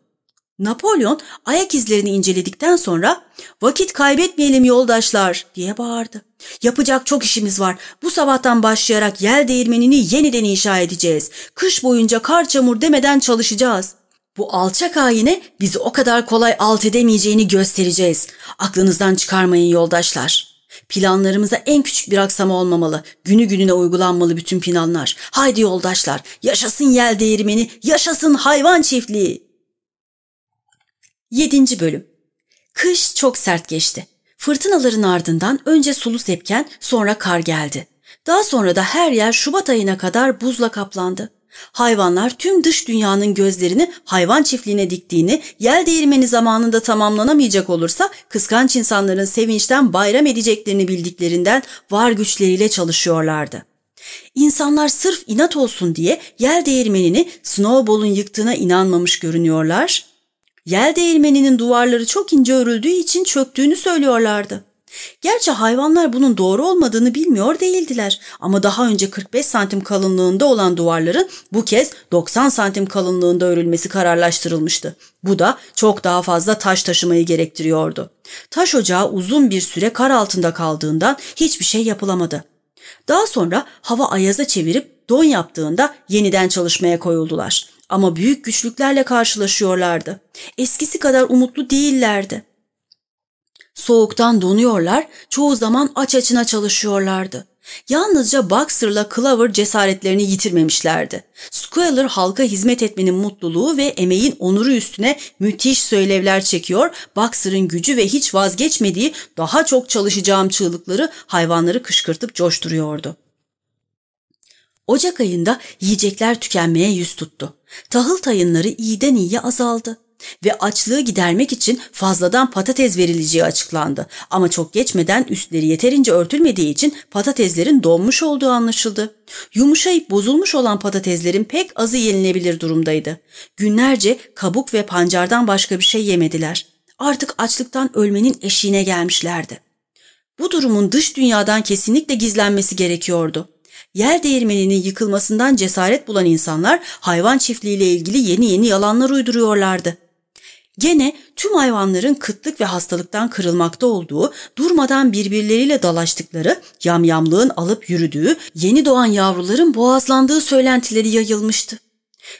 Napolyon ayak izlerini inceledikten sonra vakit kaybetmeyelim yoldaşlar diye bağırdı. Yapacak çok işimiz var. Bu sabahtan başlayarak yel değirmenini yeniden inşa edeceğiz. Kış boyunca kar çamur demeden çalışacağız. Bu alçak haine bizi o kadar kolay alt edemeyeceğini göstereceğiz. Aklınızdan çıkarmayın yoldaşlar. Planlarımıza en küçük bir aksama olmamalı. Günü gününe uygulanmalı bütün planlar. Haydi yoldaşlar, yaşasın yel değirmeni, yaşasın hayvan çiftliği. 7. Bölüm Kış çok sert geçti. Fırtınaların ardından önce sulu sepken sonra kar geldi. Daha sonra da her yer Şubat ayına kadar buzla kaplandı. Hayvanlar tüm dış dünyanın gözlerini hayvan çiftliğine diktiğini, yel değirmeni zamanında tamamlanamayacak olursa kıskanç insanların sevinçten bayram edeceklerini bildiklerinden var güçleriyle çalışıyorlardı. İnsanlar sırf inat olsun diye yel değirmenini Snowball'un yıktığına inanmamış görünüyorlar Yel değirmeninin duvarları çok ince örüldüğü için çöktüğünü söylüyorlardı. Gerçi hayvanlar bunun doğru olmadığını bilmiyor değildiler ama daha önce 45 santim kalınlığında olan duvarların bu kez 90 santim kalınlığında örülmesi kararlaştırılmıştı. Bu da çok daha fazla taş taşımayı gerektiriyordu. Taş ocağı uzun bir süre kar altında kaldığından hiçbir şey yapılamadı. Daha sonra hava ayaza çevirip don yaptığında yeniden çalışmaya koyuldular. Ama büyük güçlüklerle karşılaşıyorlardı. Eskisi kadar umutlu değillerdi. Soğuktan donuyorlar, çoğu zaman aç açına çalışıyorlardı. Yalnızca Boxer'la Clover cesaretlerini yitirmemişlerdi. Squealer halka hizmet etmenin mutluluğu ve emeğin onuru üstüne müthiş söylevler çekiyor, Boxer'ın gücü ve hiç vazgeçmediği daha çok çalışacağım çığlıkları hayvanları kışkırtıp coşturuyordu. Ocak ayında yiyecekler tükenmeye yüz tuttu. Tahıl tayınları iyiden iyiye azaldı ve açlığı gidermek için fazladan patates verileceği açıklandı. Ama çok geçmeden üstleri yeterince örtülmediği için patateslerin donmuş olduğu anlaşıldı. Yumuşayıp bozulmuş olan patateslerin pek azı yenilebilir durumdaydı. Günlerce kabuk ve pancardan başka bir şey yemediler. Artık açlıktan ölmenin eşiğine gelmişlerdi. Bu durumun dış dünyadan kesinlikle gizlenmesi gerekiyordu. Yer değirmeninin yıkılmasından cesaret bulan insanlar hayvan çiftliğiyle ilgili yeni yeni yalanlar uyduruyorlardı. Gene tüm hayvanların kıtlık ve hastalıktan kırılmakta olduğu, durmadan birbirleriyle dalaştıkları, yamyamlığın alıp yürüdüğü, yeni doğan yavruların boğazlandığı söylentileri yayılmıştı.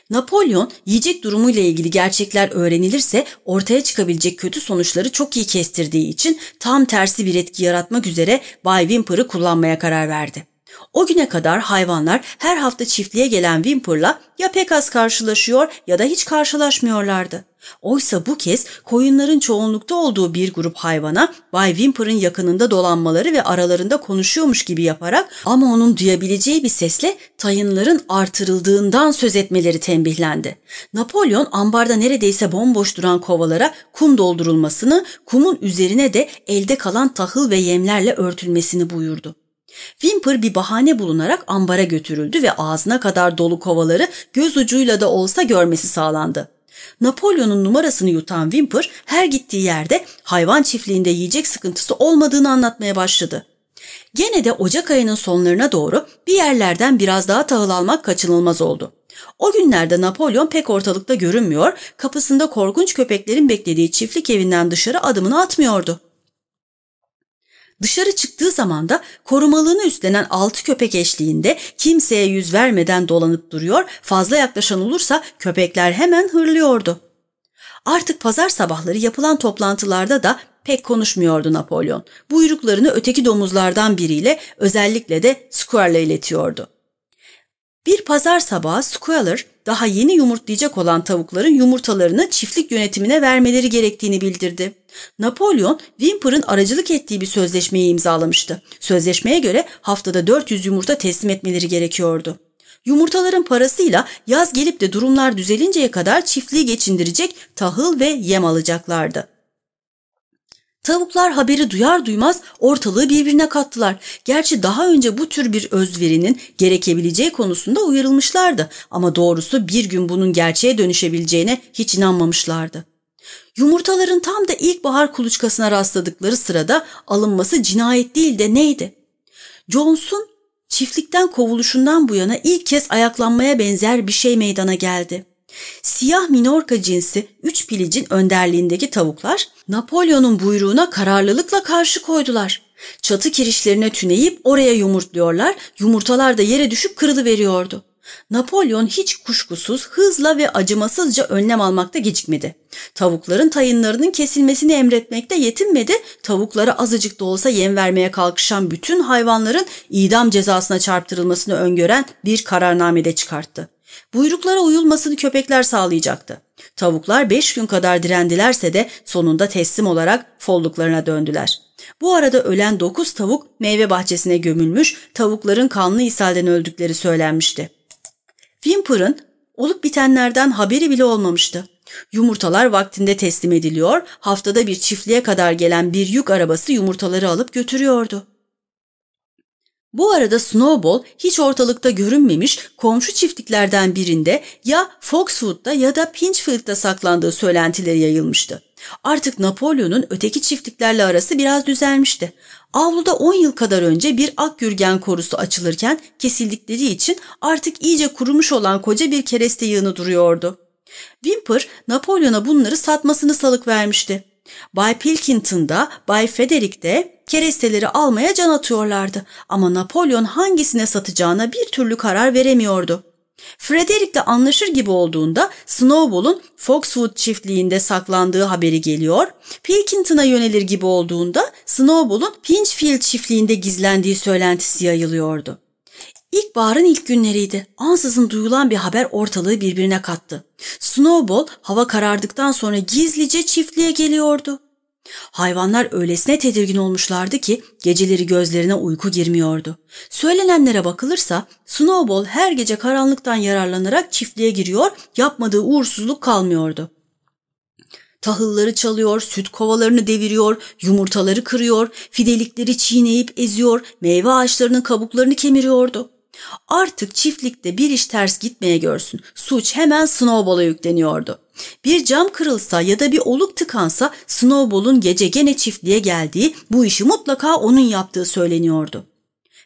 Napolyon yiyecek durumuyla ilgili gerçekler öğrenilirse ortaya çıkabilecek kötü sonuçları çok iyi kestirdiği için tam tersi bir etki yaratmak üzere Bay Wimper'ı kullanmaya karar verdi. O güne kadar hayvanlar her hafta çiftliğe gelen Wimper'la ya pek az karşılaşıyor ya da hiç karşılaşmıyorlardı. Oysa bu kez koyunların çoğunlukta olduğu bir grup hayvana Bay Wimper'ın yakınında dolanmaları ve aralarında konuşuyormuş gibi yaparak ama onun duyabileceği bir sesle tayınların artırıldığından söz etmeleri tembihlendi. Napolyon ambarda neredeyse bomboş duran kovalara kum doldurulmasını, kumun üzerine de elde kalan tahıl ve yemlerle örtülmesini buyurdu. Wimper bir bahane bulunarak ambara götürüldü ve ağzına kadar dolu kovaları göz ucuyla da olsa görmesi sağlandı. Napolyon'un numarasını yutan Wimper her gittiği yerde hayvan çiftliğinde yiyecek sıkıntısı olmadığını anlatmaya başladı. Gene de Ocak ayının sonlarına doğru bir yerlerden biraz daha tahıl almak kaçınılmaz oldu. O günlerde Napolyon pek ortalıkta görünmüyor, kapısında korkunç köpeklerin beklediği çiftlik evinden dışarı adımını atmıyordu. Dışarı çıktığı zaman da korumalığını üstlenen altı köpek eşliğinde kimseye yüz vermeden dolanıp duruyor, fazla yaklaşan olursa köpekler hemen hırlıyordu. Artık pazar sabahları yapılan toplantılarda da pek konuşmuyordu Napolyon. Buyruklarını öteki domuzlardan biriyle özellikle de Squirrel'a iletiyordu. Bir pazar sabahı Squealer daha yeni yumurtlayacak olan tavukların yumurtalarını çiftlik yönetimine vermeleri gerektiğini bildirdi. Napolyon, Wimper'ın aracılık ettiği bir sözleşmeyi imzalamıştı. Sözleşmeye göre haftada 400 yumurta teslim etmeleri gerekiyordu. Yumurtaların parasıyla yaz gelip de durumlar düzelinceye kadar çiftliği geçindirecek tahıl ve yem alacaklardı. Tavuklar haberi duyar duymaz ortalığı birbirine kattılar. Gerçi daha önce bu tür bir özverinin gerekebileceği konusunda uyarılmışlardı ama doğrusu bir gün bunun gerçeğe dönüşebileceğine hiç inanmamışlardı. Yumurtaların tam da ilkbahar kuluçkasına rastladıkları sırada alınması cinayet değil de neydi? Jones'un çiftlikten kovuluşundan bu yana ilk kez ayaklanmaya benzer bir şey meydana geldi. Siyah minorka cinsi üç pilicin önderliğindeki tavuklar Napolyon'un buyruğuna kararlılıkla karşı koydular. Çatı kirişlerine tüneyip oraya yumurtluyorlar, yumurtalar da yere düşüp kırılıveriyordu. Napolyon hiç kuşkusuz hızla ve acımasızca önlem almakta gecikmedi. Tavukların tayınlarının kesilmesini emretmekte yetinmedi, tavuklara azıcık da olsa yem vermeye kalkışan bütün hayvanların idam cezasına çarptırılmasını öngören bir kararnamede çıkarttı. Buyruklara uyulmasını köpekler sağlayacaktı. Tavuklar beş gün kadar direndilerse de sonunda teslim olarak folluklarına döndüler. Bu arada ölen dokuz tavuk meyve bahçesine gömülmüş, tavukların kanlı ishalden öldükleri söylenmişti. Wimper'ın olup bitenlerden haberi bile olmamıştı. Yumurtalar vaktinde teslim ediliyor, haftada bir çiftliğe kadar gelen bir yük arabası yumurtaları alıp götürüyordu. Bu arada Snowball hiç ortalıkta görünmemiş komşu çiftliklerden birinde ya Foxwood'da ya da Pinchfield'da saklandığı söylentileri yayılmıştı. Artık Napolyon'un öteki çiftliklerle arası biraz düzelmişti. Avluda 10 yıl kadar önce bir ak gürgen korusu açılırken kesildikleri için artık iyice kurumuş olan koca bir kereste yığını duruyordu. Wimper, Napolyon'a bunları satmasını salık vermişti. Bay Pilkington'da, Bay Frederick'te keresteleri almaya can atıyorlardı ama Napolyon hangisine satacağına bir türlü karar veremiyordu. Frederick'le anlaşır gibi olduğunda Snowball'un Foxwood çiftliğinde saklandığı haberi geliyor. Pilkington'a yönelir gibi olduğunda Snowball'un Pinchfield çiftliğinde gizlendiği söylentisi yayılıyordu. İlkbaharın ilk günleriydi. Ansızın duyulan bir haber ortalığı birbirine kattı. Snowball hava karardıktan sonra gizlice çiftliğe geliyordu. Hayvanlar öylesine tedirgin olmuşlardı ki geceleri gözlerine uyku girmiyordu. Söylenenlere bakılırsa Snowball her gece karanlıktan yararlanarak çiftliğe giriyor, yapmadığı uğursuzluk kalmıyordu. Tahılları çalıyor, süt kovalarını deviriyor, yumurtaları kırıyor, fidelikleri çiğneyip eziyor, meyve ağaçlarının kabuklarını kemiriyordu. Artık çiftlikte bir iş ters gitmeye görsün. Suç hemen Snowball'a yükleniyordu. Bir cam kırılsa ya da bir oluk tıkansa Snowball'un gece gene çiftliğe geldiği, bu işi mutlaka onun yaptığı söyleniyordu.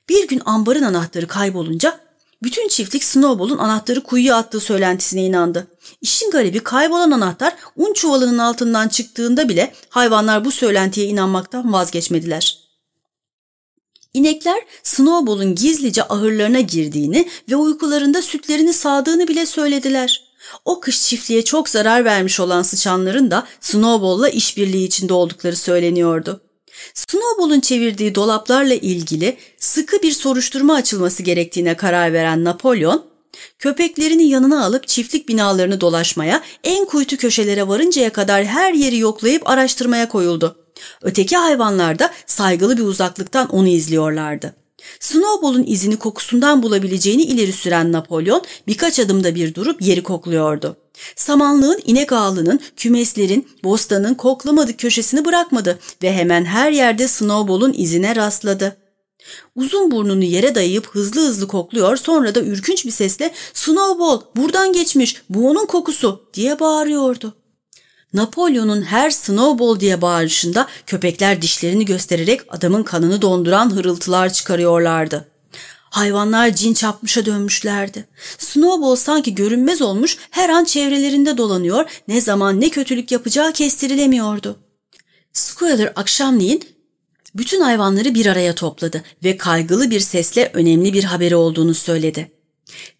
Bir gün ambarın anahtarı kaybolunca bütün çiftlik Snowball'un anahtarı kuyuya attığı söylentisine inandı. İşin garibi kaybolan anahtar un çuvalının altından çıktığında bile hayvanlar bu söylentiye inanmaktan vazgeçmediler. İnekler Snowball'un gizlice ahırlarına girdiğini ve uykularında sütlerini sağdığını bile söylediler. O kış çiftliğe çok zarar vermiş olan sıçanların da Snowball'la işbirliği içinde oldukları söyleniyordu. Snowball'un çevirdiği dolaplarla ilgili sıkı bir soruşturma açılması gerektiğine karar veren Napolyon, köpeklerini yanına alıp çiftlik binalarını dolaşmaya, en kuytu köşelere varıncaya kadar her yeri yoklayıp araştırmaya koyuldu. Öteki hayvanlar da saygılı bir uzaklıktan onu izliyorlardı. Snowball'un izini kokusundan bulabileceğini ileri süren Napolyon birkaç adımda bir durup yeri kokluyordu. Samanlığın, inek ağlının, kümeslerin, bostanın koklamadık köşesini bırakmadı ve hemen her yerde Snowball'un izine rastladı. Uzun burnunu yere dayayıp hızlı hızlı kokluyor sonra da ürkünç bir sesle ''Snowball buradan geçmiş bu onun kokusu'' diye bağırıyordu. Napolyon'un her Snowball diye bağırışında köpekler dişlerini göstererek adamın kanını donduran hırıltılar çıkarıyorlardı. Hayvanlar cin çapmışa dönmüşlerdi. Snowball sanki görünmez olmuş her an çevrelerinde dolanıyor, ne zaman ne kötülük yapacağı kestirilemiyordu. Squealer akşamleyin bütün hayvanları bir araya topladı ve kaygılı bir sesle önemli bir haberi olduğunu söyledi.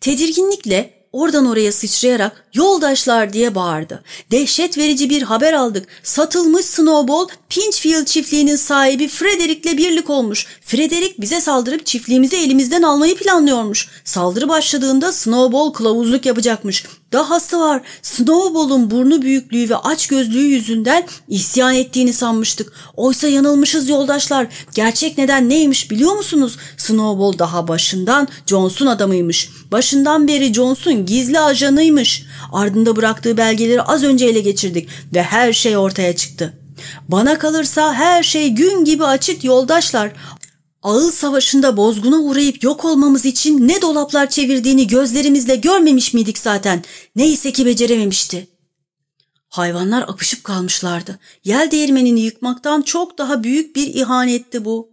Tedirginlikle oradan oraya sıçrayarak yoldaşlar diye bağırdı. Dehşet verici bir haber aldık. Satılmış Snowball Pinchfield çiftliğinin sahibi Frederick'le birlik olmuş. Frederick bize saldırıp çiftliğimizi elimizden almayı planlıyormuş. Saldırı başladığında Snowball kılavuzluk yapacakmış. Dahası var. Snowball'un burnu büyüklüğü ve aç gözlüğü yüzünden isyan ettiğini sanmıştık. Oysa yanılmışız yoldaşlar. Gerçek neden neymiş biliyor musunuz? Snowball daha başından Jones'un adamıymış. Başından beri Jones'un gizli ajanıymış. Ardında bıraktığı belgeleri az önce ele geçirdik ve her şey ortaya çıktı. Bana kalırsa her şey gün gibi açık yoldaşlar. Ağıl Savaşı'nda bozguna uğrayıp yok olmamız için ne dolaplar çevirdiğini gözlerimizle görmemiş miydik zaten? Neyse ki becerememişti. Hayvanlar apışıp kalmışlardı. Yel değirmenini yıkmaktan çok daha büyük bir ihanetti bu.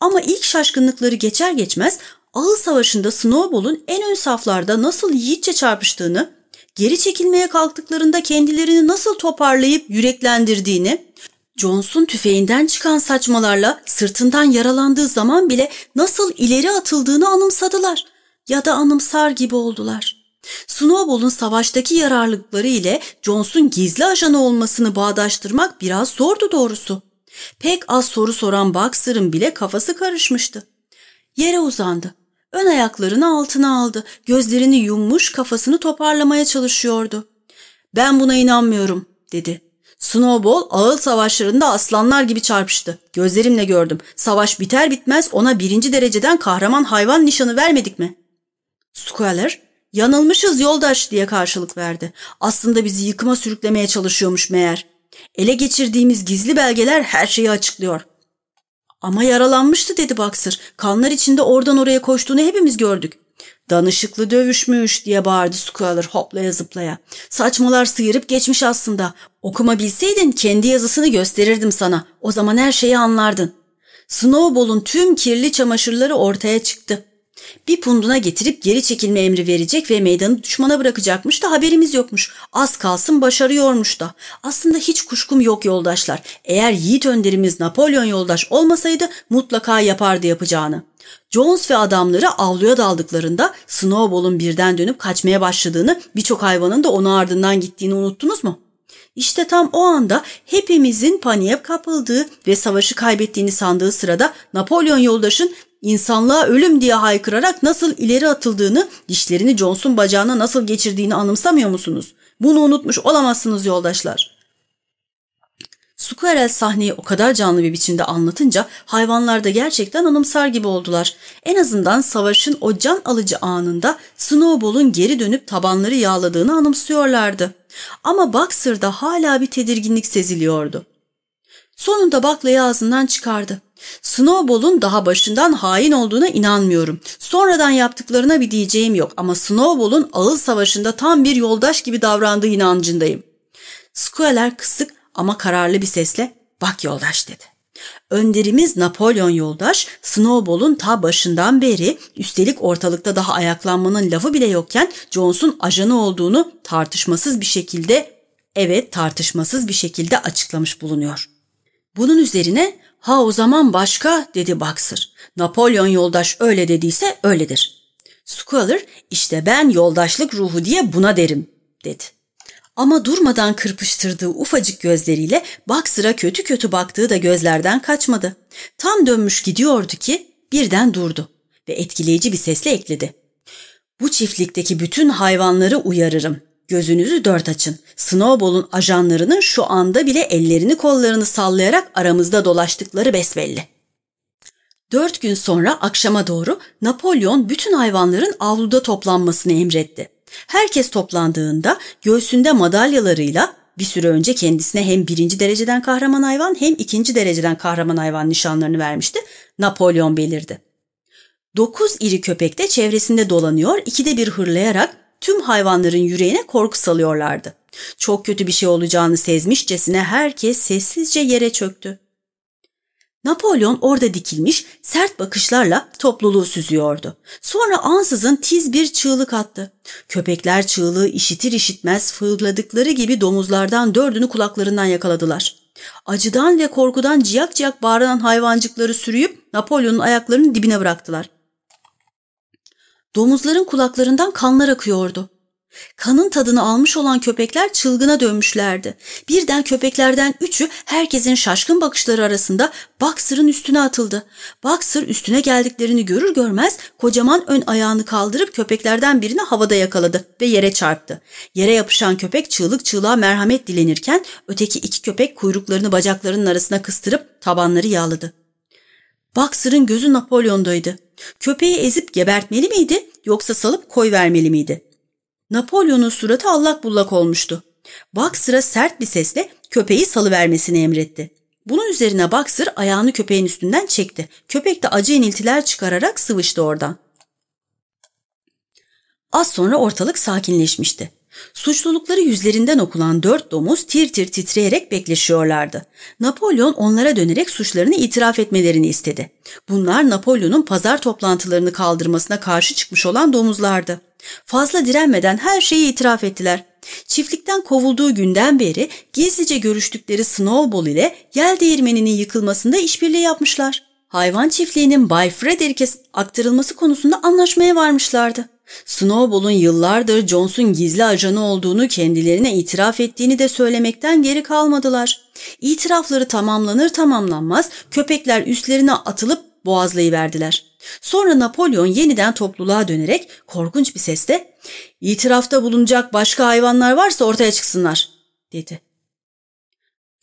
Ama ilk şaşkınlıkları geçer geçmez Ağıl Savaşı'nda Snowball'un en ön saflarda nasıl yiğitçe çarpıştığını, geri çekilmeye kalktıklarında kendilerini nasıl toparlayıp yüreklendirdiğini, Jones'un tüfeğinden çıkan saçmalarla sırtından yaralandığı zaman bile nasıl ileri atıldığını anımsadılar ya da anımsar gibi oldular. Snowball'un savaştaki yararlılıkları ile Jones'un gizli ajanı olmasını bağdaştırmak biraz zordu doğrusu. Pek az soru soran Boxer'ın bile kafası karışmıştı. Yere uzandı. Ön ayaklarını altına aldı. Gözlerini yummuş kafasını toparlamaya çalışıyordu. Ben buna inanmıyorum dedi. Snowball ağıl savaşlarında aslanlar gibi çarpıştı. Gözlerimle gördüm. Savaş biter bitmez ona birinci dereceden kahraman hayvan nişanı vermedik mi? Squaller, yanılmışız yoldaş diye karşılık verdi. Aslında bizi yıkıma sürüklemeye çalışıyormuş meğer. Ele geçirdiğimiz gizli belgeler her şeyi açıklıyor. Ama yaralanmıştı dedi Boxer. Kanlar içinde oradan oraya koştuğunu hepimiz gördük. Danışıklı dövüşmüş diye bağırdı Squaller hoplaya zıplaya. Saçmalar sıyırıp geçmiş aslında. Okuma bilseydin kendi yazısını gösterirdim sana. O zaman her şeyi anlardın. Snowball'un tüm kirli çamaşırları ortaya çıktı. Bir punduna getirip geri çekilme emri verecek ve meydanı düşmana bırakacakmış da haberimiz yokmuş. Az kalsın başarıyormuş da. Aslında hiç kuşkum yok yoldaşlar. Eğer yiğit önderimiz Napolyon yoldaş olmasaydı mutlaka yapardı yapacağını. Jones ve adamları avluya daldıklarında Snowball'un birden dönüp kaçmaya başladığını, birçok hayvanın da onu ardından gittiğini unuttunuz mu? İşte tam o anda hepimizin paniğe kapıldığı ve savaşı kaybettiğini sandığı sırada Napolyon yoldaşın insanlığa ölüm diye haykırarak nasıl ileri atıldığını, dişlerini Jones'un bacağına nasıl geçirdiğini anımsamıyor musunuz? Bunu unutmuş olamazsınız yoldaşlar. Squirrel sahneyi o kadar canlı bir biçimde anlatınca hayvanlar da gerçekten anımsar gibi oldular. En azından savaşın o can alıcı anında Snowball'un geri dönüp tabanları yağladığını anımsıyorlardı. Ama Boxer'da hala bir tedirginlik seziliyordu. Sonunda baklayı ağzından çıkardı. Snowball'un daha başından hain olduğuna inanmıyorum. Sonradan yaptıklarına bir diyeceğim yok ama Snowball'un ağıl savaşında tam bir yoldaş gibi davrandığı inancındayım. Squealer kısık ama kararlı bir sesle bak yoldaş dedi. Önderimiz Napolyon yoldaş Snowball'un ta başından beri üstelik ortalıkta daha ayaklanmanın lafı bile yokken Jones'un ajanı olduğunu tartışmasız bir şekilde evet tartışmasız bir şekilde açıklamış bulunuyor. Bunun üzerine ha o zaman başka dedi Boxer. Napolyon yoldaş öyle dediyse öyledir. Squaller işte ben yoldaşlık ruhu diye buna derim dedi. Ama durmadan kırpıştırdığı ufacık gözleriyle Boxer'a kötü kötü baktığı da gözlerden kaçmadı. Tam dönmüş gidiyordu ki birden durdu ve etkileyici bir sesle ekledi. Bu çiftlikteki bütün hayvanları uyarırım. Gözünüzü dört açın. Snowball'un ajanlarının şu anda bile ellerini kollarını sallayarak aramızda dolaştıkları besbelli. Dört gün sonra akşama doğru Napolyon bütün hayvanların avluda toplanmasını emretti. Herkes toplandığında göğsünde madalyalarıyla bir süre önce kendisine hem birinci dereceden kahraman hayvan hem ikinci dereceden kahraman hayvan nişanlarını vermişti. Napolyon belirdi. Dokuz iri köpek de çevresinde dolanıyor, ikide bir hırlayarak tüm hayvanların yüreğine korku salıyorlardı. Çok kötü bir şey olacağını sezmişçesine herkes sessizce yere çöktü. Napolyon orada dikilmiş sert bakışlarla topluluğu süzüyordu. Sonra ansızın tiz bir çığlık attı. Köpekler çığlığı işitir işitmez fırladıkları gibi domuzlardan dördünü kulaklarından yakaladılar. Acıdan ve korkudan ciyak ciyak bağıran hayvancıkları sürüyüp Napolyon'un ayaklarının dibine bıraktılar. Domuzların kulaklarından kanlar akıyordu. Kanın tadını almış olan köpekler çılgına dönmüşlerdi. Birden köpeklerden üçü herkesin şaşkın bakışları arasında Boxer'ın üstüne atıldı. Boxer üstüne geldiklerini görür görmez kocaman ön ayağını kaldırıp köpeklerden birini havada yakaladı ve yere çarptı. Yere yapışan köpek çığlık çığlığa merhamet dilenirken öteki iki köpek kuyruklarını bacaklarının arasına kıstırıp tabanları yağladı. Boxer'ın gözü Napolyon'daydı. Köpeği ezip gebertmeli miydi yoksa salıp koy vermeli miydi? Napolyon'un suratı allak bullak olmuştu. Boxer'a sert bir sesle köpeği salıvermesini emretti. Bunun üzerine Boxer ayağını köpeğin üstünden çekti. Köpek de acı iniltiler çıkararak sıvıştı oradan. Az sonra ortalık sakinleşmişti. Suçlulukları yüzlerinden okulan dört domuz tir tir titreyerek bekleşiyorlardı. Napolyon onlara dönerek suçlarını itiraf etmelerini istedi. Bunlar Napolyon'un pazar toplantılarını kaldırmasına karşı çıkmış olan domuzlardı. Fazla direnmeden her şeyi itiraf ettiler. Çiftlikten kovulduğu günden beri gizlice görüştükleri Snowball ile yel değirmeninin yıkılmasında işbirliği yapmışlar. Hayvan çiftliğinin Bay Frederick'e aktarılması konusunda anlaşmaya varmışlardı. Snowball'un yıllardır Jones'un gizli ajanı olduğunu kendilerine itiraf ettiğini de söylemekten geri kalmadılar. İtirafları tamamlanır tamamlanmaz köpekler üstlerine atılıp boğazlayıverdiler. Sonra Napolyon yeniden topluluğa dönerek korkunç bir sesle ''İtirafta bulunacak başka hayvanlar varsa ortaya çıksınlar.'' dedi.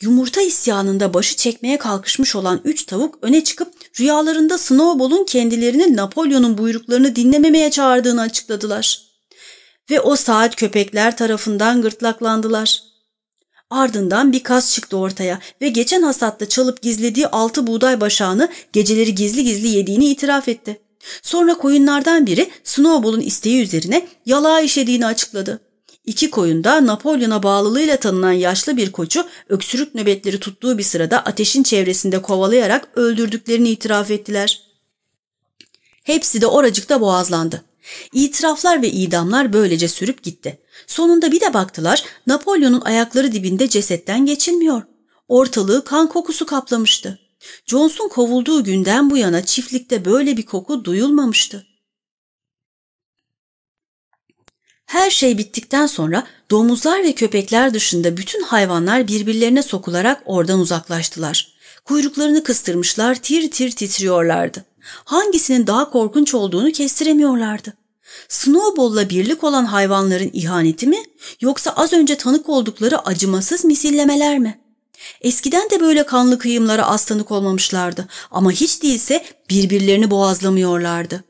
Yumurta isyanında başı çekmeye kalkışmış olan üç tavuk öne çıkıp rüyalarında Snowball'un kendilerini Napolyon'un buyruklarını dinlememeye çağırdığını açıkladılar. Ve o saat köpekler tarafından gırtlaklandılar. Ardından bir kas çıktı ortaya ve geçen hasatta çalıp gizlediği altı buğday başağını geceleri gizli gizli yediğini itiraf etti. Sonra koyunlardan biri Snowball'un isteği üzerine yalağı işediğini açıkladı. İki koyun da Napolyon'a bağlılığıyla tanınan yaşlı bir koçu öksürük nöbetleri tuttuğu bir sırada ateşin çevresinde kovalayarak öldürdüklerini itiraf ettiler. Hepsi de oracıkta boğazlandı. İtiraflar ve idamlar böylece sürüp gitti. Sonunda bir de baktılar Napolyon'un ayakları dibinde cesetten geçilmiyor. Ortalığı kan kokusu kaplamıştı. Jones'un kovulduğu günden bu yana çiftlikte böyle bir koku duyulmamıştı. Her şey bittikten sonra domuzlar ve köpekler dışında bütün hayvanlar birbirlerine sokularak oradan uzaklaştılar. Kuyruklarını kıstırmışlar, tir tir titriyorlardı. Hangisinin daha korkunç olduğunu kestiremiyorlardı. Snowball'la birlik olan hayvanların ihaneti mi yoksa az önce tanık oldukları acımasız misillemeler mi? Eskiden de böyle kanlı kıyımlara az tanık olmamışlardı ama hiç değilse birbirlerini boğazlamıyorlardı.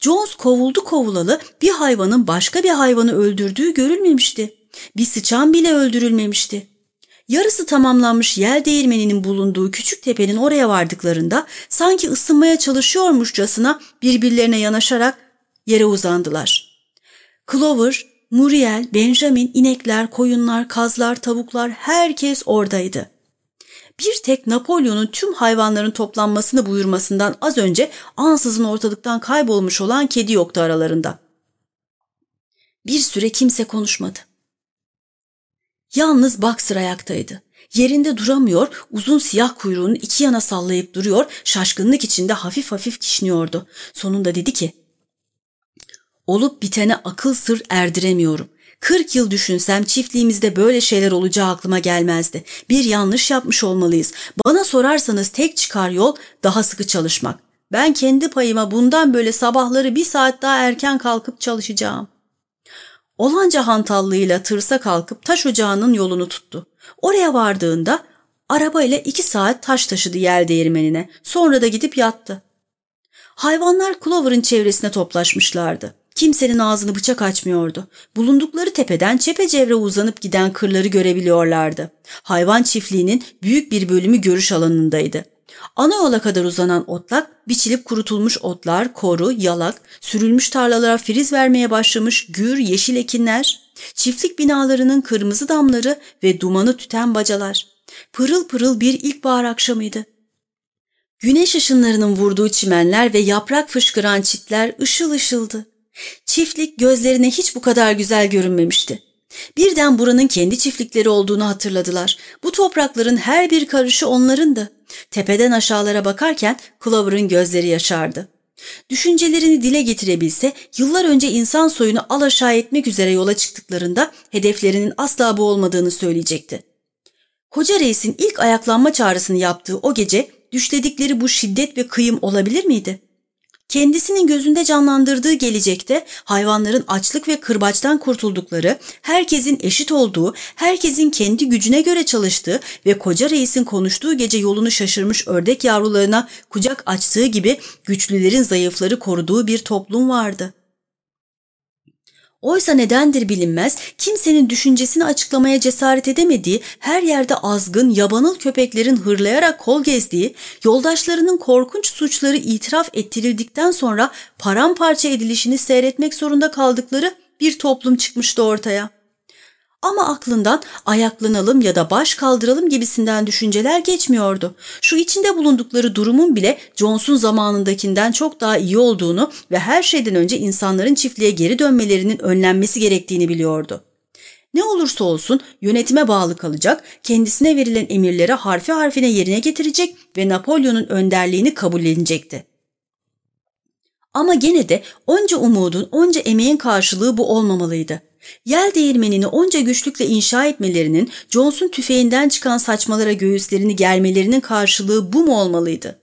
Jones kovuldu kovulalı bir hayvanın başka bir hayvanı öldürdüğü görülmemişti. Bir sıçan bile öldürülmemişti. Yarısı tamamlanmış yel değirmeninin bulunduğu küçük tepenin oraya vardıklarında sanki ısınmaya çalışıyormuşçasına birbirlerine yanaşarak yere uzandılar. Clover, Muriel, Benjamin, inekler, koyunlar, kazlar, tavuklar herkes oradaydı. Bir tek Napolyon'un tüm hayvanların toplanmasını buyurmasından az önce ansızın ortalıktan kaybolmuş olan kedi yoktu aralarında. Bir süre kimse konuşmadı. Yalnız Boxer ayaktaydı. Yerinde duramıyor, uzun siyah kuyruğunu iki yana sallayıp duruyor, şaşkınlık içinde hafif hafif kişniyordu. Sonunda dedi ki, Olup bitene akıl sır erdiremiyorum. Kırk yıl düşünsem çiftliğimizde böyle şeyler olacağı aklıma gelmezdi. Bir yanlış yapmış olmalıyız. Bana sorarsanız tek çıkar yol daha sıkı çalışmak. Ben kendi payıma bundan böyle sabahları bir saat daha erken kalkıp çalışacağım. Olanca hantallığıyla tırsa kalkıp taş ocağının yolunu tuttu. Oraya vardığında arabayla iki saat taş taşıdı yel değirmenine. Sonra da gidip yattı. Hayvanlar Clover'ın çevresine toplaşmışlardı. Kimsenin ağzını bıçak açmıyordu. Bulundukları tepeden çepecevre uzanıp giden kırları görebiliyorlardı. Hayvan çiftliğinin büyük bir bölümü görüş alanındaydı. Ana yola kadar uzanan otlak, biçilip kurutulmuş otlar, koru, yalak, sürülmüş tarlalara friz vermeye başlamış gür, yeşil ekinler, çiftlik binalarının kırmızı damları ve dumanı tüten bacalar. Pırıl pırıl bir ilkbahar akşamıydı. Güneş ışınlarının vurduğu çimenler ve yaprak fışkıran çitler ışıl ışıldı. Çiftlik gözlerine hiç bu kadar güzel görünmemişti. Birden buranın kendi çiftlikleri olduğunu hatırladılar. Bu toprakların her bir karışı onlarındı. Tepeden aşağılara bakarken Clover'ın gözleri yaşardı. Düşüncelerini dile getirebilse yıllar önce insan soyunu alaşağı etmek üzere yola çıktıklarında hedeflerinin asla bu olmadığını söyleyecekti. Koca reisin ilk ayaklanma çağrısını yaptığı o gece düşledikleri bu şiddet ve kıyım olabilir miydi? Kendisinin gözünde canlandırdığı gelecekte hayvanların açlık ve kırbaçtan kurtuldukları, herkesin eşit olduğu, herkesin kendi gücüne göre çalıştığı ve koca reisin konuştuğu gece yolunu şaşırmış ördek yavrularına kucak açtığı gibi güçlülerin zayıfları koruduğu bir toplum vardı. Oysa nedendir bilinmez, kimsenin düşüncesini açıklamaya cesaret edemediği, her yerde azgın, yabanıl köpeklerin hırlayarak kol gezdiği, yoldaşlarının korkunç suçları itiraf ettirildikten sonra paramparça edilişini seyretmek zorunda kaldıkları bir toplum çıkmıştı ortaya.'' Ama aklından ayaklanalım ya da baş kaldıralım gibisinden düşünceler geçmiyordu. Şu içinde bulundukları durumun bile Jones'un zamanındakinden çok daha iyi olduğunu ve her şeyden önce insanların çiftliğe geri dönmelerinin önlenmesi gerektiğini biliyordu. Ne olursa olsun yönetime bağlı kalacak, kendisine verilen emirleri harfi harfine yerine getirecek ve Napolyon'un önderliğini kabullenecekti. Ama gene de onca umudun, onca emeğin karşılığı bu olmamalıydı. Yel değirmenini onca güçlükle inşa etmelerinin, Jones'un tüfeğinden çıkan saçmalara göğüslerini germelerinin karşılığı bu mu olmalıydı?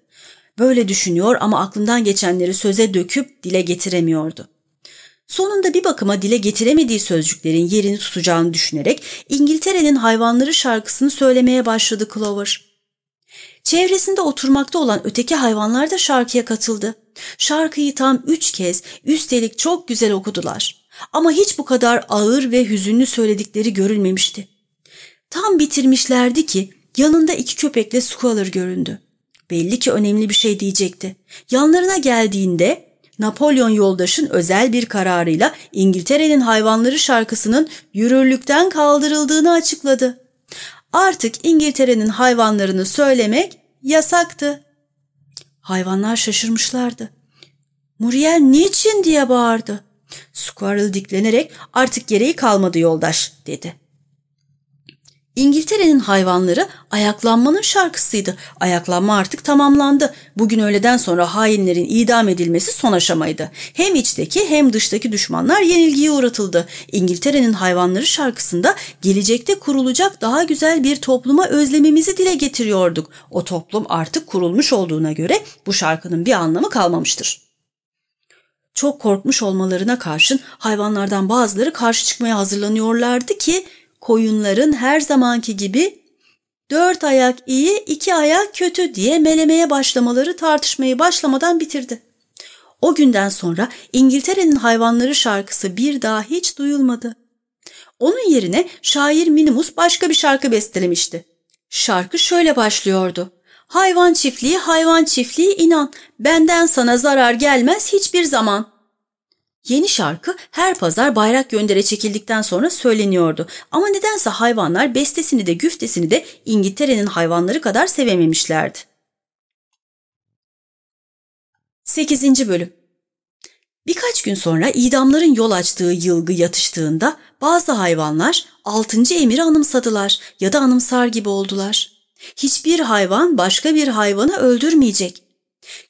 Böyle düşünüyor ama aklından geçenleri söze döküp dile getiremiyordu. Sonunda bir bakıma dile getiremediği sözcüklerin yerini tutacağını düşünerek İngiltere'nin hayvanları şarkısını söylemeye başladı Clover. Çevresinde oturmakta olan öteki hayvanlar da şarkıya katıldı. Şarkıyı tam üç kez üstelik çok güzel okudular. Ama hiç bu kadar ağır ve hüzünlü söyledikleri görülmemişti. Tam bitirmişlerdi ki yanında iki köpekle Squaller göründü. Belli ki önemli bir şey diyecekti. Yanlarına geldiğinde Napolyon yoldaşın özel bir kararıyla İngiltere'nin hayvanları şarkısının yürürlükten kaldırıldığını açıkladı. Artık İngiltere'nin hayvanlarını söylemek yasaktı. Hayvanlar şaşırmışlardı. Muriel niçin diye bağırdı. Squirrel diklenerek artık gereği kalmadı yoldaş dedi. İngiltere'nin hayvanları ayaklanmanın şarkısıydı. Ayaklanma artık tamamlandı. Bugün öğleden sonra hainlerin idam edilmesi son aşamaydı. Hem içteki hem dıştaki düşmanlar yenilgiye uğratıldı. İngiltere'nin hayvanları şarkısında gelecekte kurulacak daha güzel bir topluma özlemimizi dile getiriyorduk. O toplum artık kurulmuş olduğuna göre bu şarkının bir anlamı kalmamıştır. Çok korkmuş olmalarına karşın hayvanlardan bazıları karşı çıkmaya hazırlanıyorlardı ki koyunların her zamanki gibi dört ayak iyi, iki ayak kötü diye melemeye başlamaları tartışmayı başlamadan bitirdi. O günden sonra İngiltere'nin hayvanları şarkısı bir daha hiç duyulmadı. Onun yerine şair Minimus başka bir şarkı bestelemişti. Şarkı şöyle başlıyordu. Hayvan çiftliği, hayvan çiftliği inan, benden sana zarar gelmez hiçbir zaman. Yeni şarkı her pazar bayrak göndere çekildikten sonra söyleniyordu. Ama nedense hayvanlar bestesini de güftesini de İngiltere'nin hayvanları kadar sevememişlerdi. 8. Bölüm Birkaç gün sonra idamların yol açtığı yılgı yatıştığında bazı hayvanlar 6. emiri anımsadılar ya da anımsar gibi oldular. Hiçbir hayvan başka bir hayvanı öldürmeyecek.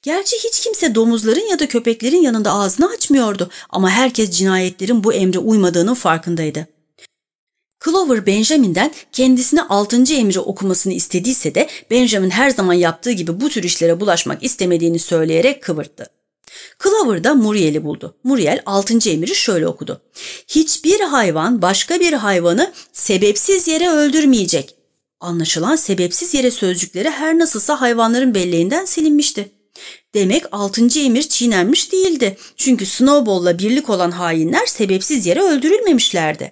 Gerçi hiç kimse domuzların ya da köpeklerin yanında ağzını açmıyordu ama herkes cinayetlerin bu emre uymadığının farkındaydı. Clover Benjamin'den kendisine 6. emri okumasını istediyse de Benjamin her zaman yaptığı gibi bu tür işlere bulaşmak istemediğini söyleyerek kıvırttı. Clover da Muriel'i buldu. Muriel 6. emri şöyle okudu. Hiçbir hayvan başka bir hayvanı sebepsiz yere öldürmeyecek. Anlaşılan sebepsiz yere sözcükleri her nasılsa hayvanların belleğinden silinmişti. Demek 6. emir çiğnenmiş değildi. Çünkü Snowball'la birlik olan hainler sebepsiz yere öldürülmemişlerdi.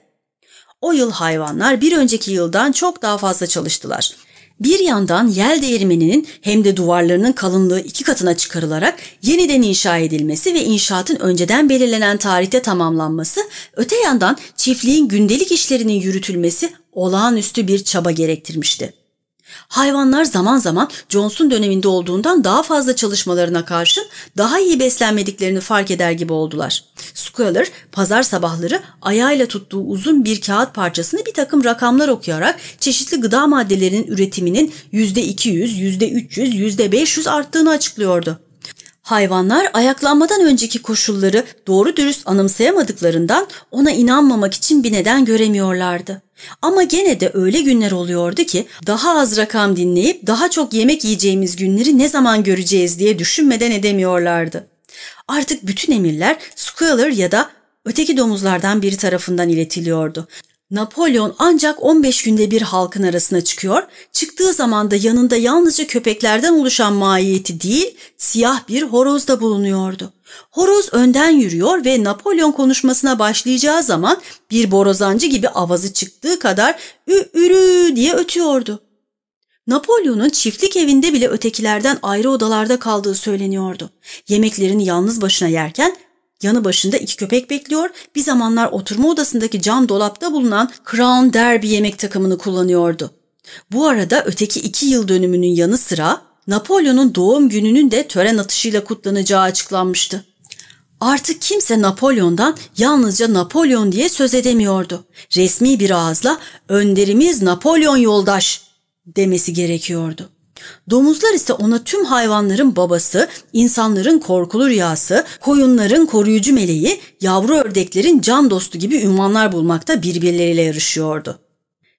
O yıl hayvanlar bir önceki yıldan çok daha fazla çalıştılar. Bir yandan yel değirmeninin hem de duvarlarının kalınlığı iki katına çıkarılarak yeniden inşa edilmesi ve inşaatın önceden belirlenen tarihte tamamlanması, öte yandan çiftliğin gündelik işlerinin yürütülmesi olağanüstü bir çaba gerektirmişti. Hayvanlar zaman zaman Johnson döneminde olduğundan daha fazla çalışmalarına karşın daha iyi beslenmediklerini fark eder gibi oldular. Squealer pazar sabahları ayağıyla tuttuğu uzun bir kağıt parçasını bir takım rakamlar okuyarak çeşitli gıda maddelerinin üretiminin %200, %300, %500 arttığını açıklıyordu. Hayvanlar ayaklanmadan önceki koşulları doğru dürüst anımsayamadıklarından ona inanmamak için bir neden göremiyorlardı. Ama gene de öyle günler oluyordu ki daha az rakam dinleyip daha çok yemek yiyeceğimiz günleri ne zaman göreceğiz diye düşünmeden edemiyorlardı. Artık bütün emirler Squealer ya da öteki domuzlardan biri tarafından iletiliyordu. Napolyon ancak 15 günde bir halkın arasına çıkıyor, çıktığı zaman da yanında yalnızca köpeklerden oluşan mahiyeti değil, siyah bir horoz da bulunuyordu. Horoz önden yürüyor ve Napolyon konuşmasına başlayacağı zaman bir borazancı gibi avazı çıktığı kadar ü ürü diye ötüyordu. Napolyon'un çiftlik evinde bile ötekilerden ayrı odalarda kaldığı söyleniyordu. Yemeklerini yalnız başına yerken Yanı başında iki köpek bekliyor, bir zamanlar oturma odasındaki cam dolapta bulunan Crown Derby yemek takımını kullanıyordu. Bu arada öteki iki yıl dönümünün yanı sıra Napolyon'un doğum gününün de tören atışıyla kutlanacağı açıklanmıştı. Artık kimse Napolyon'dan yalnızca Napolyon diye söz edemiyordu. Resmi bir ağızla önderimiz Napolyon yoldaş demesi gerekiyordu. Domuzlar ise ona tüm hayvanların babası, insanların korkulu rüyası, koyunların koruyucu meleği, yavru ördeklerin can dostu gibi ünvanlar bulmakta birbirleriyle yarışıyordu.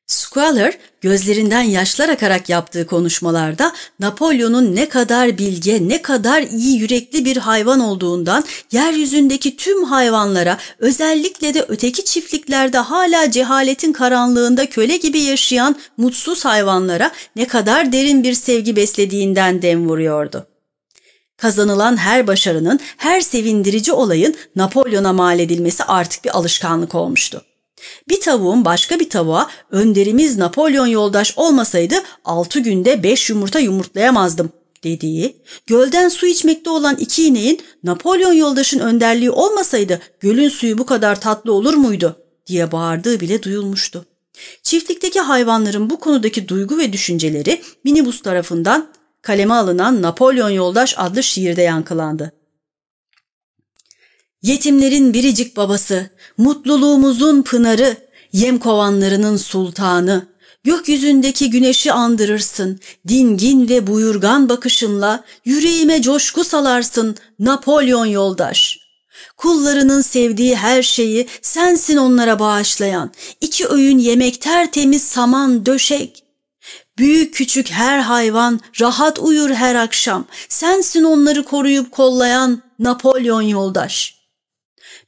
Squalor gözlerinden yaşlar akarak yaptığı konuşmalarda Napolyon'un ne kadar bilge, ne kadar iyi yürekli bir hayvan olduğundan yeryüzündeki tüm hayvanlara özellikle de öteki çiftliklerde hala cehaletin karanlığında köle gibi yaşayan mutsuz hayvanlara ne kadar derin bir sevgi beslediğinden dem vuruyordu. Kazanılan her başarının, her sevindirici olayın Napolyon'a mal edilmesi artık bir alışkanlık olmuştu. Bir tavuğun başka bir tavuğa önderimiz Napolyon yoldaş olmasaydı altı günde beş yumurta yumurtlayamazdım dediği, gölden su içmekte olan iki ineğin Napolyon yoldaşın önderliği olmasaydı gölün suyu bu kadar tatlı olur muydu diye bağırdığı bile duyulmuştu. Çiftlikteki hayvanların bu konudaki duygu ve düşünceleri minibus tarafından kaleme alınan Napolyon Yoldaş adlı şiirde yankılandı. Yetimlerin biricik babası, mutluluğumuzun pınarı, yem kovanlarının sultanı, Gökyüzündeki güneşi andırırsın, dingin ve buyurgan bakışınla yüreğime coşku salarsın Napolyon yoldaş. Kullarının sevdiği her şeyi sensin onlara bağışlayan, iki öğün yemek tertemiz saman döşek. Büyük küçük her hayvan rahat uyur her akşam, sensin onları koruyup kollayan Napolyon yoldaş.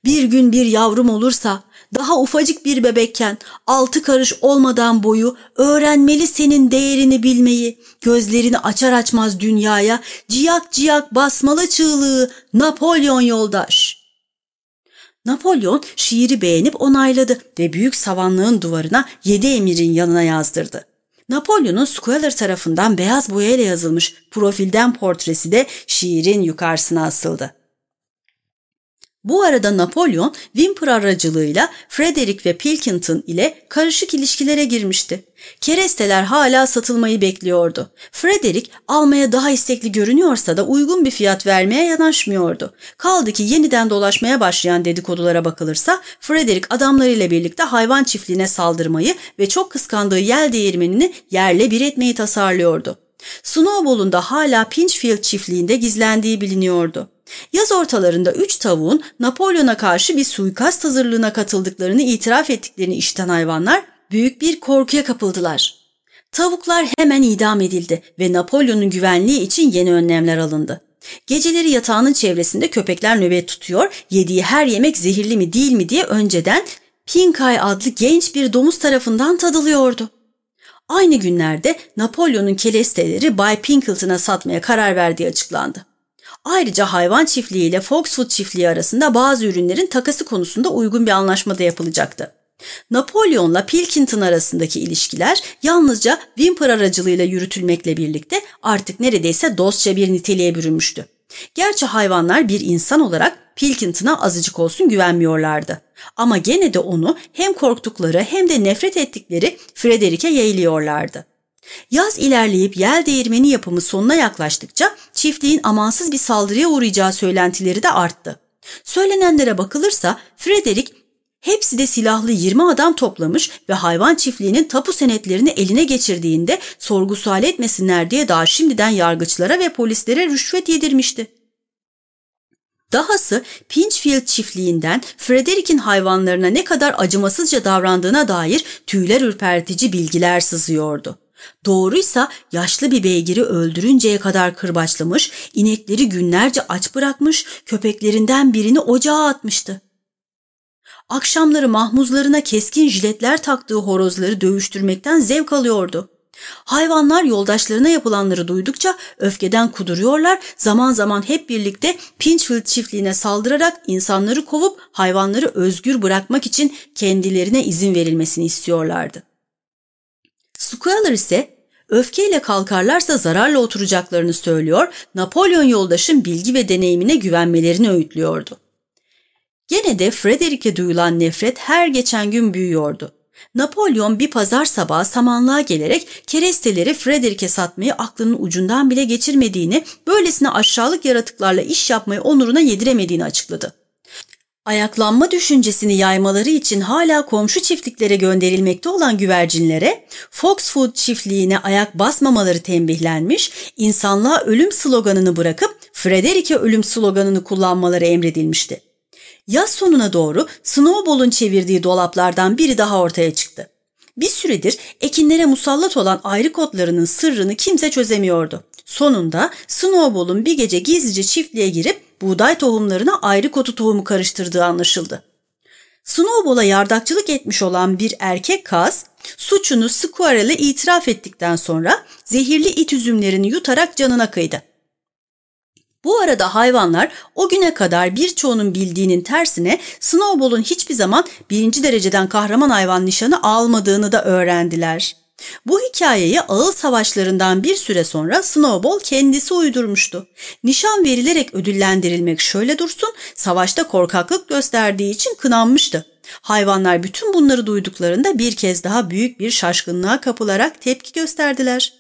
Bir gün bir yavrum olursa daha ufacık bir bebekken altı karış olmadan boyu öğrenmeli senin değerini bilmeyi, gözlerini açar açmaz dünyaya ciyak ciyak basmalı çığlığı Napolyon yoldaş. Napolyon şiiri beğenip onayladı ve büyük savanlığın duvarına yedi emirin yanına yazdırdı. Napolyon'un Squaller tarafından beyaz boyayla yazılmış profilden portresi de şiirin yukarısına asıldı. Bu arada Napolyon, Wimper aracılığıyla Frederick ve Pilkington ile karışık ilişkilere girmişti. Keresteler hala satılmayı bekliyordu. Frederick almaya daha istekli görünüyorsa da uygun bir fiyat vermeye yanaşmıyordu. Kaldı ki yeniden dolaşmaya başlayan dedikodulara bakılırsa Frederick adamlarıyla birlikte hayvan çiftliğine saldırmayı ve çok kıskandığı yel değirmenini yerle bir etmeyi tasarlıyordu. Snowball'un da hala Pinchfield çiftliğinde gizlendiği biliniyordu. Yaz ortalarında üç tavuğun Napolyon'a karşı bir suikast hazırlığına katıldıklarını itiraf ettiklerini işiten hayvanlar büyük bir korkuya kapıldılar. Tavuklar hemen idam edildi ve Napolyon'un güvenliği için yeni önlemler alındı. Geceleri yatağının çevresinde köpekler nöbet tutuyor, yediği her yemek zehirli mi değil mi diye önceden Pinkay adlı genç bir domuz tarafından tadılıyordu. Aynı günlerde Napolyon'un kelesteleri Bay Pinkleton'a satmaya karar verdiği açıklandı. Ayrıca hayvan çiftliği ile Foxwood çiftliği arasında bazı ürünlerin takası konusunda uygun bir anlaşma da yapılacaktı. Napolyon'la Pilkington arasındaki ilişkiler yalnızca Wimper aracılığıyla yürütülmekle birlikte artık neredeyse dostça bir niteliğe bürünmüştü. Gerçi hayvanlar bir insan olarak Pilkington'a azıcık olsun güvenmiyorlardı. Ama gene de onu hem korktukları hem de nefret ettikleri Frederick'e yeğliyorlardı. Yaz ilerleyip yel değirmeni yapımı sonuna yaklaştıkça çiftliğin amansız bir saldırıya uğrayacağı söylentileri de arttı. Söylenenlere bakılırsa Frederick hepsi de silahlı 20 adam toplamış ve hayvan çiftliğinin tapu senetlerini eline geçirdiğinde sorgu sual etmesinler diye daha şimdiden yargıçlara ve polislere rüşvet yedirmişti. Dahası Pinchfield çiftliğinden Frederick'in hayvanlarına ne kadar acımasızca davrandığına dair tüyler ürpertici bilgiler sızıyordu. Doğruysa yaşlı bir beygiri öldürünceye kadar kırbaçlamış, inekleri günlerce aç bırakmış, köpeklerinden birini ocağa atmıştı. Akşamları mahmuzlarına keskin jiletler taktığı horozları dövüştürmekten zevk alıyordu. Hayvanlar yoldaşlarına yapılanları duydukça öfkeden kuduruyorlar, zaman zaman hep birlikte Pinchfield çiftliğine saldırarak insanları kovup hayvanları özgür bırakmak için kendilerine izin verilmesini istiyorlardı. Squealer ise öfkeyle kalkarlarsa zararla oturacaklarını söylüyor, Napolyon yoldaşın bilgi ve deneyimine güvenmelerini öğütlüyordu. Gene de Frederick'e duyulan nefret her geçen gün büyüyordu. Napolyon bir pazar sabahı samanlığa gelerek keresteleri Frederick'e satmayı aklının ucundan bile geçirmediğini, böylesine aşağılık yaratıklarla iş yapmayı onuruna yediremediğini açıkladı. Ayaklanma düşüncesini yaymaları için hala komşu çiftliklere gönderilmekte olan güvercinlere Foxfood çiftliğine ayak basmamaları tembihlenmiş, insanlığa ölüm sloganını bırakıp Frederick'e ölüm sloganını kullanmaları emredilmişti. Yaz sonuna doğru Snowball'un çevirdiği dolaplardan biri daha ortaya çıktı. Bir süredir ekinlere musallat olan ayrı kotlarının sırrını kimse çözemiyordu. Sonunda Snowball'un bir gece gizlice çiftliğe girip buğday tohumlarına ayrı kotu tohumu karıştırdığı anlaşıldı. Snowball'a yardakçılık etmiş olan bir erkek kaz suçunu Squirrel'e itiraf ettikten sonra zehirli it üzümlerini yutarak canına kıydı. Bu arada hayvanlar o güne kadar birçoğunun bildiğinin tersine Snowball'un hiçbir zaman birinci dereceden kahraman hayvan nişanı almadığını da öğrendiler. Bu hikayeyi ağıl savaşlarından bir süre sonra Snowball kendisi uydurmuştu. Nişan verilerek ödüllendirilmek şöyle dursun, savaşta korkaklık gösterdiği için kınanmıştı. Hayvanlar bütün bunları duyduklarında bir kez daha büyük bir şaşkınlığa kapılarak tepki gösterdiler.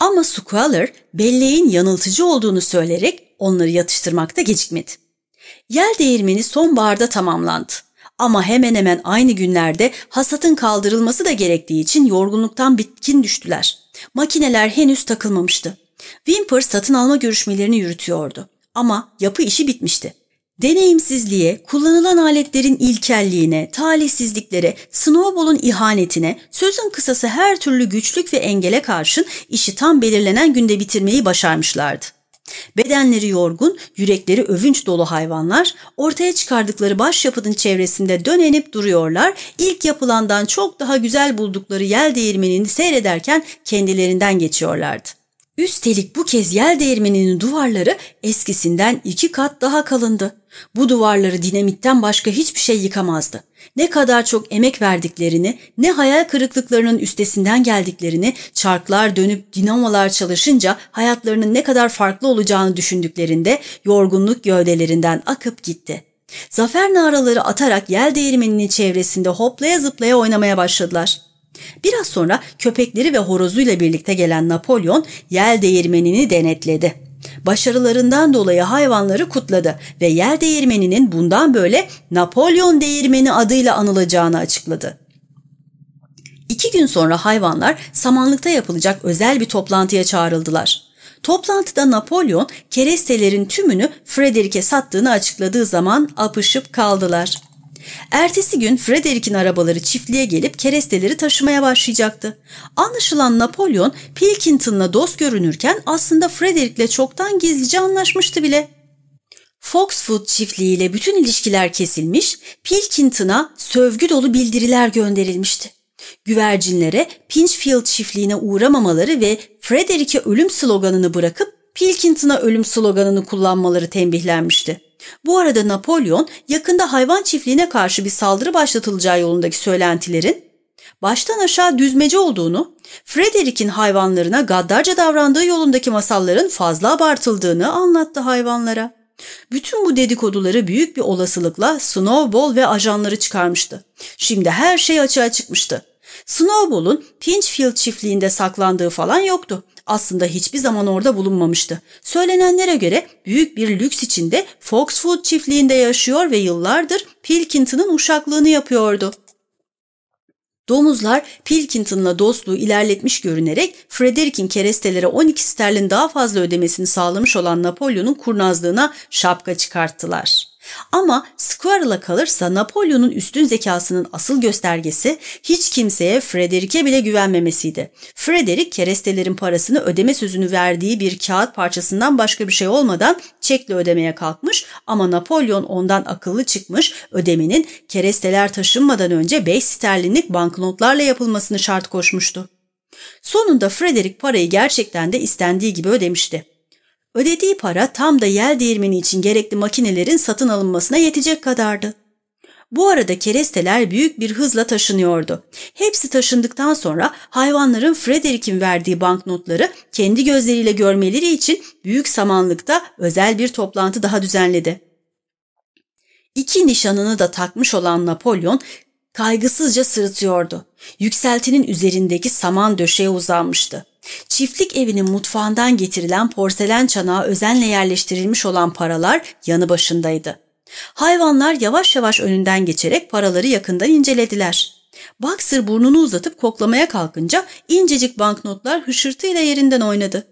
Ama Squalor belleğin yanıltıcı olduğunu söyleyerek onları yatıştırmakta gecikmedi. Yel değirmeni sonbaharda tamamlandı. Ama hemen hemen aynı günlerde hasatın kaldırılması da gerektiği için yorgunluktan bitkin düştüler. Makineler henüz takılmamıştı. Wimper satın alma görüşmelerini yürütüyordu. Ama yapı işi bitmişti. Deneyimsizliğe, kullanılan aletlerin ilkelliğine, talihsizliklere, Snowball'un ihanetine, sözün kısası her türlü güçlük ve engele karşın işi tam belirlenen günde bitirmeyi başarmışlardı. Bedenleri yorgun, yürekleri övünç dolu hayvanlar, ortaya çıkardıkları başyapıtın çevresinde dönenip duruyorlar, ilk yapılandan çok daha güzel buldukları yel değirmenini seyrederken kendilerinden geçiyorlardı. Üstelik bu kez yel değirmeninin duvarları eskisinden iki kat daha kalındı. Bu duvarları dinamitten başka hiçbir şey yıkamazdı. Ne kadar çok emek verdiklerini, ne hayal kırıklıklarının üstesinden geldiklerini, çarklar dönüp dinamolar çalışınca hayatlarının ne kadar farklı olacağını düşündüklerinde yorgunluk gövdelerinden akıp gitti. Zafer naraları atarak yel değirmeninin çevresinde hoplaya zıplaya oynamaya başladılar. Biraz sonra köpekleri ve horozuyla birlikte gelen Napolyon yel değirmenini denetledi. Başarılarından dolayı hayvanları kutladı ve yel değirmeninin bundan böyle Napolyon değirmeni adıyla anılacağını açıkladı. İki gün sonra hayvanlar samanlıkta yapılacak özel bir toplantıya çağrıldılar. Toplantıda Napolyon kerestelerin tümünü Frederick'e sattığını açıkladığı zaman apışıp kaldılar. Ertesi gün Frederick'in arabaları çiftliğe gelip keresteleri taşımaya başlayacaktı. Anlaşılan Napolyon Pilkington'la dost görünürken aslında Frederick'le çoktan gizlice anlaşmıştı bile. Foxwood çiftliğiyle bütün ilişkiler kesilmiş, Pilkington'a sövgü dolu bildiriler gönderilmişti. Güvercinlere Pinchfield çiftliğine uğramamaları ve Frederick'e ölüm sloganını bırakıp Pilkington'a ölüm sloganını kullanmaları tembihlenmişti. Bu arada Napolyon yakında hayvan çiftliğine karşı bir saldırı başlatılacağı yolundaki söylentilerin baştan aşağı düzmece olduğunu, Frederick'in hayvanlarına gaddarca davrandığı yolundaki masalların fazla abartıldığını anlattı hayvanlara. Bütün bu dedikoduları büyük bir olasılıkla Snowball ve ajanları çıkarmıştı. Şimdi her şey açığa çıkmıştı. Snowball'un Pinchfield çiftliğinde saklandığı falan yoktu aslında hiçbir zaman orada bulunmamıştı. Söylenenlere göre büyük bir lüks içinde Foxwood çiftliğinde yaşıyor ve yıllardır Pilkington'ın uşaklığını yapıyordu. Domuzlar Pilkington'la dostluğu ilerletmiş görünerek Frederick'in kerestelere 12 sterlin daha fazla ödemesini sağlamış olan Napolyon'un kurnazlığına şapka çıkarttılar. Ama Squirrel'a kalırsa Napolyon'un üstün zekasının asıl göstergesi hiç kimseye Frederick'e bile güvenmemesiydi. Frederick kerestelerin parasını ödeme sözünü verdiği bir kağıt parçasından başka bir şey olmadan çekle ödemeye kalkmış ama Napolyon ondan akıllı çıkmış ödemenin keresteler taşınmadan önce 5 sterlinlik banknotlarla yapılmasını şart koşmuştu. Sonunda Frederick parayı gerçekten de istendiği gibi ödemişti. Ödediği para tam da yel değirmeni için gerekli makinelerin satın alınmasına yetecek kadardı. Bu arada keresteler büyük bir hızla taşınıyordu. Hepsi taşındıktan sonra hayvanların Frederick'in verdiği banknotları kendi gözleriyle görmeleri için büyük samanlıkta özel bir toplantı daha düzenledi. İki nişanını da takmış olan Napolyon kaygısızca sırıtıyordu. Yükseltinin üzerindeki saman döşeye uzanmıştı. Çiftlik evinin mutfağından getirilen porselen çanağa özenle yerleştirilmiş olan paralar yanı başındaydı. Hayvanlar yavaş yavaş önünden geçerek paraları yakından incelediler. Boxer burnunu uzatıp koklamaya kalkınca incecik banknotlar hışırtıyla yerinden oynadı.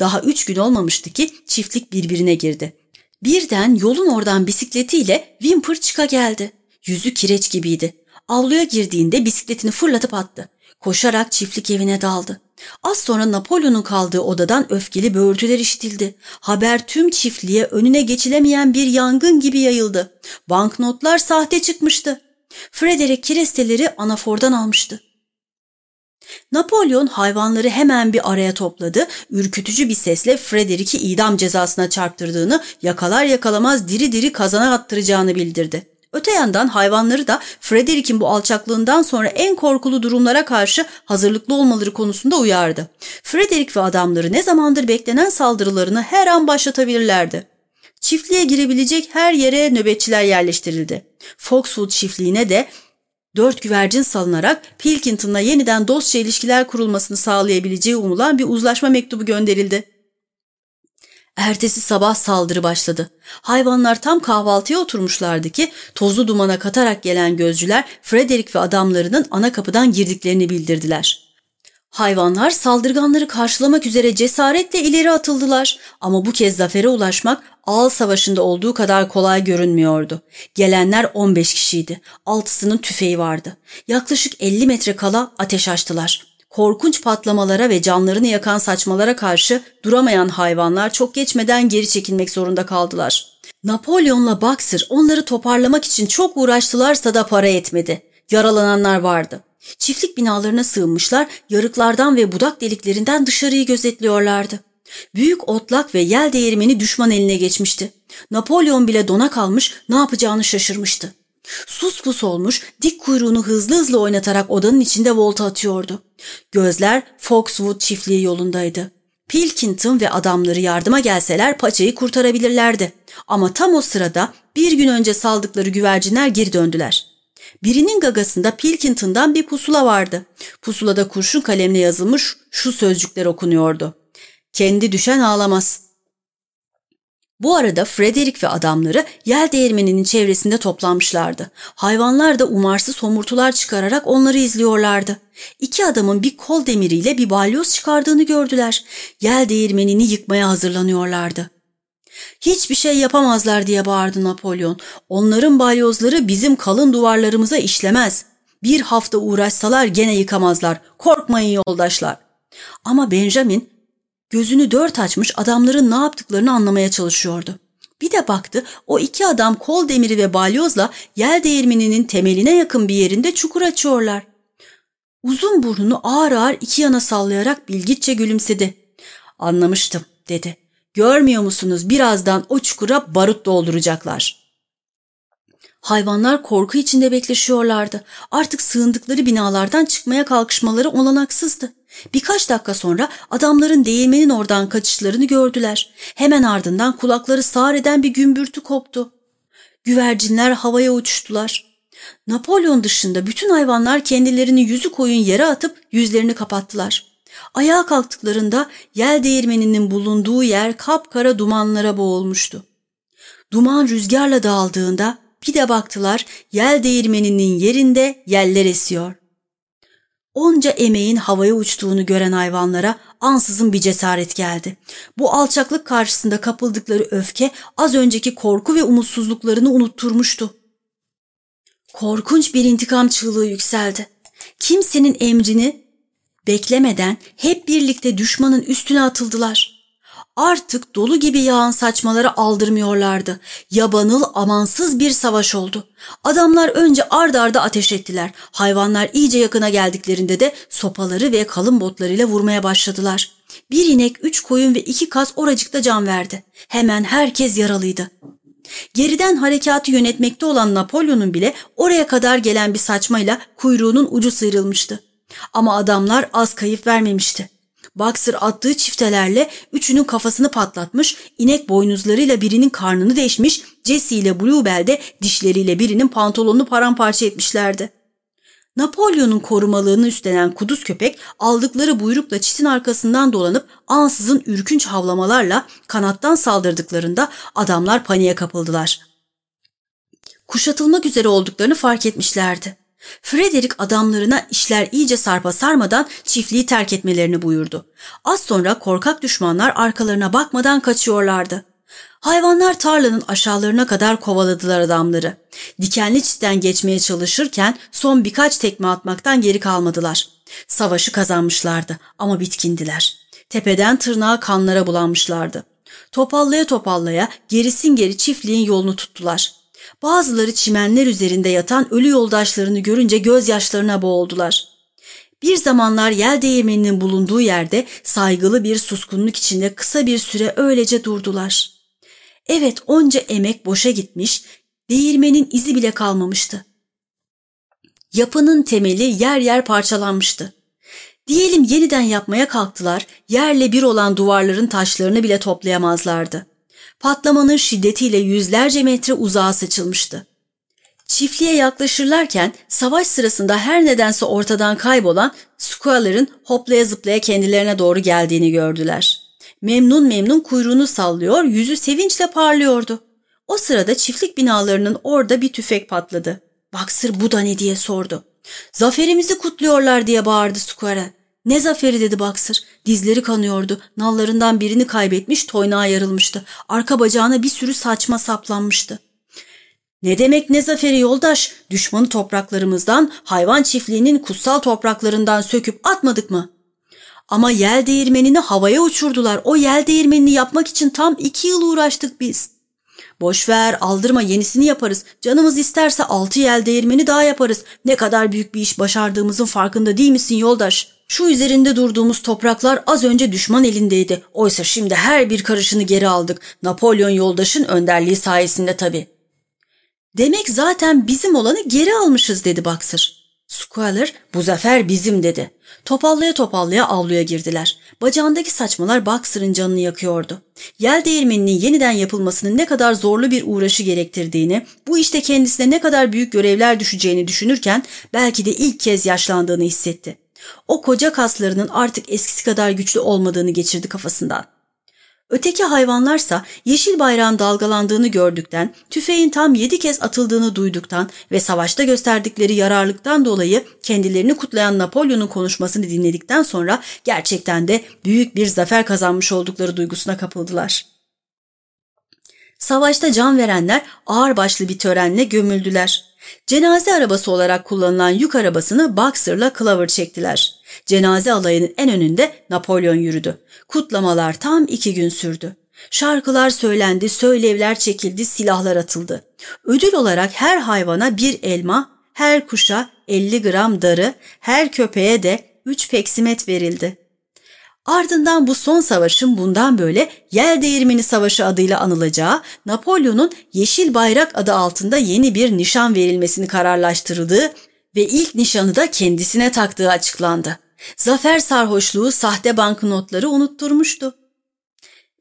Daha üç gün olmamıştı ki çiftlik birbirine girdi. Birden yolun oradan bisikletiyle Whimper çıka geldi. Yüzü kireç gibiydi. Avluya girdiğinde bisikletini fırlatıp attı. Koşarak çiftlik evine daldı. Az sonra Napolyon'un kaldığı odadan öfkeli böğürtüler işitildi. Haber tüm çiftliğe önüne geçilemeyen bir yangın gibi yayıldı. Banknotlar sahte çıkmıştı. Frederick keresteleri anafordan almıştı. Napolyon hayvanları hemen bir araya topladı, ürkütücü bir sesle Frederick'i idam cezasına çarptırdığını, yakalar yakalamaz diri diri kazana attıracağını bildirdi. Öte yandan hayvanları da Frederick'in bu alçaklığından sonra en korkulu durumlara karşı hazırlıklı olmaları konusunda uyardı. Frederick ve adamları ne zamandır beklenen saldırılarını her an başlatabilirlerdi. Çiftliğe girebilecek her yere nöbetçiler yerleştirildi. Foxwood çiftliğine de dört güvercin salınarak Pilkington'la yeniden dostça ilişkiler kurulmasını sağlayabileceği umulan bir uzlaşma mektubu gönderildi. Ertesi sabah saldırı başladı. Hayvanlar tam kahvaltıya oturmuşlardı ki tozlu dumana katarak gelen gözcüler Frederick ve adamlarının ana kapıdan girdiklerini bildirdiler. Hayvanlar saldırganları karşılamak üzere cesaretle ileri atıldılar ama bu kez zafere ulaşmak Ağal Savaşı'nda olduğu kadar kolay görünmüyordu. Gelenler 15 kişiydi. Altısının tüfeği vardı. Yaklaşık 50 metre kala ateş açtılar. Korkunç patlamalara ve canlarını yakan saçmalara karşı duramayan hayvanlar çok geçmeden geri çekilmek zorunda kaldılar. Napolyon'la Boxer onları toparlamak için çok uğraştılarsa da para etmedi. Yaralananlar vardı. Çiftlik binalarına sığınmışlar, yarıklardan ve budak deliklerinden dışarıyı gözetliyorlardı. Büyük otlak ve yel değirmeni düşman eline geçmişti. Napolyon bile dona kalmış, ne yapacağını şaşırmıştı. Sus pus olmuş, dik kuyruğunu hızlı hızlı oynatarak odanın içinde volta atıyordu. Gözler Foxwood çiftliği yolundaydı. Pilkington ve adamları yardıma gelseler paçayı kurtarabilirlerdi. Ama tam o sırada bir gün önce saldıkları güvercinler geri döndüler. Birinin gagasında Pilkington'dan bir pusula vardı. Pusulada kurşun kalemle yazılmış şu sözcükler okunuyordu. Kendi düşen ağlamaz. Bu arada Frederick ve adamları yel değirmeninin çevresinde toplanmışlardı. Hayvanlar da umarsız homurtular çıkararak onları izliyorlardı. İki adamın bir kol demiriyle bir balyoz çıkardığını gördüler. Yel değirmenini yıkmaya hazırlanıyorlardı. Hiçbir şey yapamazlar diye bağırdı Napolyon. Onların balyozları bizim kalın duvarlarımıza işlemez. Bir hafta uğraşsalar gene yıkamazlar. Korkmayın yoldaşlar. Ama Benjamin gözünü dört açmış adamların ne yaptıklarını anlamaya çalışıyordu. Bir de baktı o iki adam kol demiri ve balyozla yel değirmeninin temeline yakın bir yerinde çukur açıyorlar. Uzun burnunu ağır ağır iki yana sallayarak bilgitçe gülümsedi. Anlamıştım dedi. Görmüyor musunuz birazdan o çukura barut dolduracaklar. Hayvanlar korku içinde bekleşiyorlardı. Artık sığındıkları binalardan çıkmaya kalkışmaları olanaksızdı. Birkaç dakika sonra adamların değirmenin oradan kaçışlarını gördüler. Hemen ardından kulakları sağır eden bir gümbürtü koptu. Güvercinler havaya uçuştular. Napolyon dışında bütün hayvanlar kendilerini yüzü koyun yere atıp yüzlerini kapattılar. Ayağa kalktıklarında yel değirmeninin bulunduğu yer kapkara dumanlara boğulmuştu. Duman rüzgarla dağıldığında bir de baktılar yel değirmeninin yerinde yeller esiyor. Onca emeğin havaya uçtuğunu gören hayvanlara ansızın bir cesaret geldi. Bu alçaklık karşısında kapıldıkları öfke az önceki korku ve umutsuzluklarını unutturmuştu. Korkunç bir intikam çığlığı yükseldi. Kimsenin emrini beklemeden hep birlikte düşmanın üstüne atıldılar. Artık dolu gibi yağan saçmaları aldırmıyorlardı. Yabanıl amansız bir savaş oldu. Adamlar önce ard arda ateş ettiler. Hayvanlar iyice yakına geldiklerinde de sopaları ve kalın botlarıyla vurmaya başladılar. Bir inek, üç koyun ve iki kaz oracıkta can verdi. Hemen herkes yaralıydı. Geriden harekatı yönetmekte olan Napolyon'un bile oraya kadar gelen bir saçmayla kuyruğunun ucu sıyrılmıştı. Ama adamlar az kayıp vermemişti. Boxer attığı çiftelerle üçünün kafasını patlatmış, inek boynuzlarıyla birinin karnını deşmiş, Jesse ile Bluebell de dişleriyle birinin pantolonunu paramparça etmişlerdi. Napolyon'un korumalığını üstlenen kuduz köpek aldıkları buyrukla çitin arkasından dolanıp ansızın ürkünç havlamalarla kanattan saldırdıklarında adamlar paniğe kapıldılar. Kuşatılmak üzere olduklarını fark etmişlerdi. Frederick adamlarına işler iyice sarpa sarmadan çiftliği terk etmelerini buyurdu. Az sonra korkak düşmanlar arkalarına bakmadan kaçıyorlardı. Hayvanlar tarlanın aşağılarına kadar kovaladılar adamları. Dikenli çitten geçmeye çalışırken son birkaç tekme atmaktan geri kalmadılar. Savaşı kazanmışlardı ama bitkindiler. Tepeden tırnağa kanlara bulanmışlardı. Topallaya topallaya gerisin geri çiftliğin yolunu tuttular. Bazıları çimenler üzerinde yatan ölü yoldaşlarını görünce gözyaşlarına boğuldular. Bir zamanlar yel değirmeninin bulunduğu yerde saygılı bir suskunluk içinde kısa bir süre öylece durdular. Evet onca emek boşa gitmiş, değirmenin izi bile kalmamıştı. Yapının temeli yer yer parçalanmıştı. Diyelim yeniden yapmaya kalktılar, yerle bir olan duvarların taşlarını bile toplayamazlardı. Patlamanın şiddetiyle yüzlerce metre uzağa saçılmıştı. Çiftliğe yaklaşırlarken savaş sırasında her nedense ortadan kaybolan Squall'ların hoplaya zıplaya kendilerine doğru geldiğini gördüler. Memnun memnun kuyruğunu sallıyor, yüzü sevinçle parlıyordu. O sırada çiftlik binalarının orada bir tüfek patladı. Baksır bu da ne diye sordu. Zaferimizi kutluyorlar diye bağırdı Square. Ne zaferi dedi Baksır. Dizleri kanıyordu. Nallarından birini kaybetmiş, toynağa yarılmıştı. Arka bacağına bir sürü saçma saplanmıştı. Ne demek ne zaferi yoldaş? Düşmanı topraklarımızdan, hayvan çiftliğinin kutsal topraklarından söküp atmadık mı? Ama yel değirmenini havaya uçurdular. O yel değirmenini yapmak için tam iki yıl uğraştık biz. Boş ver, aldırma yenisini yaparız. Canımız isterse altı yel değirmeni daha yaparız. Ne kadar büyük bir iş başardığımızın farkında değil misin yoldaş? Şu üzerinde durduğumuz topraklar az önce düşman elindeydi. Oysa şimdi her bir karışını geri aldık. Napolyon yoldaşın önderliği sayesinde tabii. Demek zaten bizim olanı geri almışız dedi Boxer. Squaller bu zafer bizim dedi. Topallaya topallaya avluya girdiler. Bacağındaki saçmalar Boxer'ın canını yakıyordu. Yel değirmeninin yeniden yapılmasının ne kadar zorlu bir uğraşı gerektirdiğini, bu işte kendisine ne kadar büyük görevler düşeceğini düşünürken belki de ilk kez yaşlandığını hissetti. O koca kaslarının artık eskisi kadar güçlü olmadığını geçirdi kafasından. Öteki hayvanlarsa yeşil bayrağın dalgalandığını gördükten, tüfeğin tam yedi kez atıldığını duyduktan ve savaşta gösterdikleri yararlıktan dolayı kendilerini kutlayan Napolyon'un konuşmasını dinledikten sonra gerçekten de büyük bir zafer kazanmış oldukları duygusuna kapıldılar. Savaşta can verenler ağır başlı bir törenle gömüldüler. Cenaze arabası olarak kullanılan yük arabasını Boxer'la Clover çektiler. Cenaze alayının en önünde Napolyon yürüdü. Kutlamalar tam iki gün sürdü. Şarkılar söylendi, söylevler çekildi, silahlar atıldı. Ödül olarak her hayvana bir elma, her kuşa 50 gram darı, her köpeğe de 3 peksimet verildi. Ardından bu son savaşın bundan böyle Yel Değirmeni Savaşı adıyla anılacağı, Napolyon'un Yeşil Bayrak adı altında yeni bir nişan verilmesini kararlaştırıldığı ve ilk nişanı da kendisine taktığı açıklandı. Zafer sarhoşluğu sahte banknotları unutturmuştu.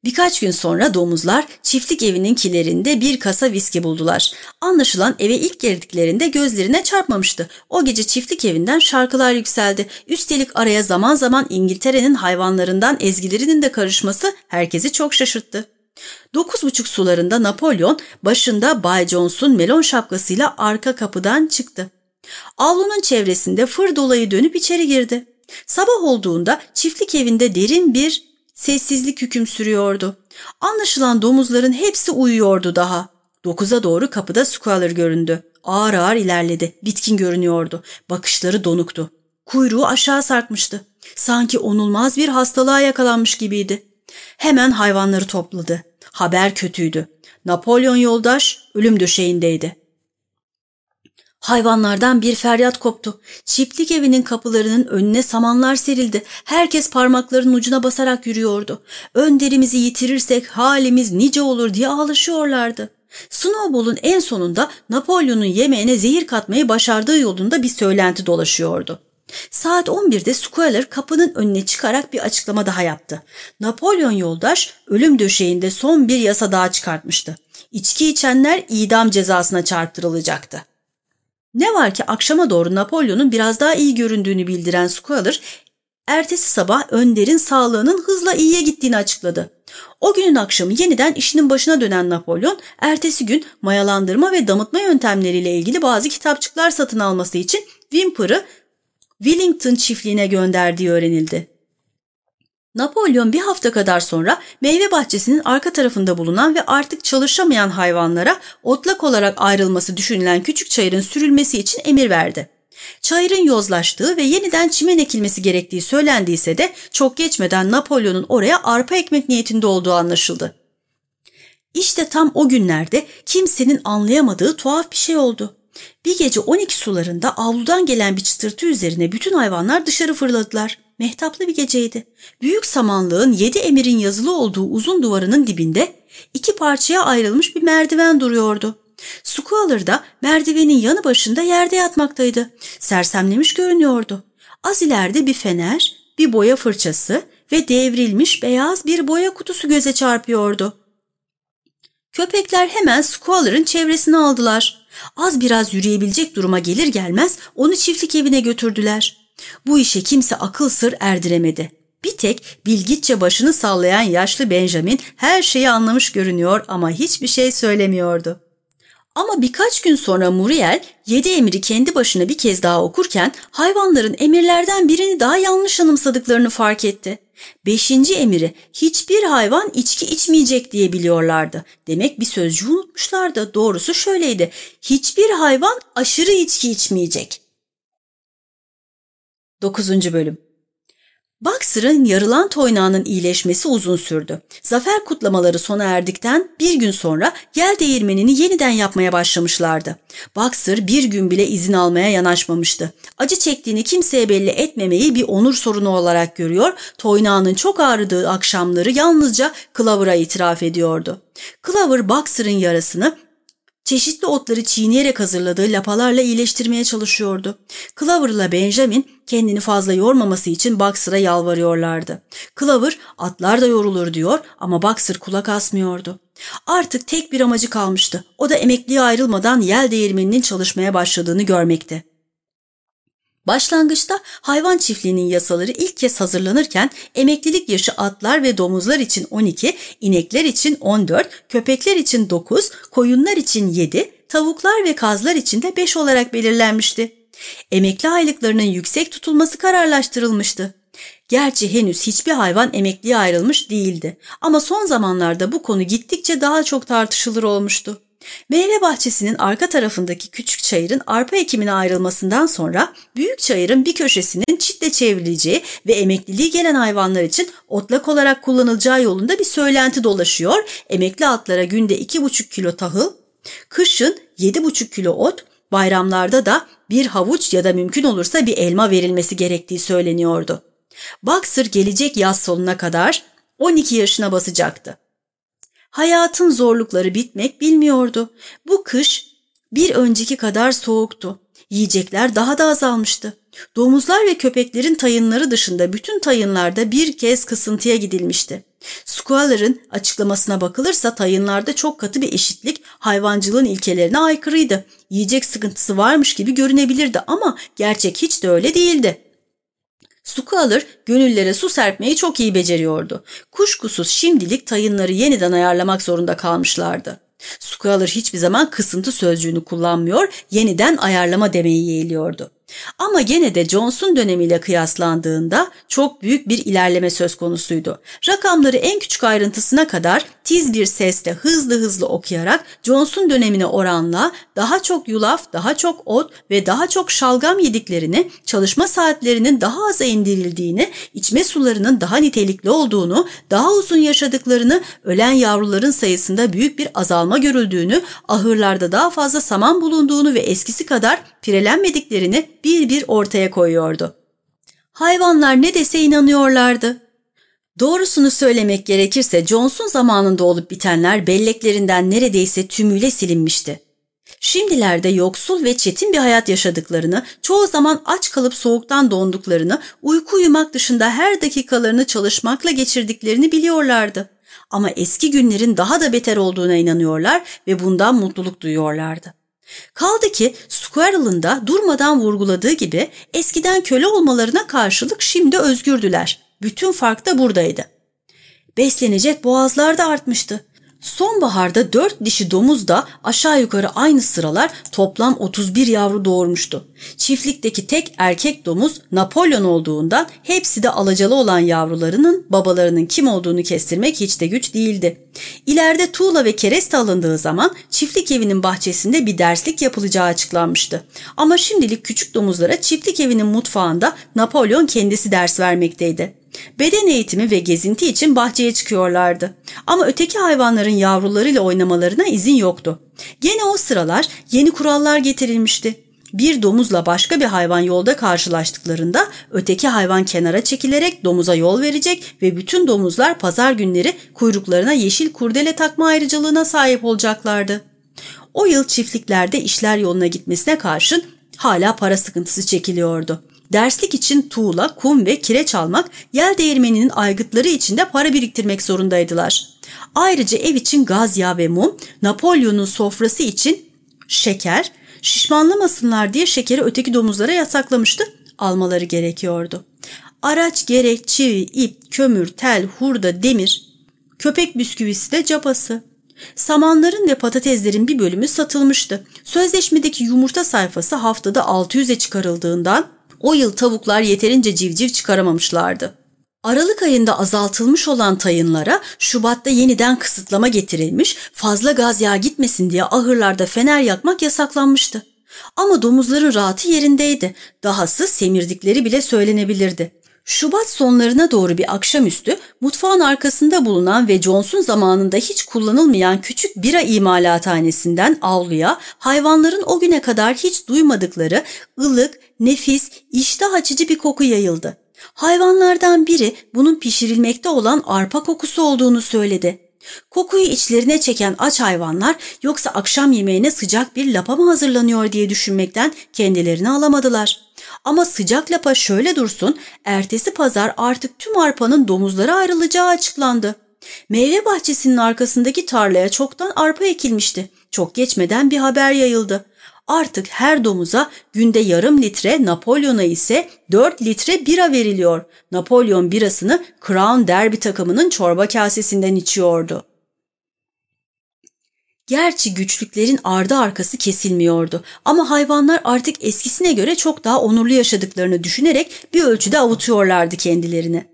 Birkaç gün sonra domuzlar çiftlik evinin kilerinde bir kasa viski buldular. Anlaşılan eve ilk girdiklerinde gözlerine çarpmamıştı. O gece çiftlik evinden şarkılar yükseldi. Üstelik araya zaman zaman İngiltere'nin hayvanlarından ezgilerinin de karışması herkesi çok şaşırttı. Dokuz buçuk sularında Napolyon başında Bay Jones'un melon şapkasıyla arka kapıdan çıktı. Avlunun çevresinde fır dolayı dönüp içeri girdi. Sabah olduğunda çiftlik evinde derin bir sessizlik hüküm sürüyordu. Anlaşılan domuzların hepsi uyuyordu daha. Dokuza doğru kapıda Squaller göründü. Ağır ağır ilerledi. Bitkin görünüyordu. Bakışları donuktu. Kuyruğu aşağı sarkmıştı. Sanki onulmaz bir hastalığa yakalanmış gibiydi. Hemen hayvanları topladı. Haber kötüydü. Napolyon yoldaş ölüm döşeğindeydi. Hayvanlardan bir feryat koptu. Çiftlik evinin kapılarının önüne samanlar serildi. Herkes parmaklarının ucuna basarak yürüyordu. Önderimizi yitirirsek halimiz nice olur diye ağlaşıyorlardı. Snowball'un en sonunda Napolyon'un yemeğine zehir katmayı başardığı yolunda bir söylenti dolaşıyordu. Saat 11'de Squealer kapının önüne çıkarak bir açıklama daha yaptı. Napolyon yoldaş ölüm döşeğinde son bir yasa daha çıkartmıştı. İçki içenler idam cezasına çarptırılacaktı. Ne var ki akşama doğru Napolyon'un biraz daha iyi göründüğünü bildiren Squaller, ertesi sabah Önder'in sağlığının hızla iyiye gittiğini açıkladı. O günün akşamı yeniden işinin başına dönen Napolyon, ertesi gün mayalandırma ve damıtma yöntemleriyle ilgili bazı kitapçıklar satın alması için Wimper'ı Wellington çiftliğine gönderdiği öğrenildi. Napolyon bir hafta kadar sonra meyve bahçesinin arka tarafında bulunan ve artık çalışamayan hayvanlara otlak olarak ayrılması düşünülen küçük çayırın sürülmesi için emir verdi. Çayırın yozlaştığı ve yeniden çimen ekilmesi gerektiği söylendiyse de çok geçmeden Napolyon'un oraya arpa ekmek niyetinde olduğu anlaşıldı. İşte tam o günlerde kimsenin anlayamadığı tuhaf bir şey oldu. Bir gece 12 sularında avludan gelen bir çıtırtı üzerine bütün hayvanlar dışarı fırladılar. Mehtaplı bir geceydi. Büyük samanlığın yedi emirin yazılı olduğu uzun duvarının dibinde iki parçaya ayrılmış bir merdiven duruyordu. Squaller da merdivenin yanı başında yerde yatmaktaydı. Sersemlemiş görünüyordu. Az ileride bir fener, bir boya fırçası ve devrilmiş beyaz bir boya kutusu göze çarpıyordu. Köpekler hemen Squaller'ın çevresine aldılar. Az biraz yürüyebilecek duruma gelir gelmez onu çiftlik evine götürdüler. Bu işe kimse akıl sır erdiremedi. Bir tek bilgitçe başını sallayan yaşlı Benjamin her şeyi anlamış görünüyor ama hiçbir şey söylemiyordu. Ama birkaç gün sonra Muriel, yedi emiri kendi başına bir kez daha okurken hayvanların emirlerden birini daha yanlış anımsadıklarını fark etti. Beşinci emiri hiçbir hayvan içki içmeyecek diye biliyorlardı. Demek bir sözcüğü unutmuşlardı. Doğrusu şöyleydi. Hiçbir hayvan aşırı içki içmeyecek. 9. Bölüm Boxer'ın yarılan toynağının iyileşmesi uzun sürdü. Zafer kutlamaları sona erdikten bir gün sonra yel değirmenini yeniden yapmaya başlamışlardı. Boxer bir gün bile izin almaya yanaşmamıştı. Acı çektiğini kimseye belli etmemeyi bir onur sorunu olarak görüyor, toynağının çok ağrıdığı akşamları yalnızca Clover'a itiraf ediyordu. Clover Boxer'ın yarasını Çeşitli otları çiğneyerek hazırladığı lapalarla iyileştirmeye çalışıyordu. Clover'la Benjamin kendini fazla yormaması için Boxer'a yalvarıyorlardı. Clover atlar da yorulur diyor ama Boxer kulak asmıyordu. Artık tek bir amacı kalmıştı. O da emekliye ayrılmadan yel değirmeninin çalışmaya başladığını görmekti. Başlangıçta hayvan çiftliğinin yasaları ilk kez hazırlanırken emeklilik yaşı atlar ve domuzlar için 12, inekler için 14, köpekler için 9, koyunlar için 7, tavuklar ve kazlar için de 5 olarak belirlenmişti. Emekli aylıklarının yüksek tutulması kararlaştırılmıştı. Gerçi henüz hiçbir hayvan emekliye ayrılmış değildi ama son zamanlarda bu konu gittikçe daha çok tartışılır olmuştu. Meyve bahçesinin arka tarafındaki küçük çayırın arpa ekimine ayrılmasından sonra büyük çayırın bir köşesinin çitle çevrileceği ve emekliliği gelen hayvanlar için otlak olarak kullanılacağı yolunda bir söylenti dolaşıyor. Emekli atlara günde 2,5 kilo tahıl, kışın 7,5 kilo ot, bayramlarda da bir havuç ya da mümkün olursa bir elma verilmesi gerektiği söyleniyordu. Boxer gelecek yaz sonuna kadar 12 yaşına basacaktı. Hayatın zorlukları bitmek bilmiyordu. Bu kış bir önceki kadar soğuktu. Yiyecekler daha da azalmıştı. Domuzlar ve köpeklerin tayınları dışında bütün tayınlarda bir kez kısıntıya gidilmişti. Squaller'ın açıklamasına bakılırsa tayınlarda çok katı bir eşitlik hayvancılığın ilkelerine aykırıydı. Yiyecek sıkıntısı varmış gibi görünebilirdi ama gerçek hiç de öyle değildi. Su alır, gönüllere su serpmeyi çok iyi beceriyordu. Kuşkusuz şimdilik tayınları yeniden ayarlamak zorunda kalmışlardı. Squaller hiçbir zaman kısıntı sözcüğünü kullanmıyor, yeniden ayarlama demeyi yeğliyordu. Ama gene de Johnson dönemiyle kıyaslandığında çok büyük bir ilerleme söz konusuydu. Rakamları en küçük ayrıntısına kadar tiz bir sesle hızlı hızlı okuyarak Johnson dönemine oranla daha çok yulaf, daha çok ot ve daha çok şalgam yediklerini, çalışma saatlerinin daha aza indirildiğini, içme sularının daha nitelikli olduğunu, daha uzun yaşadıklarını, ölen yavruların sayısında büyük bir azalma görüldüğünü, ahırlarda daha fazla saman bulunduğunu ve eskisi kadar pirelenmediklerini bir bir ortaya koyuyordu. Hayvanlar ne dese inanıyorlardı. Doğrusunu söylemek gerekirse Johnson zamanında olup bitenler belleklerinden neredeyse tümüyle silinmişti. Şimdilerde yoksul ve çetin bir hayat yaşadıklarını, çoğu zaman aç kalıp soğuktan donduklarını, uyku uyumak dışında her dakikalarını çalışmakla geçirdiklerini biliyorlardı. Ama eski günlerin daha da beter olduğuna inanıyorlar ve bundan mutluluk duyuyorlardı. Kaldı ki Squirrel'ın da durmadan vurguladığı gibi eskiden köle olmalarına karşılık şimdi özgürdüler. Bütün fark da buradaydı. Beslenecek boğazlar da artmıştı. Sonbaharda dört dişi domuz da aşağı yukarı aynı sıralar toplam 31 yavru doğurmuştu. Çiftlikteki tek erkek domuz Napolyon olduğundan hepsi de alacalı olan yavrularının babalarının kim olduğunu kestirmek hiç de güç değildi. İleride tuğla ve kereste alındığı zaman çiftlik evinin bahçesinde bir derslik yapılacağı açıklanmıştı. Ama şimdilik küçük domuzlara çiftlik evinin mutfağında Napolyon kendisi ders vermekteydi. Beden eğitimi ve gezinti için bahçeye çıkıyorlardı. Ama öteki hayvanların yavrularıyla oynamalarına izin yoktu. Gene o sıralar yeni kurallar getirilmişti. Bir domuzla başka bir hayvan yolda karşılaştıklarında öteki hayvan kenara çekilerek domuza yol verecek ve bütün domuzlar pazar günleri kuyruklarına yeşil kurdele takma ayrıcalığına sahip olacaklardı. O yıl çiftliklerde işler yoluna gitmesine karşın hala para sıkıntısı çekiliyordu. Derslik için tuğla, kum ve kireç almak, yel değirmeninin aygıtları için de para biriktirmek zorundaydılar. Ayrıca ev için gaz yağı ve mum, Napolyon'un sofrası için şeker, şişmanlamasınlar diye şekeri öteki domuzlara yasaklamıştı, almaları gerekiyordu. Araç gerek çivi, ip, kömür, tel, hurda, demir. Köpek bisküvisi de capası. Samanların ve patateslerin bir bölümü satılmıştı. Sözleşmedeki yumurta sayfası haftada 600'e çıkarıldığından o yıl tavuklar yeterince civciv çıkaramamışlardı. Aralık ayında azaltılmış olan tayınlara Şubat'ta yeniden kısıtlama getirilmiş, fazla gaz yağı gitmesin diye ahırlarda fener yakmak yasaklanmıştı. Ama domuzların rahatı yerindeydi. Dahası semirdikleri bile söylenebilirdi. Şubat sonlarına doğru bir akşamüstü mutfağın arkasında bulunan ve Johnson zamanında hiç kullanılmayan küçük bira imalathanesinden avluya hayvanların o güne kadar hiç duymadıkları ılık, nefis, iştah açıcı bir koku yayıldı. Hayvanlardan biri bunun pişirilmekte olan arpa kokusu olduğunu söyledi. Kokuyu içlerine çeken aç hayvanlar yoksa akşam yemeğine sıcak bir lapa mı hazırlanıyor diye düşünmekten kendilerini alamadılar. Ama sıcak lapa şöyle dursun, ertesi pazar artık tüm arpanın domuzlara ayrılacağı açıklandı. Meyve bahçesinin arkasındaki tarlaya çoktan arpa ekilmişti. Çok geçmeden bir haber yayıldı. Artık her domuza günde yarım litre, Napolyon'a ise 4 litre bira veriliyor. Napolyon birasını Crown Derby takımının çorba kasesinden içiyordu. Gerçi güçlüklerin ardı arkası kesilmiyordu ama hayvanlar artık eskisine göre çok daha onurlu yaşadıklarını düşünerek bir ölçüde avutuyorlardı kendilerini.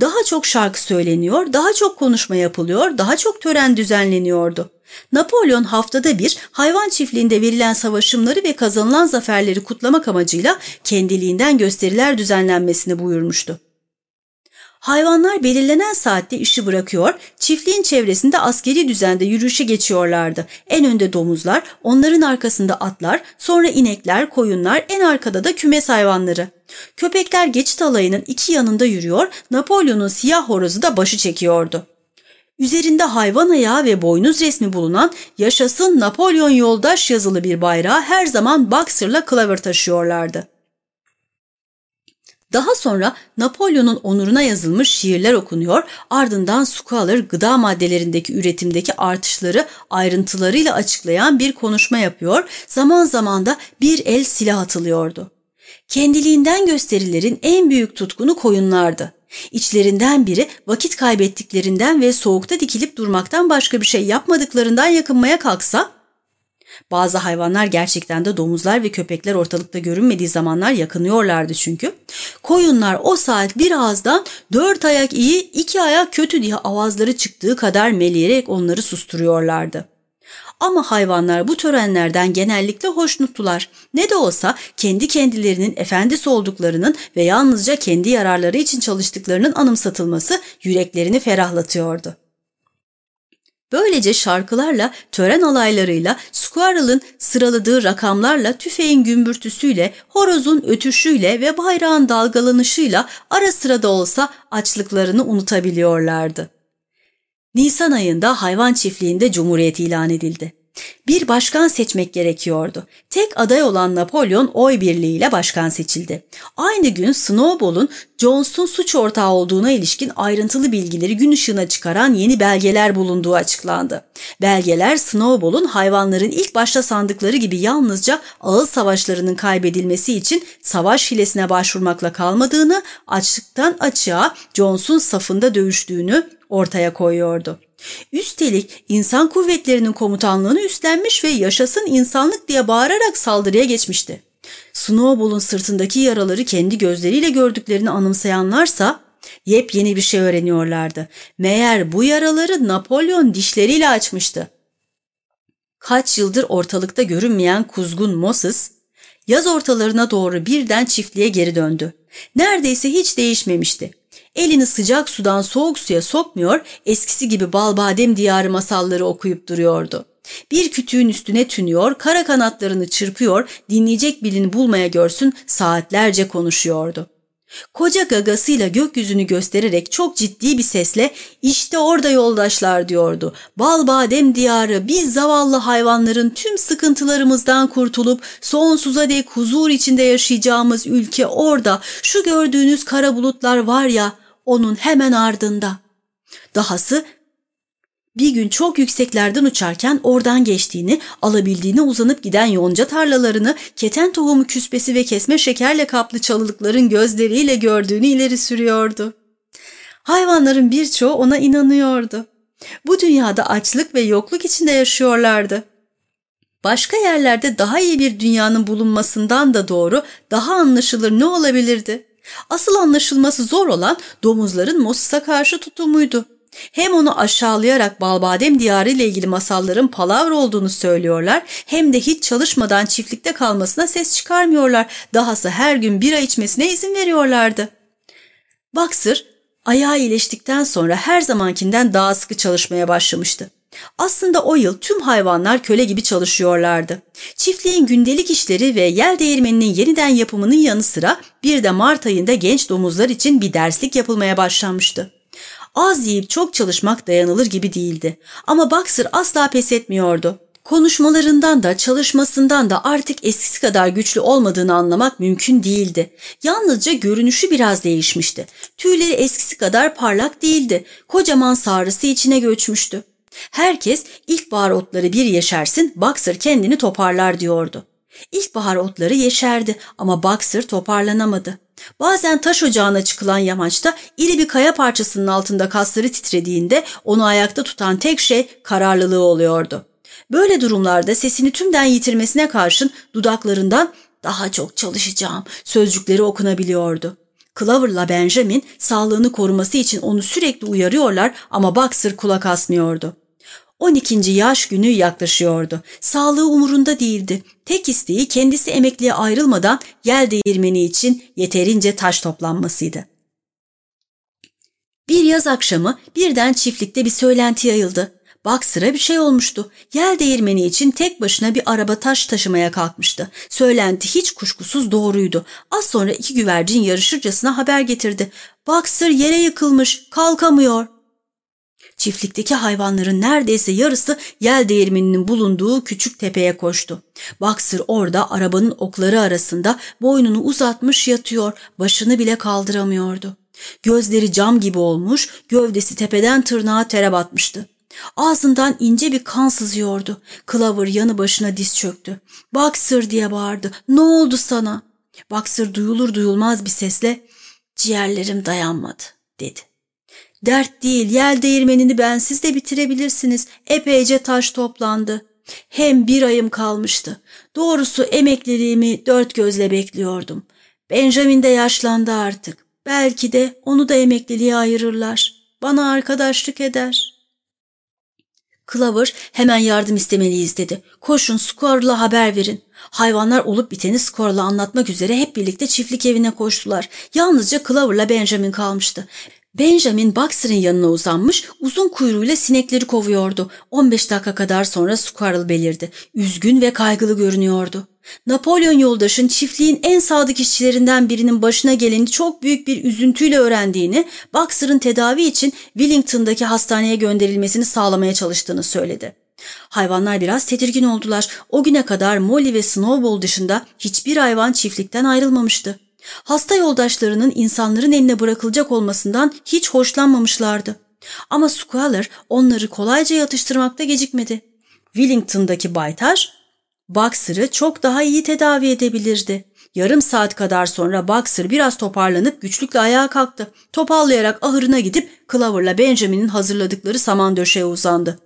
Daha çok şarkı söyleniyor, daha çok konuşma yapılıyor, daha çok tören düzenleniyordu. Napolyon haftada bir hayvan çiftliğinde verilen savaşımları ve kazanılan zaferleri kutlamak amacıyla kendiliğinden gösteriler düzenlenmesini buyurmuştu. Hayvanlar belirlenen saatte işi bırakıyor, çiftliğin çevresinde askeri düzende yürüyüşe geçiyorlardı. En önde domuzlar, onların arkasında atlar, sonra inekler, koyunlar, en arkada da kümes hayvanları. Köpekler geçit alayının iki yanında yürüyor, Napolyon'un siyah horozu da başı çekiyordu. Üzerinde hayvan ayağı ve boynuz resmi bulunan yaşasın Napolyon yoldaş yazılı bir bayrağı her zaman Boxer'la Clover taşıyorlardı. Daha sonra Napolyon'un onuruna yazılmış şiirler okunuyor, ardından Squalor gıda maddelerindeki üretimdeki artışları ayrıntılarıyla açıklayan bir konuşma yapıyor, zaman zaman da bir el silah atılıyordu. Kendiliğinden gösterilerin en büyük tutkunu koyunlardı. İçlerinden biri vakit kaybettiklerinden ve soğukta dikilip durmaktan başka bir şey yapmadıklarından yakınmaya kalksa, bazı hayvanlar gerçekten de domuzlar ve köpekler ortalıkta görünmediği zamanlar yakınıyorlardı çünkü. Koyunlar o saat bir ağızdan dört ayak iyi, iki ayak kötü diye avazları çıktığı kadar meleyerek onları susturuyorlardı. Ama hayvanlar bu törenlerden genellikle hoşnuttular. Ne de olsa kendi kendilerinin efendisi olduklarının ve yalnızca kendi yararları için çalıştıklarının anımsatılması yüreklerini ferahlatıyordu. Böylece şarkılarla, tören alaylarıyla, Squirrel'ın sıraladığı rakamlarla, tüfeğin gümbürtüsüyle, horozun ötüşüyle ve bayrağın dalgalanışıyla ara sıra da olsa açlıklarını unutabiliyorlardı. Nisan ayında hayvan çiftliğinde cumhuriyet ilan edildi. Bir başkan seçmek gerekiyordu. Tek aday olan Napolyon oy birliğiyle başkan seçildi. Aynı gün Snowball'un Jones'un suç ortağı olduğuna ilişkin ayrıntılı bilgileri gün ışığına çıkaran yeni belgeler bulunduğu açıklandı. Belgeler Snowball'un hayvanların ilk başta sandıkları gibi yalnızca ağız savaşlarının kaybedilmesi için savaş hilesine başvurmakla kalmadığını, açlıktan açığa Jones'un safında dövüştüğünü ortaya koyuyordu. Üstelik insan kuvvetlerinin komutanlığını üstlenmiş ve yaşasın insanlık diye bağırarak saldırıya geçmişti. Snowball'un sırtındaki yaraları kendi gözleriyle gördüklerini anımsayanlarsa yepyeni bir şey öğreniyorlardı. Meğer bu yaraları Napolyon dişleriyle açmıştı. Kaç yıldır ortalıkta görünmeyen kuzgun Moses, yaz ortalarına doğru birden çiftliğe geri döndü. Neredeyse hiç değişmemişti. Elini sıcak sudan soğuk suya sokmuyor, eskisi gibi bal badem diyarı masalları okuyup duruyordu. Bir kütüğün üstüne tünüyor, kara kanatlarını çırpıyor, dinleyecek birini bulmaya görsün saatlerce konuşuyordu. Koca gagasıyla gökyüzünü göstererek çok ciddi bir sesle işte orada yoldaşlar diyordu. Bal badem diyarı biz zavallı hayvanların tüm sıkıntılarımızdan kurtulup sonsuza dek huzur içinde yaşayacağımız ülke orada. Şu gördüğünüz kara bulutlar var ya onun hemen ardında. Dahası Bir gün çok yükseklerden uçarken oradan geçtiğini, alabildiğine uzanıp giden yonca tarlalarını, keten tohumu küspesi ve kesme şekerle kaplı çalılıkların gözleriyle gördüğünü ileri sürüyordu. Hayvanların birçoğu ona inanıyordu. Bu dünyada açlık ve yokluk içinde yaşıyorlardı. Başka yerlerde daha iyi bir dünyanın bulunmasından da doğru, daha anlaşılır ne olabilirdi? Asıl anlaşılması zor olan domuzların Moses'a karşı tutumuydu. Hem onu aşağılayarak Balbadem diyarı ile ilgili masalların palavra olduğunu söylüyorlar hem de hiç çalışmadan çiftlikte kalmasına ses çıkarmıyorlar. Dahası her gün bira içmesine izin veriyorlardı. Boxer ayağı iyileştikten sonra her zamankinden daha sıkı çalışmaya başlamıştı. Aslında o yıl tüm hayvanlar köle gibi çalışıyorlardı. Çiftliğin gündelik işleri ve yel değirmeninin yeniden yapımının yanı sıra bir de Mart ayında genç domuzlar için bir derslik yapılmaya başlanmıştı. Az yiyip çok çalışmak dayanılır gibi değildi. Ama Boxer asla pes etmiyordu. Konuşmalarından da çalışmasından da artık eskisi kadar güçlü olmadığını anlamak mümkün değildi. Yalnızca görünüşü biraz değişmişti. Tüyleri eskisi kadar parlak değildi. Kocaman sarısı içine göçmüştü. Herkes ilkbahar otları bir yeşersin, Boxer kendini toparlar diyordu. İlkbahar otları yeşerdi ama Boxer toparlanamadı. Bazen taş ocağına çıkılan yamaçta iri bir kaya parçasının altında kasları titrediğinde onu ayakta tutan tek şey kararlılığı oluyordu. Böyle durumlarda sesini tümden yitirmesine karşın dudaklarından daha çok çalışacağım sözcükleri okunabiliyordu. Clover'la Benjamin sağlığını koruması için onu sürekli uyarıyorlar ama Boxer kulak asmıyordu. 12. yaş günü yaklaşıyordu. Sağlığı umurunda değildi. Tek isteği kendisi emekliye ayrılmadan yel değirmeni için yeterince taş toplanmasıydı. Bir yaz akşamı birden çiftlikte bir söylenti yayıldı. Bak sıra bir şey olmuştu. Yel değirmeni için tek başına bir araba taş taşımaya kalkmıştı. Söylenti hiç kuşkusuz doğruydu. Az sonra iki güvercin yarışırcasına haber getirdi. Baksır yere yıkılmış, kalkamıyor. Çiftlikteki hayvanların neredeyse yarısı yel değirmeninin bulunduğu küçük tepeye koştu. Baksır orada arabanın okları arasında boynunu uzatmış yatıyor, başını bile kaldıramıyordu. Gözleri cam gibi olmuş, gövdesi tepeden tırnağa tere batmıştı. Ağzından ince bir kan sızıyordu. Clover yanı başına diz çöktü. Baksır diye bağırdı. Ne oldu sana? Baksır duyulur duyulmaz bir sesle ciğerlerim dayanmadı dedi. Dert değil, yel değirmenini bensiz de bitirebilirsiniz. Epeyce taş toplandı. Hem bir ayım kalmıştı. Doğrusu emekliliğimi dört gözle bekliyordum. Benjamin de yaşlandı artık. Belki de onu da emekliliğe ayırırlar. Bana arkadaşlık eder. Clover hemen yardım istemeliyiz dedi. Koşun Squirrel'a haber verin. Hayvanlar olup biteni Squirrel'a anlatmak üzere hep birlikte çiftlik evine koştular. Yalnızca Clover'la Benjamin kalmıştı. Benjamin Boxer'ın yanına uzanmış, uzun kuyruğuyla sinekleri kovuyordu. 15 dakika kadar sonra Squirrel belirdi. Üzgün ve kaygılı görünüyordu. Napolyon yoldaşın çiftliğin en sadık işçilerinden birinin başına geleni çok büyük bir üzüntüyle öğrendiğini, Boxer'ın tedavi için Wellington'daki hastaneye gönderilmesini sağlamaya çalıştığını söyledi. Hayvanlar biraz tedirgin oldular. O güne kadar Molly ve Snowball dışında hiçbir hayvan çiftlikten ayrılmamıştı. Hasta yoldaşlarının insanların eline bırakılacak olmasından hiç hoşlanmamışlardı. Ama Squaller onları kolayca yatıştırmakta gecikmedi. Wellington'daki baytar, Boxer'ı çok daha iyi tedavi edebilirdi. Yarım saat kadar sonra Boxer biraz toparlanıp güçlükle ayağa kalktı. Topallayarak ahırına gidip Clover'la Benjamin'in hazırladıkları saman döşeğe uzandı.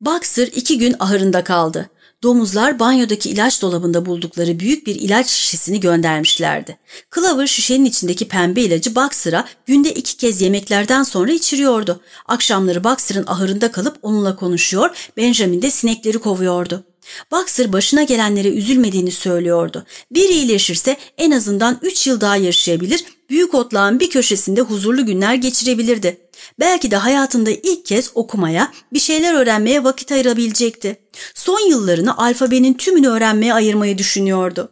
Boxer iki gün ahırında kaldı. Domuzlar banyodaki ilaç dolabında buldukları büyük bir ilaç şişesini göndermişlerdi. Clover şişenin içindeki pembe ilacı Boxer'a günde iki kez yemeklerden sonra içiriyordu. Akşamları Boxer'ın ahırında kalıp onunla konuşuyor, Benjamin de sinekleri kovuyordu. Boxer başına gelenlere üzülmediğini söylüyordu. Bir iyileşirse en azından 3 yıl daha yaşayabilir, büyük otlağın bir köşesinde huzurlu günler geçirebilirdi. Belki de hayatında ilk kez okumaya, bir şeyler öğrenmeye vakit ayırabilecekti. Son yıllarını alfabenin tümünü öğrenmeye ayırmayı düşünüyordu.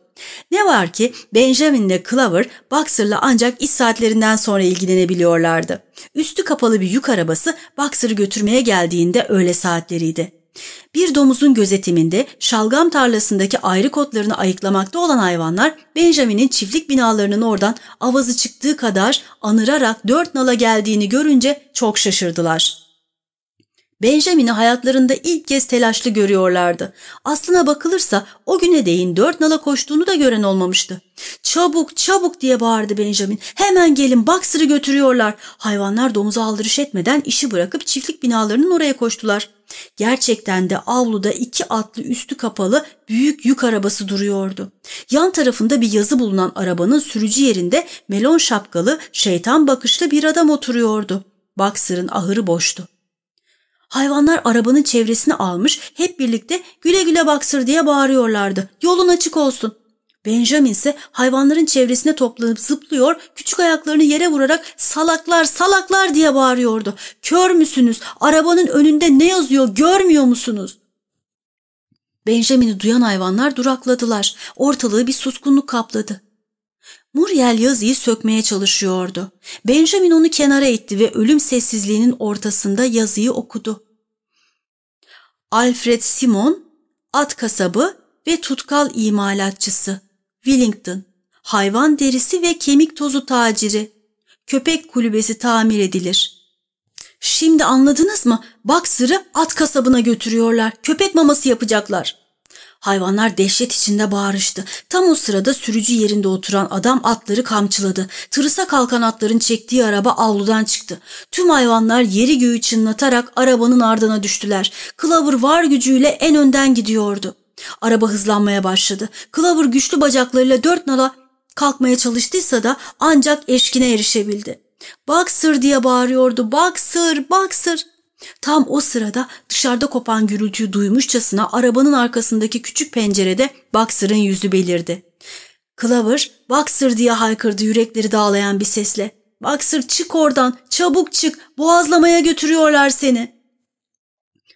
Ne var ki Benjamin ile Clover Boxer'la ancak iş saatlerinden sonra ilgilenebiliyorlardı. Üstü kapalı bir yük arabası Boxer'ı götürmeye geldiğinde öğle saatleriydi. Bir domuzun gözetiminde şalgam tarlasındaki ayrı kotlarını ayıklamakta olan hayvanlar Benjamin'in çiftlik binalarının oradan avazı çıktığı kadar anırarak dört nala geldiğini görünce çok şaşırdılar. Benjamin'i hayatlarında ilk kez telaşlı görüyorlardı. Aslına bakılırsa o güne değin dört nala koştuğunu da gören olmamıştı. Çabuk çabuk diye bağırdı Benjamin. Hemen gelin Boxer'ı götürüyorlar. Hayvanlar domuza aldırış etmeden işi bırakıp çiftlik binalarının oraya koştular. Gerçekten de avluda iki atlı üstü kapalı büyük yük arabası duruyordu. Yan tarafında bir yazı bulunan arabanın sürücü yerinde melon şapkalı, şeytan bakışlı bir adam oturuyordu. Boxer'ın ahırı boştu. Hayvanlar arabanın çevresini almış hep birlikte güle güle baksır diye bağırıyorlardı. Yolun açık olsun. Benjamin ise hayvanların çevresine toplanıp zıplıyor, küçük ayaklarını yere vurarak salaklar salaklar diye bağırıyordu. Kör müsünüz? Arabanın önünde ne yazıyor görmüyor musunuz? Benjamin'i duyan hayvanlar durakladılar. Ortalığı bir suskunluk kapladı. Muriel yazıyı sökmeye çalışıyordu. Benjamin onu kenara itti ve ölüm sessizliğinin ortasında yazıyı okudu. Alfred Simon, at kasabı ve tutkal imalatçısı. Wellington, hayvan derisi ve kemik tozu taciri. Köpek kulübesi tamir edilir. Şimdi anladınız mı? Bak sırı at kasabına götürüyorlar. Köpek maması yapacaklar. Hayvanlar dehşet içinde bağırıştı. Tam o sırada sürücü yerinde oturan adam atları kamçıladı. Tırısa kalkan atların çektiği araba avludan çıktı. Tüm hayvanlar yeri göğü çınlatarak arabanın ardına düştüler. Clover var gücüyle en önden gidiyordu. Araba hızlanmaya başladı. Clover güçlü bacaklarıyla dört nala kalkmaya çalıştıysa da ancak eşkine erişebildi. Sır diye bağırıyordu. Bak sır. Tam o sırada dışarıda kopan gürültüyü duymuşçasına arabanın arkasındaki küçük pencerede Boxer'ın yüzü belirdi. Clover, Boxer diye haykırdı yürekleri dağlayan bir sesle. Boxer çık oradan, çabuk çık, boğazlamaya götürüyorlar seni.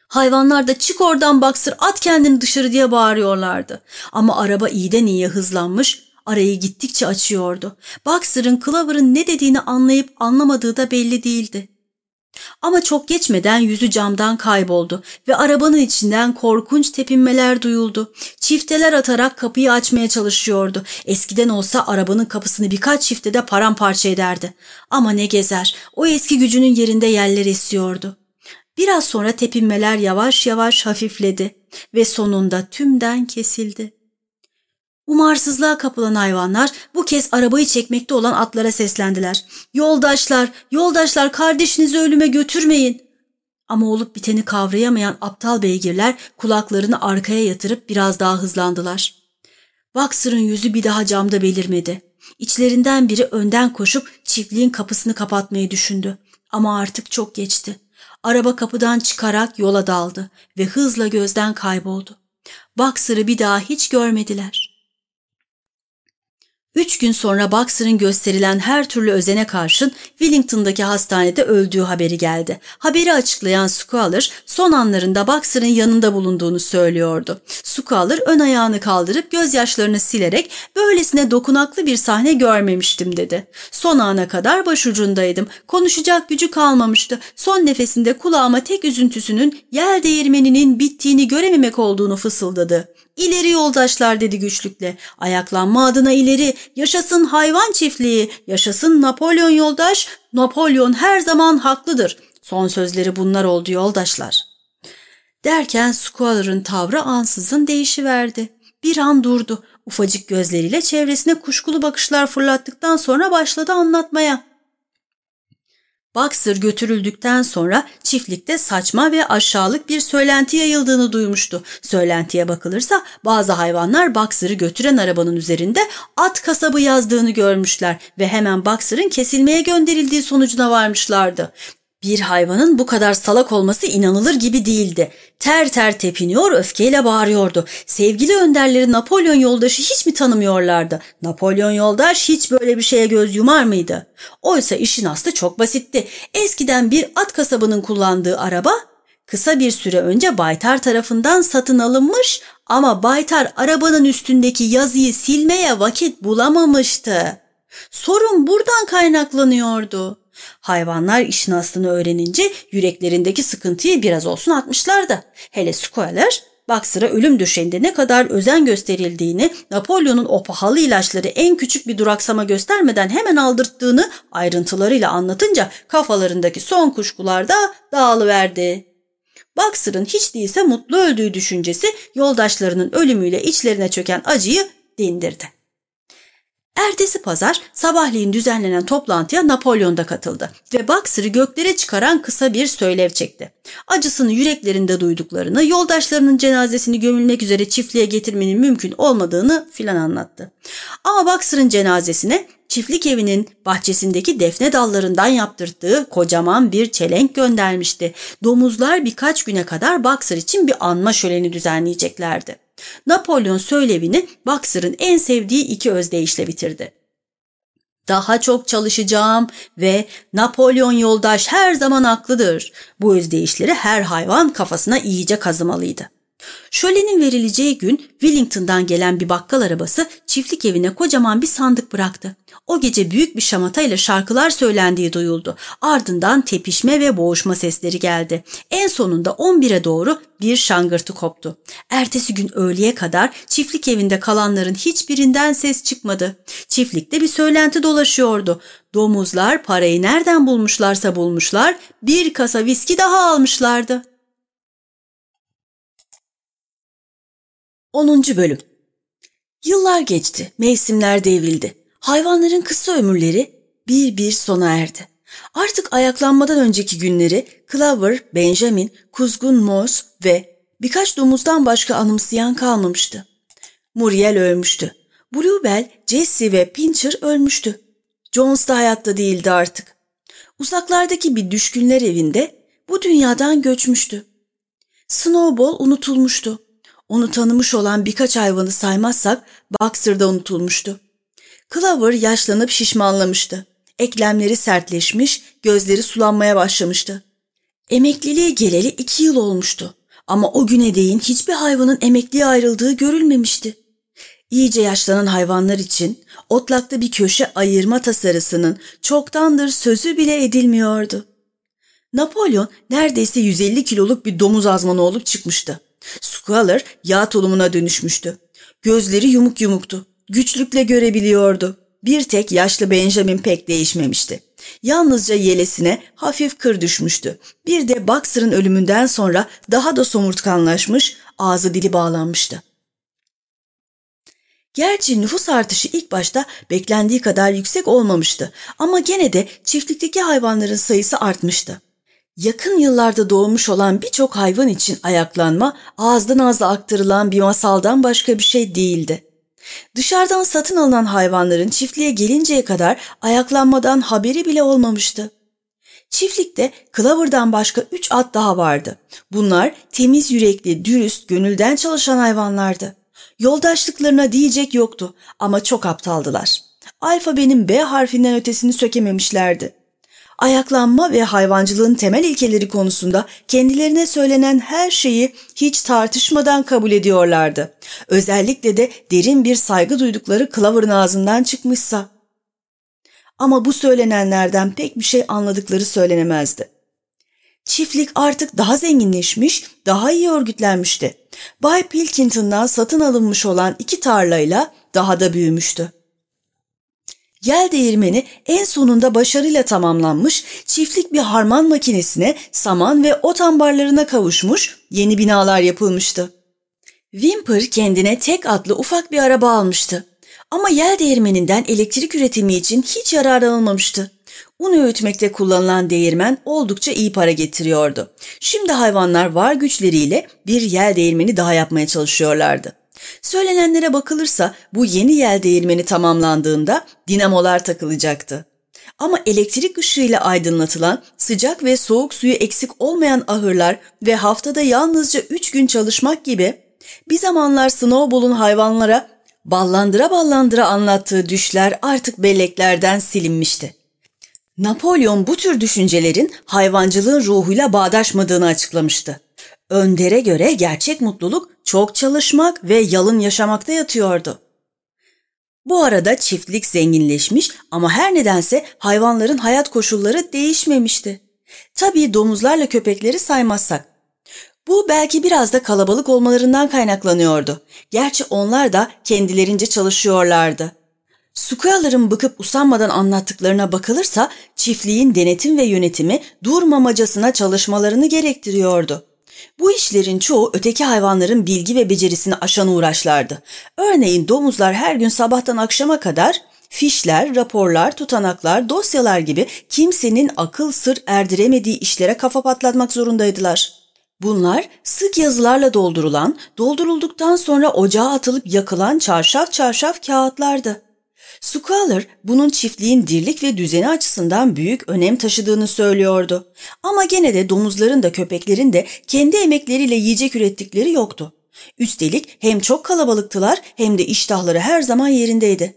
Hayvanlar da çık oradan Boxer, at kendini dışarı diye bağırıyorlardı. Ama araba iyiden iyiye hızlanmış, arayı gittikçe açıyordu. Boxer'ın Clover'ın ne dediğini anlayıp anlamadığı da belli değildi. Ama çok geçmeden yüzü camdan kayboldu ve arabanın içinden korkunç tepinmeler duyuldu. Çifteler atarak kapıyı açmaya çalışıyordu. Eskiden olsa arabanın kapısını birkaç çiftede paramparça ederdi. Ama ne gezer, o eski gücünün yerinde yerler esiyordu. Biraz sonra tepinmeler yavaş yavaş hafifledi ve sonunda tümden kesildi. Umarsızlığa kapılan hayvanlar bu kez arabayı çekmekte olan atlara seslendiler. Yoldaşlar, yoldaşlar kardeşinizi ölüme götürmeyin. Ama olup biteni kavrayamayan aptal beygirler kulaklarını arkaya yatırıp biraz daha hızlandılar. Boxer'ın yüzü bir daha camda belirmedi. İçlerinden biri önden koşup çiftliğin kapısını kapatmayı düşündü. Ama artık çok geçti. Araba kapıdan çıkarak yola daldı ve hızla gözden kayboldu. Boxer'ı bir daha hiç görmediler. Üç gün sonra Boxer'ın gösterilen her türlü özene karşın Wellington'daki hastanede öldüğü haberi geldi. Haberi açıklayan Squaller son anlarında Boxer'ın yanında bulunduğunu söylüyordu. Squaller ön ayağını kaldırıp gözyaşlarını silerek böylesine dokunaklı bir sahne görmemiştim dedi. Son ana kadar başucundaydım. Konuşacak gücü kalmamıştı. Son nefesinde kulağıma tek üzüntüsünün yel değirmeninin bittiğini görememek olduğunu fısıldadı. İleri yoldaşlar dedi güçlükle. Ayaklanma adına ileri. Yaşasın hayvan çiftliği. Yaşasın Napolyon yoldaş. Napolyon her zaman haklıdır. Son sözleri bunlar oldu yoldaşlar. Derken Squaller'ın tavrı ansızın değişiverdi. Bir an durdu. Ufacık gözleriyle çevresine kuşkulu bakışlar fırlattıktan sonra başladı anlatmaya. Boxer götürüldükten sonra çiftlikte saçma ve aşağılık bir söylenti yayıldığını duymuştu. Söylentiye bakılırsa bazı hayvanlar Boxer'ı götüren arabanın üzerinde at kasabı yazdığını görmüşler ve hemen Boxer'ın kesilmeye gönderildiği sonucuna varmışlardı. Bir hayvanın bu kadar salak olması inanılır gibi değildi. Ter ter tepiniyor, öfkeyle bağırıyordu. Sevgili önderleri Napolyon yoldaşı hiç mi tanımıyorlardı? Napolyon yoldaş hiç böyle bir şeye göz yumar mıydı? Oysa işin aslı çok basitti. Eskiden bir at kasabının kullandığı araba kısa bir süre önce Baytar tarafından satın alınmış ama Baytar arabanın üstündeki yazıyı silmeye vakit bulamamıştı. Sorun buradan kaynaklanıyordu. Hayvanlar işin aslını öğrenince yüreklerindeki sıkıntıyı biraz olsun atmışlardı. Hele Squaller Boxer'a ölüm döşeğinde ne kadar özen gösterildiğini, Napolyon'un o pahalı ilaçları en küçük bir duraksama göstermeden hemen aldırttığını ayrıntılarıyla anlatınca kafalarındaki son kuşkular da dağılıverdi. Boxer'ın hiç değilse mutlu öldüğü düşüncesi yoldaşlarının ölümüyle içlerine çöken acıyı dindirdi. Ertesi pazar sabahleyin düzenlenen toplantıya Napolyon da katıldı ve Boxer'ı göklere çıkaran kısa bir söylev çekti. Acısını yüreklerinde duyduklarını, yoldaşlarının cenazesini gömülmek üzere çiftliğe getirmenin mümkün olmadığını filan anlattı. Ama Boxer'ın cenazesine çiftlik evinin bahçesindeki defne dallarından yaptırdığı kocaman bir çelenk göndermişti. Domuzlar birkaç güne kadar Boxer için bir anma şöleni düzenleyeceklerdi. Napolyon söylevini Boxer'ın en sevdiği iki özdeyişle bitirdi. Daha çok çalışacağım ve Napolyon yoldaş her zaman haklıdır. Bu özdeyişleri her hayvan kafasına iyice kazımalıydı. Şölenin verileceği gün Wellington'dan gelen bir bakkal arabası çiftlik evine kocaman bir sandık bıraktı. O gece büyük bir şamatayla şarkılar söylendiği duyuldu. Ardından tepişme ve boğuşma sesleri geldi. En sonunda 11'e doğru bir şangırtı koptu. Ertesi gün öğleye kadar çiftlik evinde kalanların hiçbirinden ses çıkmadı. Çiftlikte bir söylenti dolaşıyordu. Domuzlar parayı nereden bulmuşlarsa bulmuşlar bir kasa viski daha almışlardı. 10. Bölüm Yıllar geçti, mevsimler devrildi. Hayvanların kısa ömürleri bir bir sona erdi. Artık ayaklanmadan önceki günleri Clover, Benjamin, Kuzgun Moss ve birkaç domuzdan başka anımsayan kalmamıştı. Muriel ölmüştü. Bluebell, Jesse ve Pincher ölmüştü. Jones da hayatta değildi artık. Uzaklardaki bir düşkünler evinde bu dünyadan göçmüştü. Snowball unutulmuştu. Onu tanımış olan birkaç hayvanı saymazsak Boxer da unutulmuştu. Clover yaşlanıp şişmanlamıştı. Eklemleri sertleşmiş, gözleri sulanmaya başlamıştı. Emekliliğe geleli iki yıl olmuştu. Ama o güne değin hiçbir hayvanın emekliye ayrıldığı görülmemişti. İyice yaşlanan hayvanlar için otlakta bir köşe ayırma tasarısının çoktandır sözü bile edilmiyordu. Napolyon neredeyse 150 kiloluk bir domuz azmanı olup çıkmıştı. Squaller yağ tulumuna dönüşmüştü. Gözleri yumuk yumuktu. Güçlükle görebiliyordu. Bir tek yaşlı Benjamin pek değişmemişti. Yalnızca yelesine hafif kır düşmüştü. Bir de Boxer'ın ölümünden sonra daha da somurtkanlaşmış, ağzı dili bağlanmıştı. Gerçi nüfus artışı ilk başta beklendiği kadar yüksek olmamıştı ama gene de çiftlikteki hayvanların sayısı artmıştı. Yakın yıllarda doğmuş olan birçok hayvan için ayaklanma ağızdan ağza aktarılan bir masaldan başka bir şey değildi. Dışarıdan satın alınan hayvanların çiftliğe gelinceye kadar ayaklanmadan haberi bile olmamıştı. Çiftlikte Clover'dan başka üç at daha vardı. Bunlar temiz yürekli, dürüst, gönülden çalışan hayvanlardı. Yoldaşlıklarına diyecek yoktu ama çok aptaldılar. Alfabenin B harfinden ötesini sökememişlerdi ayaklanma ve hayvancılığın temel ilkeleri konusunda kendilerine söylenen her şeyi hiç tartışmadan kabul ediyorlardı. Özellikle de derin bir saygı duydukları Clover'ın ağzından çıkmışsa. Ama bu söylenenlerden pek bir şey anladıkları söylenemezdi. Çiftlik artık daha zenginleşmiş, daha iyi örgütlenmişti. Bay Pilkington'dan satın alınmış olan iki tarlayla daha da büyümüştü. Yel değirmeni en sonunda başarıyla tamamlanmış, çiftlik bir harman makinesine, saman ve ot ambarlarına kavuşmuş, yeni binalar yapılmıştı. Wimper kendine tek atlı ufak bir araba almıştı. Ama yel değirmeninden elektrik üretimi için hiç yararlanılmamıştı. Un öğütmekte kullanılan değirmen oldukça iyi para getiriyordu. Şimdi hayvanlar var güçleriyle bir yel değirmeni daha yapmaya çalışıyorlardı. Söylenenlere bakılırsa bu yeni yel değirmeni tamamlandığında dinamolar takılacaktı. Ama elektrik ışığıyla aydınlatılan, sıcak ve soğuk suyu eksik olmayan ahırlar ve haftada yalnızca 3 gün çalışmak gibi bir zamanlar Snowball'un hayvanlara ballandıra ballandıra anlattığı düşler artık belleklerden silinmişti. Napolyon bu tür düşüncelerin hayvancılığın ruhuyla bağdaşmadığını açıklamıştı. Önder'e göre gerçek mutluluk çok çalışmak ve yalın yaşamakta yatıyordu. Bu arada çiftlik zenginleşmiş ama her nedense hayvanların hayat koşulları değişmemişti. Tabii domuzlarla köpekleri saymazsak. Bu belki biraz da kalabalık olmalarından kaynaklanıyordu. Gerçi onlar da kendilerince çalışıyorlardı. Squall'ların bıkıp usanmadan anlattıklarına bakılırsa çiftliğin denetim ve yönetimi durmamacasına çalışmalarını gerektiriyordu. Bu işlerin çoğu öteki hayvanların bilgi ve becerisini aşan uğraşlardı. Örneğin domuzlar her gün sabahtan akşama kadar fişler, raporlar, tutanaklar, dosyalar gibi kimsenin akıl sır erdiremediği işlere kafa patlatmak zorundaydılar. Bunlar sık yazılarla doldurulan, doldurulduktan sonra ocağa atılıp yakılan çarşaf çarşaf kağıtlardı. Squaller bunun çiftliğin dirlik ve düzeni açısından büyük önem taşıdığını söylüyordu. Ama gene de domuzların da köpeklerin de kendi emekleriyle yiyecek ürettikleri yoktu. Üstelik hem çok kalabalıktılar hem de iştahları her zaman yerindeydi.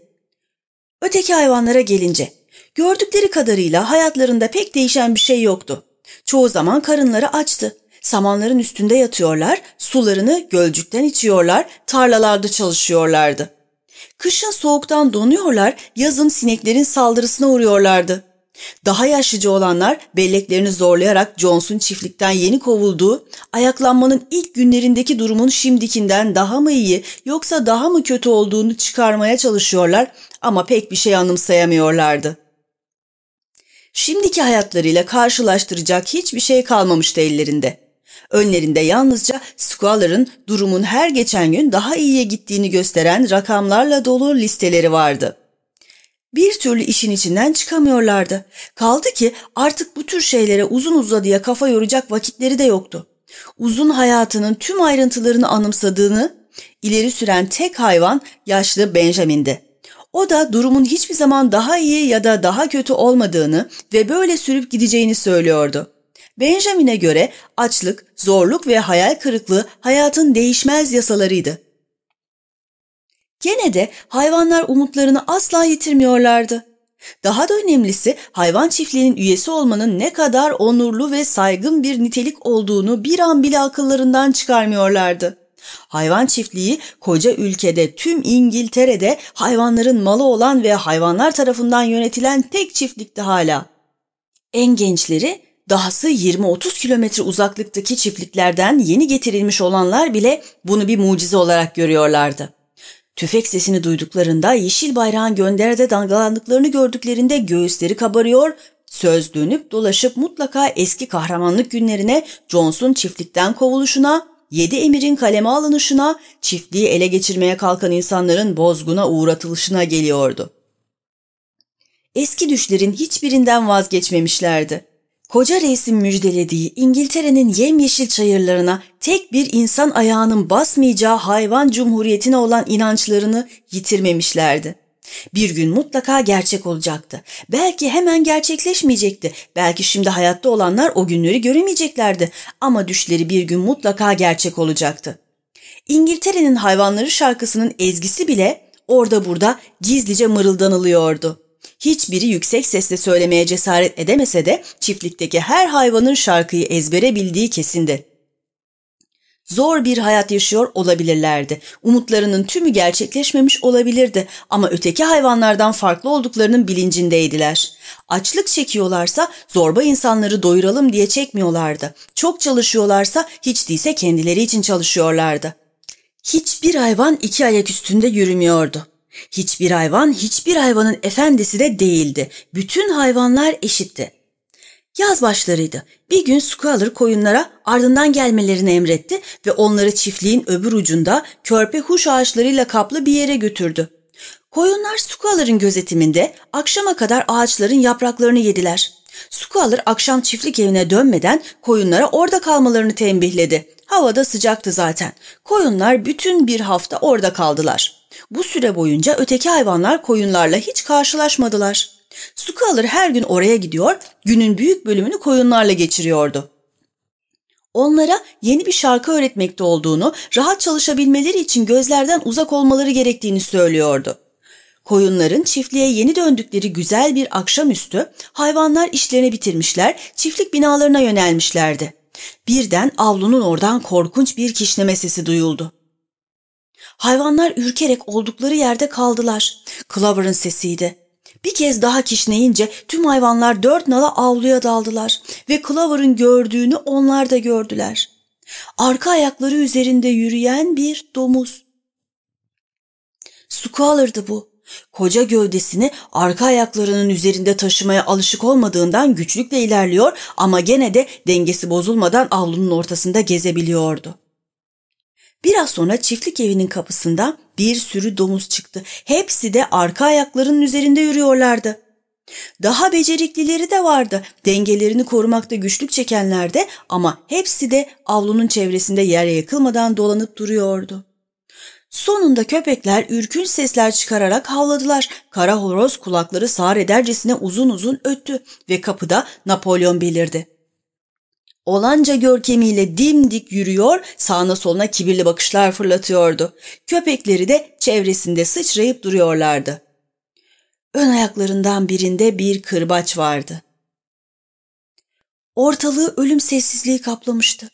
Öteki hayvanlara gelince, gördükleri kadarıyla hayatlarında pek değişen bir şey yoktu. Çoğu zaman karınları açtı. Samanların üstünde yatıyorlar, sularını gölcükten içiyorlar, tarlalarda çalışıyorlardı. Kışın soğuktan donuyorlar, yazın sineklerin saldırısına uğruyorlardı. Daha yaşlıca olanlar belleklerini zorlayarak Jones'un çiftlikten yeni kovulduğu, ayaklanmanın ilk günlerindeki durumun şimdikinden daha mı iyi yoksa daha mı kötü olduğunu çıkarmaya çalışıyorlar ama pek bir şey anımsayamıyorlardı. Şimdiki hayatlarıyla karşılaştıracak hiçbir şey kalmamıştı ellerinde. Önlerinde yalnızca Squaller'ın durumun her geçen gün daha iyiye gittiğini gösteren rakamlarla dolu listeleri vardı. Bir türlü işin içinden çıkamıyorlardı. Kaldı ki artık bu tür şeylere uzun uzadıya kafa yoracak vakitleri de yoktu. Uzun hayatının tüm ayrıntılarını anımsadığını ileri süren tek hayvan yaşlı Benjamin'di. O da durumun hiçbir zaman daha iyi ya da daha kötü olmadığını ve böyle sürüp gideceğini söylüyordu. Benjamin'e göre açlık, zorluk ve hayal kırıklığı hayatın değişmez yasalarıydı. Gene de hayvanlar umutlarını asla yitirmiyorlardı. Daha da önemlisi hayvan çiftliğinin üyesi olmanın ne kadar onurlu ve saygın bir nitelik olduğunu bir an bile akıllarından çıkarmıyorlardı. Hayvan çiftliği koca ülkede tüm İngiltere'de hayvanların malı olan ve hayvanlar tarafından yönetilen tek çiftlikti hala. En gençleri Dahası 20-30 kilometre uzaklıktaki çiftliklerden yeni getirilmiş olanlar bile bunu bir mucize olarak görüyorlardı. Tüfek sesini duyduklarında yeşil bayrağın gönderde dalgalandıklarını gördüklerinde göğüsleri kabarıyor, söz dönüp dolaşıp mutlaka eski kahramanlık günlerine Jones'un çiftlikten kovuluşuna, yedi emirin kaleme alınışına, çiftliği ele geçirmeye kalkan insanların bozguna uğratılışına geliyordu. Eski düşlerin hiçbirinden vazgeçmemişlerdi. Koca reisin müjdelediği İngiltere'nin yemyeşil çayırlarına tek bir insan ayağının basmayacağı hayvan cumhuriyetine olan inançlarını yitirmemişlerdi. Bir gün mutlaka gerçek olacaktı. Belki hemen gerçekleşmeyecekti. Belki şimdi hayatta olanlar o günleri göremeyeceklerdi. Ama düşleri bir gün mutlaka gerçek olacaktı. İngiltere'nin hayvanları şarkısının ezgisi bile orada burada gizlice mırıldanılıyordu. Hiçbiri yüksek sesle söylemeye cesaret edemese de çiftlikteki her hayvanın şarkıyı ezbere bildiği kesindi. Zor bir hayat yaşıyor olabilirlerdi. Umutlarının tümü gerçekleşmemiş olabilirdi ama öteki hayvanlardan farklı olduklarının bilincindeydiler. Açlık çekiyorlarsa zorba insanları doyuralım diye çekmiyorlardı. Çok çalışıyorlarsa hiç değilse kendileri için çalışıyorlardı. Hiçbir hayvan iki ayak üstünde yürümüyordu. Hiçbir hayvan hiçbir hayvanın efendisi de değildi. Bütün hayvanlar eşitti. Yaz başlarıydı. Bir gün Squaller koyunlara ardından gelmelerini emretti ve onları çiftliğin öbür ucunda körpe huş ağaçlarıyla kaplı bir yere götürdü. Koyunlar Squaller'ın gözetiminde akşama kadar ağaçların yapraklarını yediler. Squaller akşam çiftlik evine dönmeden koyunlara orada kalmalarını tembihledi. Havada sıcaktı zaten. Koyunlar bütün bir hafta orada kaldılar. Bu süre boyunca öteki hayvanlar koyunlarla hiç karşılaşmadılar. Squaller her gün oraya gidiyor, günün büyük bölümünü koyunlarla geçiriyordu. Onlara yeni bir şarkı öğretmekte olduğunu, rahat çalışabilmeleri için gözlerden uzak olmaları gerektiğini söylüyordu. Koyunların çiftliğe yeni döndükleri güzel bir akşamüstü hayvanlar işlerini bitirmişler, çiftlik binalarına yönelmişlerdi. Birden avlunun oradan korkunç bir kişneme sesi duyuldu. Hayvanlar ürkerek oldukları yerde kaldılar. Clover'ın sesiydi. Bir kez daha kişneyince tüm hayvanlar dört nala avluya daldılar ve Clover'ın gördüğünü onlar da gördüler. Arka ayakları üzerinde yürüyen bir domuz. Squaller'dı bu. Koca gövdesini arka ayaklarının üzerinde taşımaya alışık olmadığından güçlükle ilerliyor ama gene de dengesi bozulmadan avlunun ortasında gezebiliyordu. Biraz sonra çiftlik evinin kapısında bir sürü domuz çıktı. Hepsi de arka ayaklarının üzerinde yürüyorlardı. Daha beceriklileri de vardı. Dengelerini korumakta güçlük çekenler de ama hepsi de avlunun çevresinde yere yakılmadan dolanıp duruyordu. Sonunda köpekler ürkünç sesler çıkararak havladılar. Kara horoz kulakları sağır edercesine uzun uzun öttü ve kapıda Napolyon belirdi. Olanca görkemiyle dimdik yürüyor, sağına soluna kibirli bakışlar fırlatıyordu. Köpekleri de çevresinde sıçrayıp duruyorlardı. Ön ayaklarından birinde bir kırbaç vardı. Ortalığı ölüm sessizliği kaplamıştı.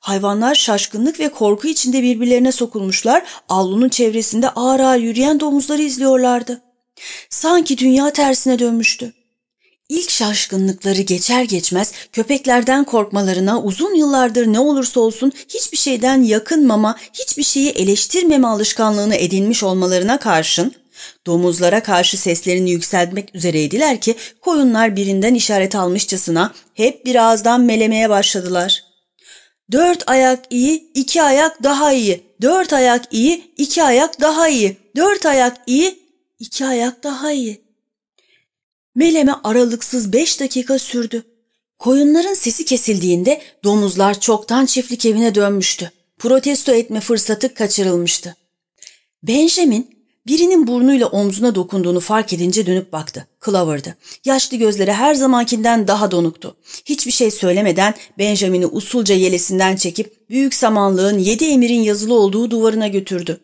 Hayvanlar şaşkınlık ve korku içinde birbirlerine sokulmuşlar, avlunun çevresinde ağır ağır yürüyen domuzları izliyorlardı. Sanki dünya tersine dönmüştü. İlk şaşkınlıkları geçer geçmez köpeklerden korkmalarına uzun yıllardır ne olursa olsun hiçbir şeyden yakınmama, hiçbir şeyi eleştirmeme alışkanlığını edinmiş olmalarına karşın domuzlara karşı seslerini yükseltmek üzereydiler ki koyunlar birinden işaret almışçasına hep bir ağızdan melemeye başladılar. Dört ayak iyi, iki ayak daha iyi. Dört ayak iyi, iki ayak daha iyi. Dört ayak iyi, iki ayak daha iyi. Meleme aralıksız beş dakika sürdü. Koyunların sesi kesildiğinde domuzlar çoktan çiftlik evine dönmüştü. Protesto etme fırsatı kaçırılmıştı. Benjamin birinin burnuyla omzuna dokunduğunu fark edince dönüp baktı. Clover'dı. Yaşlı gözleri her zamankinden daha donuktu. Hiçbir şey söylemeden Benjamin'i usulca yelesinden çekip büyük samanlığın yedi emirin yazılı olduğu duvarına götürdü.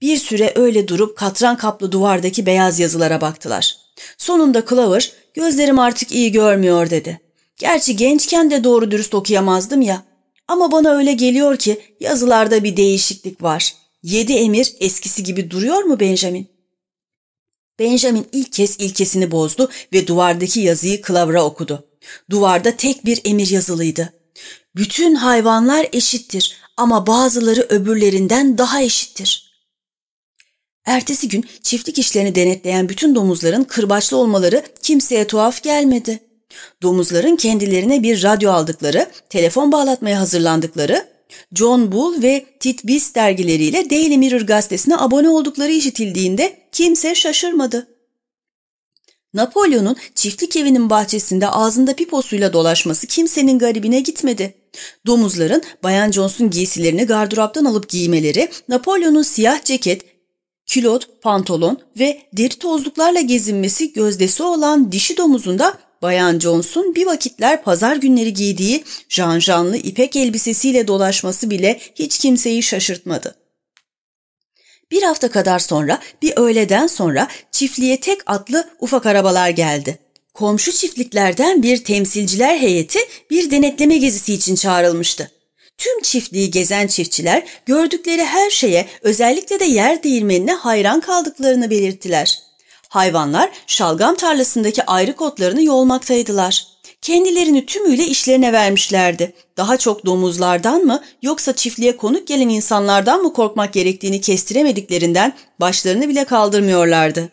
Bir süre öyle durup katran kaplı duvardaki beyaz yazılara baktılar. Sonunda Clover, gözlerim artık iyi görmüyor dedi. Gerçi gençken de doğru dürüst okuyamazdım ya. Ama bana öyle geliyor ki yazılarda bir değişiklik var. Yedi emir eskisi gibi duruyor mu Benjamin? Benjamin ilk kez ilkesini bozdu ve duvardaki yazıyı Clover'a okudu. Duvarda tek bir emir yazılıydı. Bütün hayvanlar eşittir ama bazıları öbürlerinden daha eşittir. Ertesi gün çiftlik işlerini denetleyen bütün domuzların kırbaçlı olmaları kimseye tuhaf gelmedi. Domuzların kendilerine bir radyo aldıkları, telefon bağlatmaya hazırlandıkları, John Bull ve Titbis dergileriyle Daily Mirror gazetesine abone oldukları işitildiğinde kimse şaşırmadı. Napolyon'un çiftlik evinin bahçesinde ağzında piposuyla dolaşması kimsenin garibine gitmedi. Domuzların Bayan Jones'un giysilerini gardıroptan alıp giymeleri, Napolyon'un siyah ceket, külot, pantolon ve deri tozluklarla gezinmesi gözdesi olan dişi domuzun da Bayan Jones'un bir vakitler pazar günleri giydiği janjanlı ipek elbisesiyle dolaşması bile hiç kimseyi şaşırtmadı. Bir hafta kadar sonra bir öğleden sonra çiftliğe tek atlı ufak arabalar geldi. Komşu çiftliklerden bir temsilciler heyeti bir denetleme gezisi için çağrılmıştı. Tüm çiftliği gezen çiftçiler gördükleri her şeye özellikle de yer değirmenine hayran kaldıklarını belirttiler. Hayvanlar şalgam tarlasındaki ayrı kotlarını yolmaktaydılar. Kendilerini tümüyle işlerine vermişlerdi. Daha çok domuzlardan mı yoksa çiftliğe konuk gelen insanlardan mı korkmak gerektiğini kestiremediklerinden başlarını bile kaldırmıyorlardı.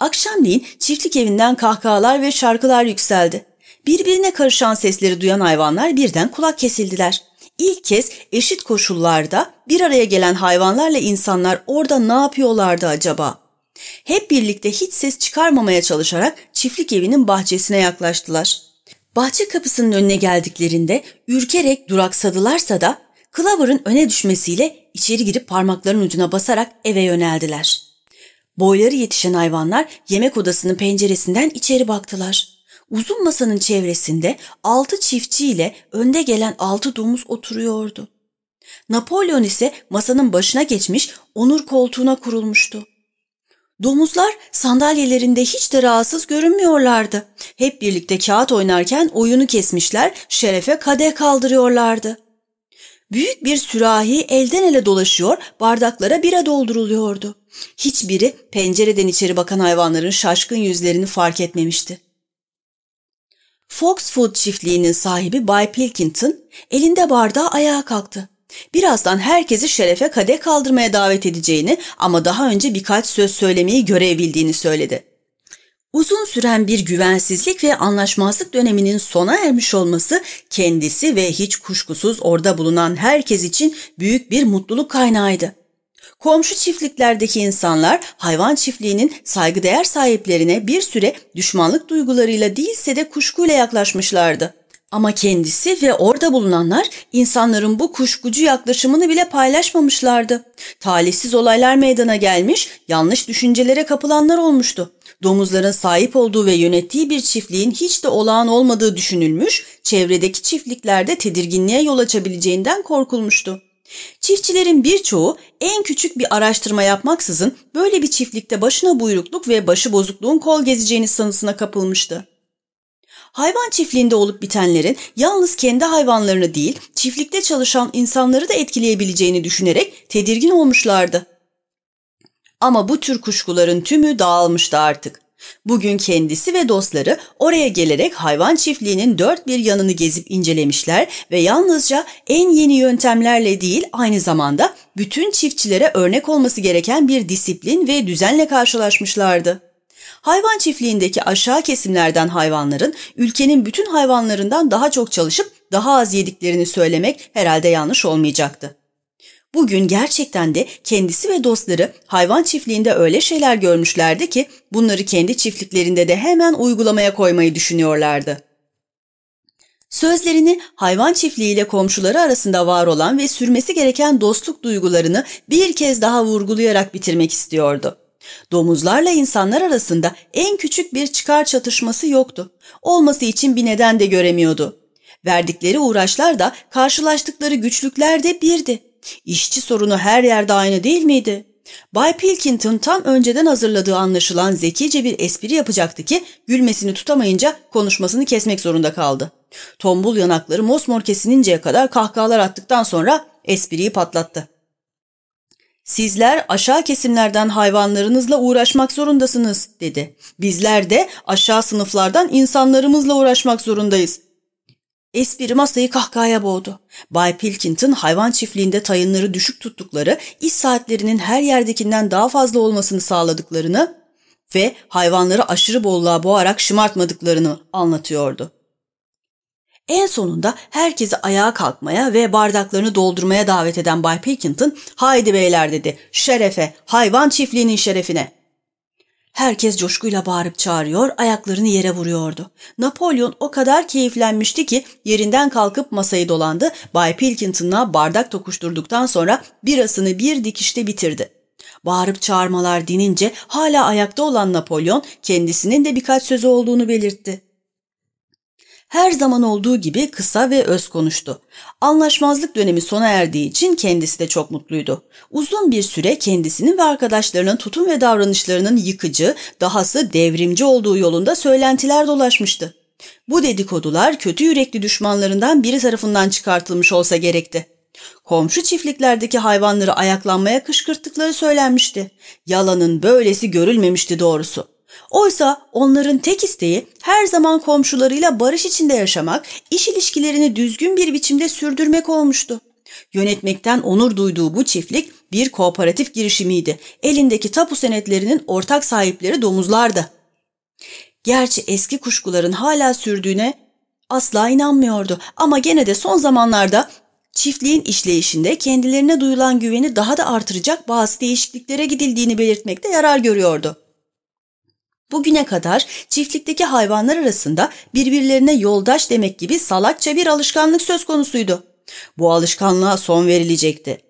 Akşamleyin çiftlik evinden kahkahalar ve şarkılar yükseldi. Birbirine karışan sesleri duyan hayvanlar birden kulak kesildiler. İlk kez eşit koşullarda bir araya gelen hayvanlarla insanlar orada ne yapıyorlardı acaba? Hep birlikte hiç ses çıkarmamaya çalışarak çiftlik evinin bahçesine yaklaştılar. Bahçe kapısının önüne geldiklerinde ürkerek duraksadılarsa da Clover'ın öne düşmesiyle içeri girip parmaklarının ucuna basarak eve yöneldiler. Boyları yetişen hayvanlar yemek odasının penceresinden içeri baktılar. Uzun masanın çevresinde altı çiftçi ile önde gelen altı domuz oturuyordu. Napolyon ise masanın başına geçmiş onur koltuğuna kurulmuştu. Domuzlar sandalyelerinde hiç de rahatsız görünmüyorlardı. Hep birlikte kağıt oynarken oyunu kesmişler, şerefe kadeh kaldırıyorlardı. Büyük bir sürahi elden ele dolaşıyor, bardaklara bira dolduruluyordu. Hiçbiri pencereden içeri bakan hayvanların şaşkın yüzlerini fark etmemişti. Foxfoot çiftliğinin sahibi Bay Pilkington elinde bardağı ayağa kalktı. Birazdan herkesi şerefe kadeh kaldırmaya davet edeceğini ama daha önce birkaç söz söylemeyi görev bildiğini söyledi. Uzun süren bir güvensizlik ve anlaşmazlık döneminin sona ermiş olması kendisi ve hiç kuşkusuz orada bulunan herkes için büyük bir mutluluk kaynağıydı. Komşu çiftliklerdeki insanlar hayvan çiftliğinin saygıdeğer sahiplerine bir süre düşmanlık duygularıyla değilse de kuşkuyla yaklaşmışlardı. Ama kendisi ve orada bulunanlar insanların bu kuşkucu yaklaşımını bile paylaşmamışlardı. Talihsiz olaylar meydana gelmiş, yanlış düşüncelere kapılanlar olmuştu. Domuzların sahip olduğu ve yönettiği bir çiftliğin hiç de olağan olmadığı düşünülmüş, çevredeki çiftliklerde tedirginliğe yol açabileceğinden korkulmuştu. Çiftçilerin birçoğu en küçük bir araştırma yapmaksızın böyle bir çiftlikte başına buyrukluk ve başı bozukluğun kol gezeceğini sanısına kapılmıştı. Hayvan çiftliğinde olup bitenlerin yalnız kendi hayvanlarını değil, çiftlikte çalışan insanları da etkileyebileceğini düşünerek tedirgin olmuşlardı. Ama bu tür kuşkuların tümü dağılmıştı artık. Bugün kendisi ve dostları oraya gelerek hayvan çiftliğinin dört bir yanını gezip incelemişler ve yalnızca en yeni yöntemlerle değil aynı zamanda bütün çiftçilere örnek olması gereken bir disiplin ve düzenle karşılaşmışlardı. Hayvan çiftliğindeki aşağı kesimlerden hayvanların ülkenin bütün hayvanlarından daha çok çalışıp daha az yediklerini söylemek herhalde yanlış olmayacaktı. Bugün gerçekten de kendisi ve dostları hayvan çiftliğinde öyle şeyler görmüşlerdi ki bunları kendi çiftliklerinde de hemen uygulamaya koymayı düşünüyorlardı. Sözlerini hayvan çiftliğiyle komşuları arasında var olan ve sürmesi gereken dostluk duygularını bir kez daha vurgulayarak bitirmek istiyordu. Domuzlarla insanlar arasında en küçük bir çıkar çatışması yoktu. Olması için bir neden de göremiyordu. Verdikleri uğraşlar da karşılaştıkları güçlükler de birdi. İşçi sorunu her yerde aynı değil miydi? Bay Pilkington tam önceden hazırladığı anlaşılan zekice bir espri yapacaktı ki gülmesini tutamayınca konuşmasını kesmek zorunda kaldı. Tombul yanakları mosmor kesininceye kadar kahkahalar attıktan sonra espriyi patlattı. Sizler aşağı kesimlerden hayvanlarınızla uğraşmak zorundasınız dedi. Bizler de aşağı sınıflardan insanlarımızla uğraşmak zorundayız. Espri masayı kahkahaya boğdu. Bay Pilkington hayvan çiftliğinde tayınları düşük tuttukları, iş saatlerinin her yerdekinden daha fazla olmasını sağladıklarını ve hayvanları aşırı bolluğa boğarak şımartmadıklarını anlatıyordu. En sonunda herkesi ayağa kalkmaya ve bardaklarını doldurmaya davet eden Bay Pilkington, haydi beyler dedi, şerefe, hayvan çiftliğinin şerefine. Herkes coşkuyla bağırıp çağırıyor, ayaklarını yere vuruyordu. Napolyon o kadar keyiflenmişti ki yerinden kalkıp masayı dolandı, Bay Pilkington'la bardak tokuşturduktan sonra birasını bir dikişte bitirdi. Bağırıp çağırmalar dinince hala ayakta olan Napolyon kendisinin de birkaç sözü olduğunu belirtti. Her zaman olduğu gibi kısa ve öz konuştu. Anlaşmazlık dönemi sona erdiği için kendisi de çok mutluydu. Uzun bir süre kendisinin ve arkadaşlarının tutum ve davranışlarının yıkıcı, dahası devrimci olduğu yolunda söylentiler dolaşmıştı. Bu dedikodular kötü yürekli düşmanlarından biri tarafından çıkartılmış olsa gerekti. Komşu çiftliklerdeki hayvanları ayaklanmaya kışkırttıkları söylenmişti. Yalanın böylesi görülmemişti doğrusu. Oysa onların tek isteği her zaman komşularıyla barış içinde yaşamak, iş ilişkilerini düzgün bir biçimde sürdürmek olmuştu. Yönetmekten onur duyduğu bu çiftlik bir kooperatif girişimiydi. Elindeki tapu senetlerinin ortak sahipleri domuzlardı. Gerçi eski kuşkuların hala sürdüğüne asla inanmıyordu ama gene de son zamanlarda çiftliğin işleyişinde kendilerine duyulan güveni daha da artıracak bazı değişikliklere gidildiğini belirtmekte yarar görüyordu. Bugüne kadar çiftlikteki hayvanlar arasında birbirlerine yoldaş demek gibi salakça bir alışkanlık söz konusuydu. Bu alışkanlığa son verilecekti.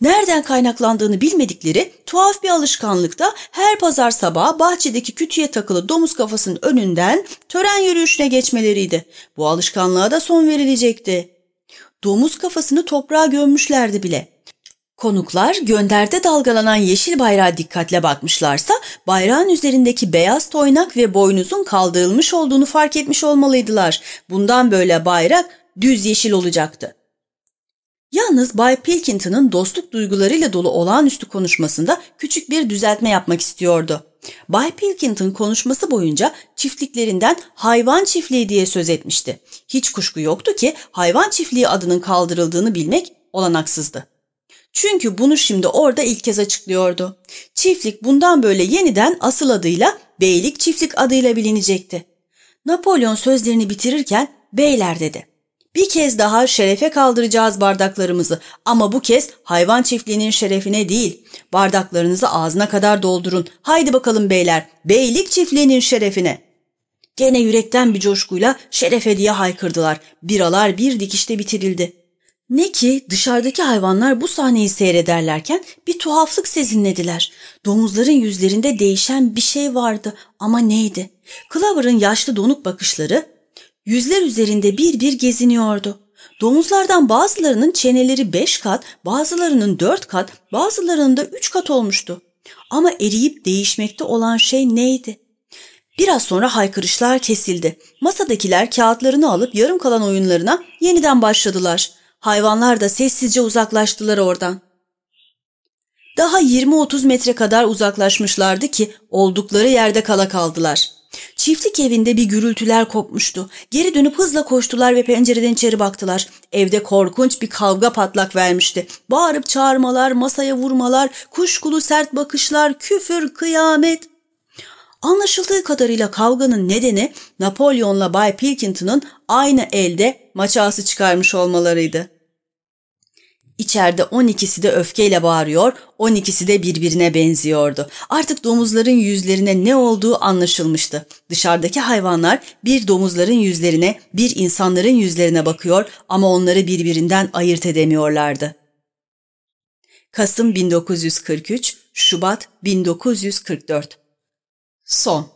Nereden kaynaklandığını bilmedikleri tuhaf bir alışkanlıkta her pazar sabahı bahçedeki kütüye takılı domuz kafasının önünden tören yürüyüşüne geçmeleriydi. Bu alışkanlığa da son verilecekti. Domuz kafasını toprağa gömmüşlerdi bile. Konuklar gönderde dalgalanan yeşil bayrağa dikkatle bakmışlarsa bayrağın üzerindeki beyaz toynak ve boynuzun kaldırılmış olduğunu fark etmiş olmalıydılar. Bundan böyle bayrak düz yeşil olacaktı. Yalnız Bay Pilkington'ın dostluk duygularıyla dolu olağanüstü konuşmasında küçük bir düzeltme yapmak istiyordu. Bay Pilkington konuşması boyunca çiftliklerinden hayvan çiftliği diye söz etmişti. Hiç kuşku yoktu ki hayvan çiftliği adının kaldırıldığını bilmek olanaksızdı. Çünkü bunu şimdi orada ilk kez açıklıyordu. Çiftlik bundan böyle yeniden asıl adıyla Beylik Çiftlik adıyla bilinecekti. Napolyon sözlerini bitirirken beyler dedi. Bir kez daha şerefe kaldıracağız bardaklarımızı ama bu kez hayvan çiftliğinin şerefine değil. Bardaklarınızı ağzına kadar doldurun. Haydi bakalım beyler, beylik çiftliğinin şerefine. Gene yürekten bir coşkuyla şerefe diye haykırdılar. Biralar bir dikişte bitirildi. Ne ki dışarıdaki hayvanlar bu sahneyi seyrederlerken bir tuhaflık sezinlediler. Domuzların yüzlerinde değişen bir şey vardı ama neydi? Clover'ın yaşlı donuk bakışları yüzler üzerinde bir bir geziniyordu. Domuzlardan bazılarının çeneleri beş kat, bazılarının dört kat, bazılarının da üç kat olmuştu. Ama eriyip değişmekte olan şey neydi? Biraz sonra haykırışlar kesildi. Masadakiler kağıtlarını alıp yarım kalan oyunlarına yeniden başladılar. Hayvanlar da sessizce uzaklaştılar oradan. Daha 20-30 metre kadar uzaklaşmışlardı ki oldukları yerde kala kaldılar. Çiftlik evinde bir gürültüler kopmuştu. Geri dönüp hızla koştular ve pencereden içeri baktılar. Evde korkunç bir kavga patlak vermişti. Bağırıp çağırmalar, masaya vurmalar, kuşkulu sert bakışlar, küfür, kıyamet. Anlaşıldığı kadarıyla kavganın nedeni Napolyon'la Bay Pilkington'ın aynı elde maçası çıkarmış olmalarıydı. İçeride 12'si de öfkeyle bağırıyor, 12'si de birbirine benziyordu. Artık domuzların yüzlerine ne olduğu anlaşılmıştı. Dışarıdaki hayvanlar bir domuzların yüzlerine, bir insanların yüzlerine bakıyor ama onları birbirinden ayırt edemiyorlardı. Kasım 1943, Şubat 1944 Son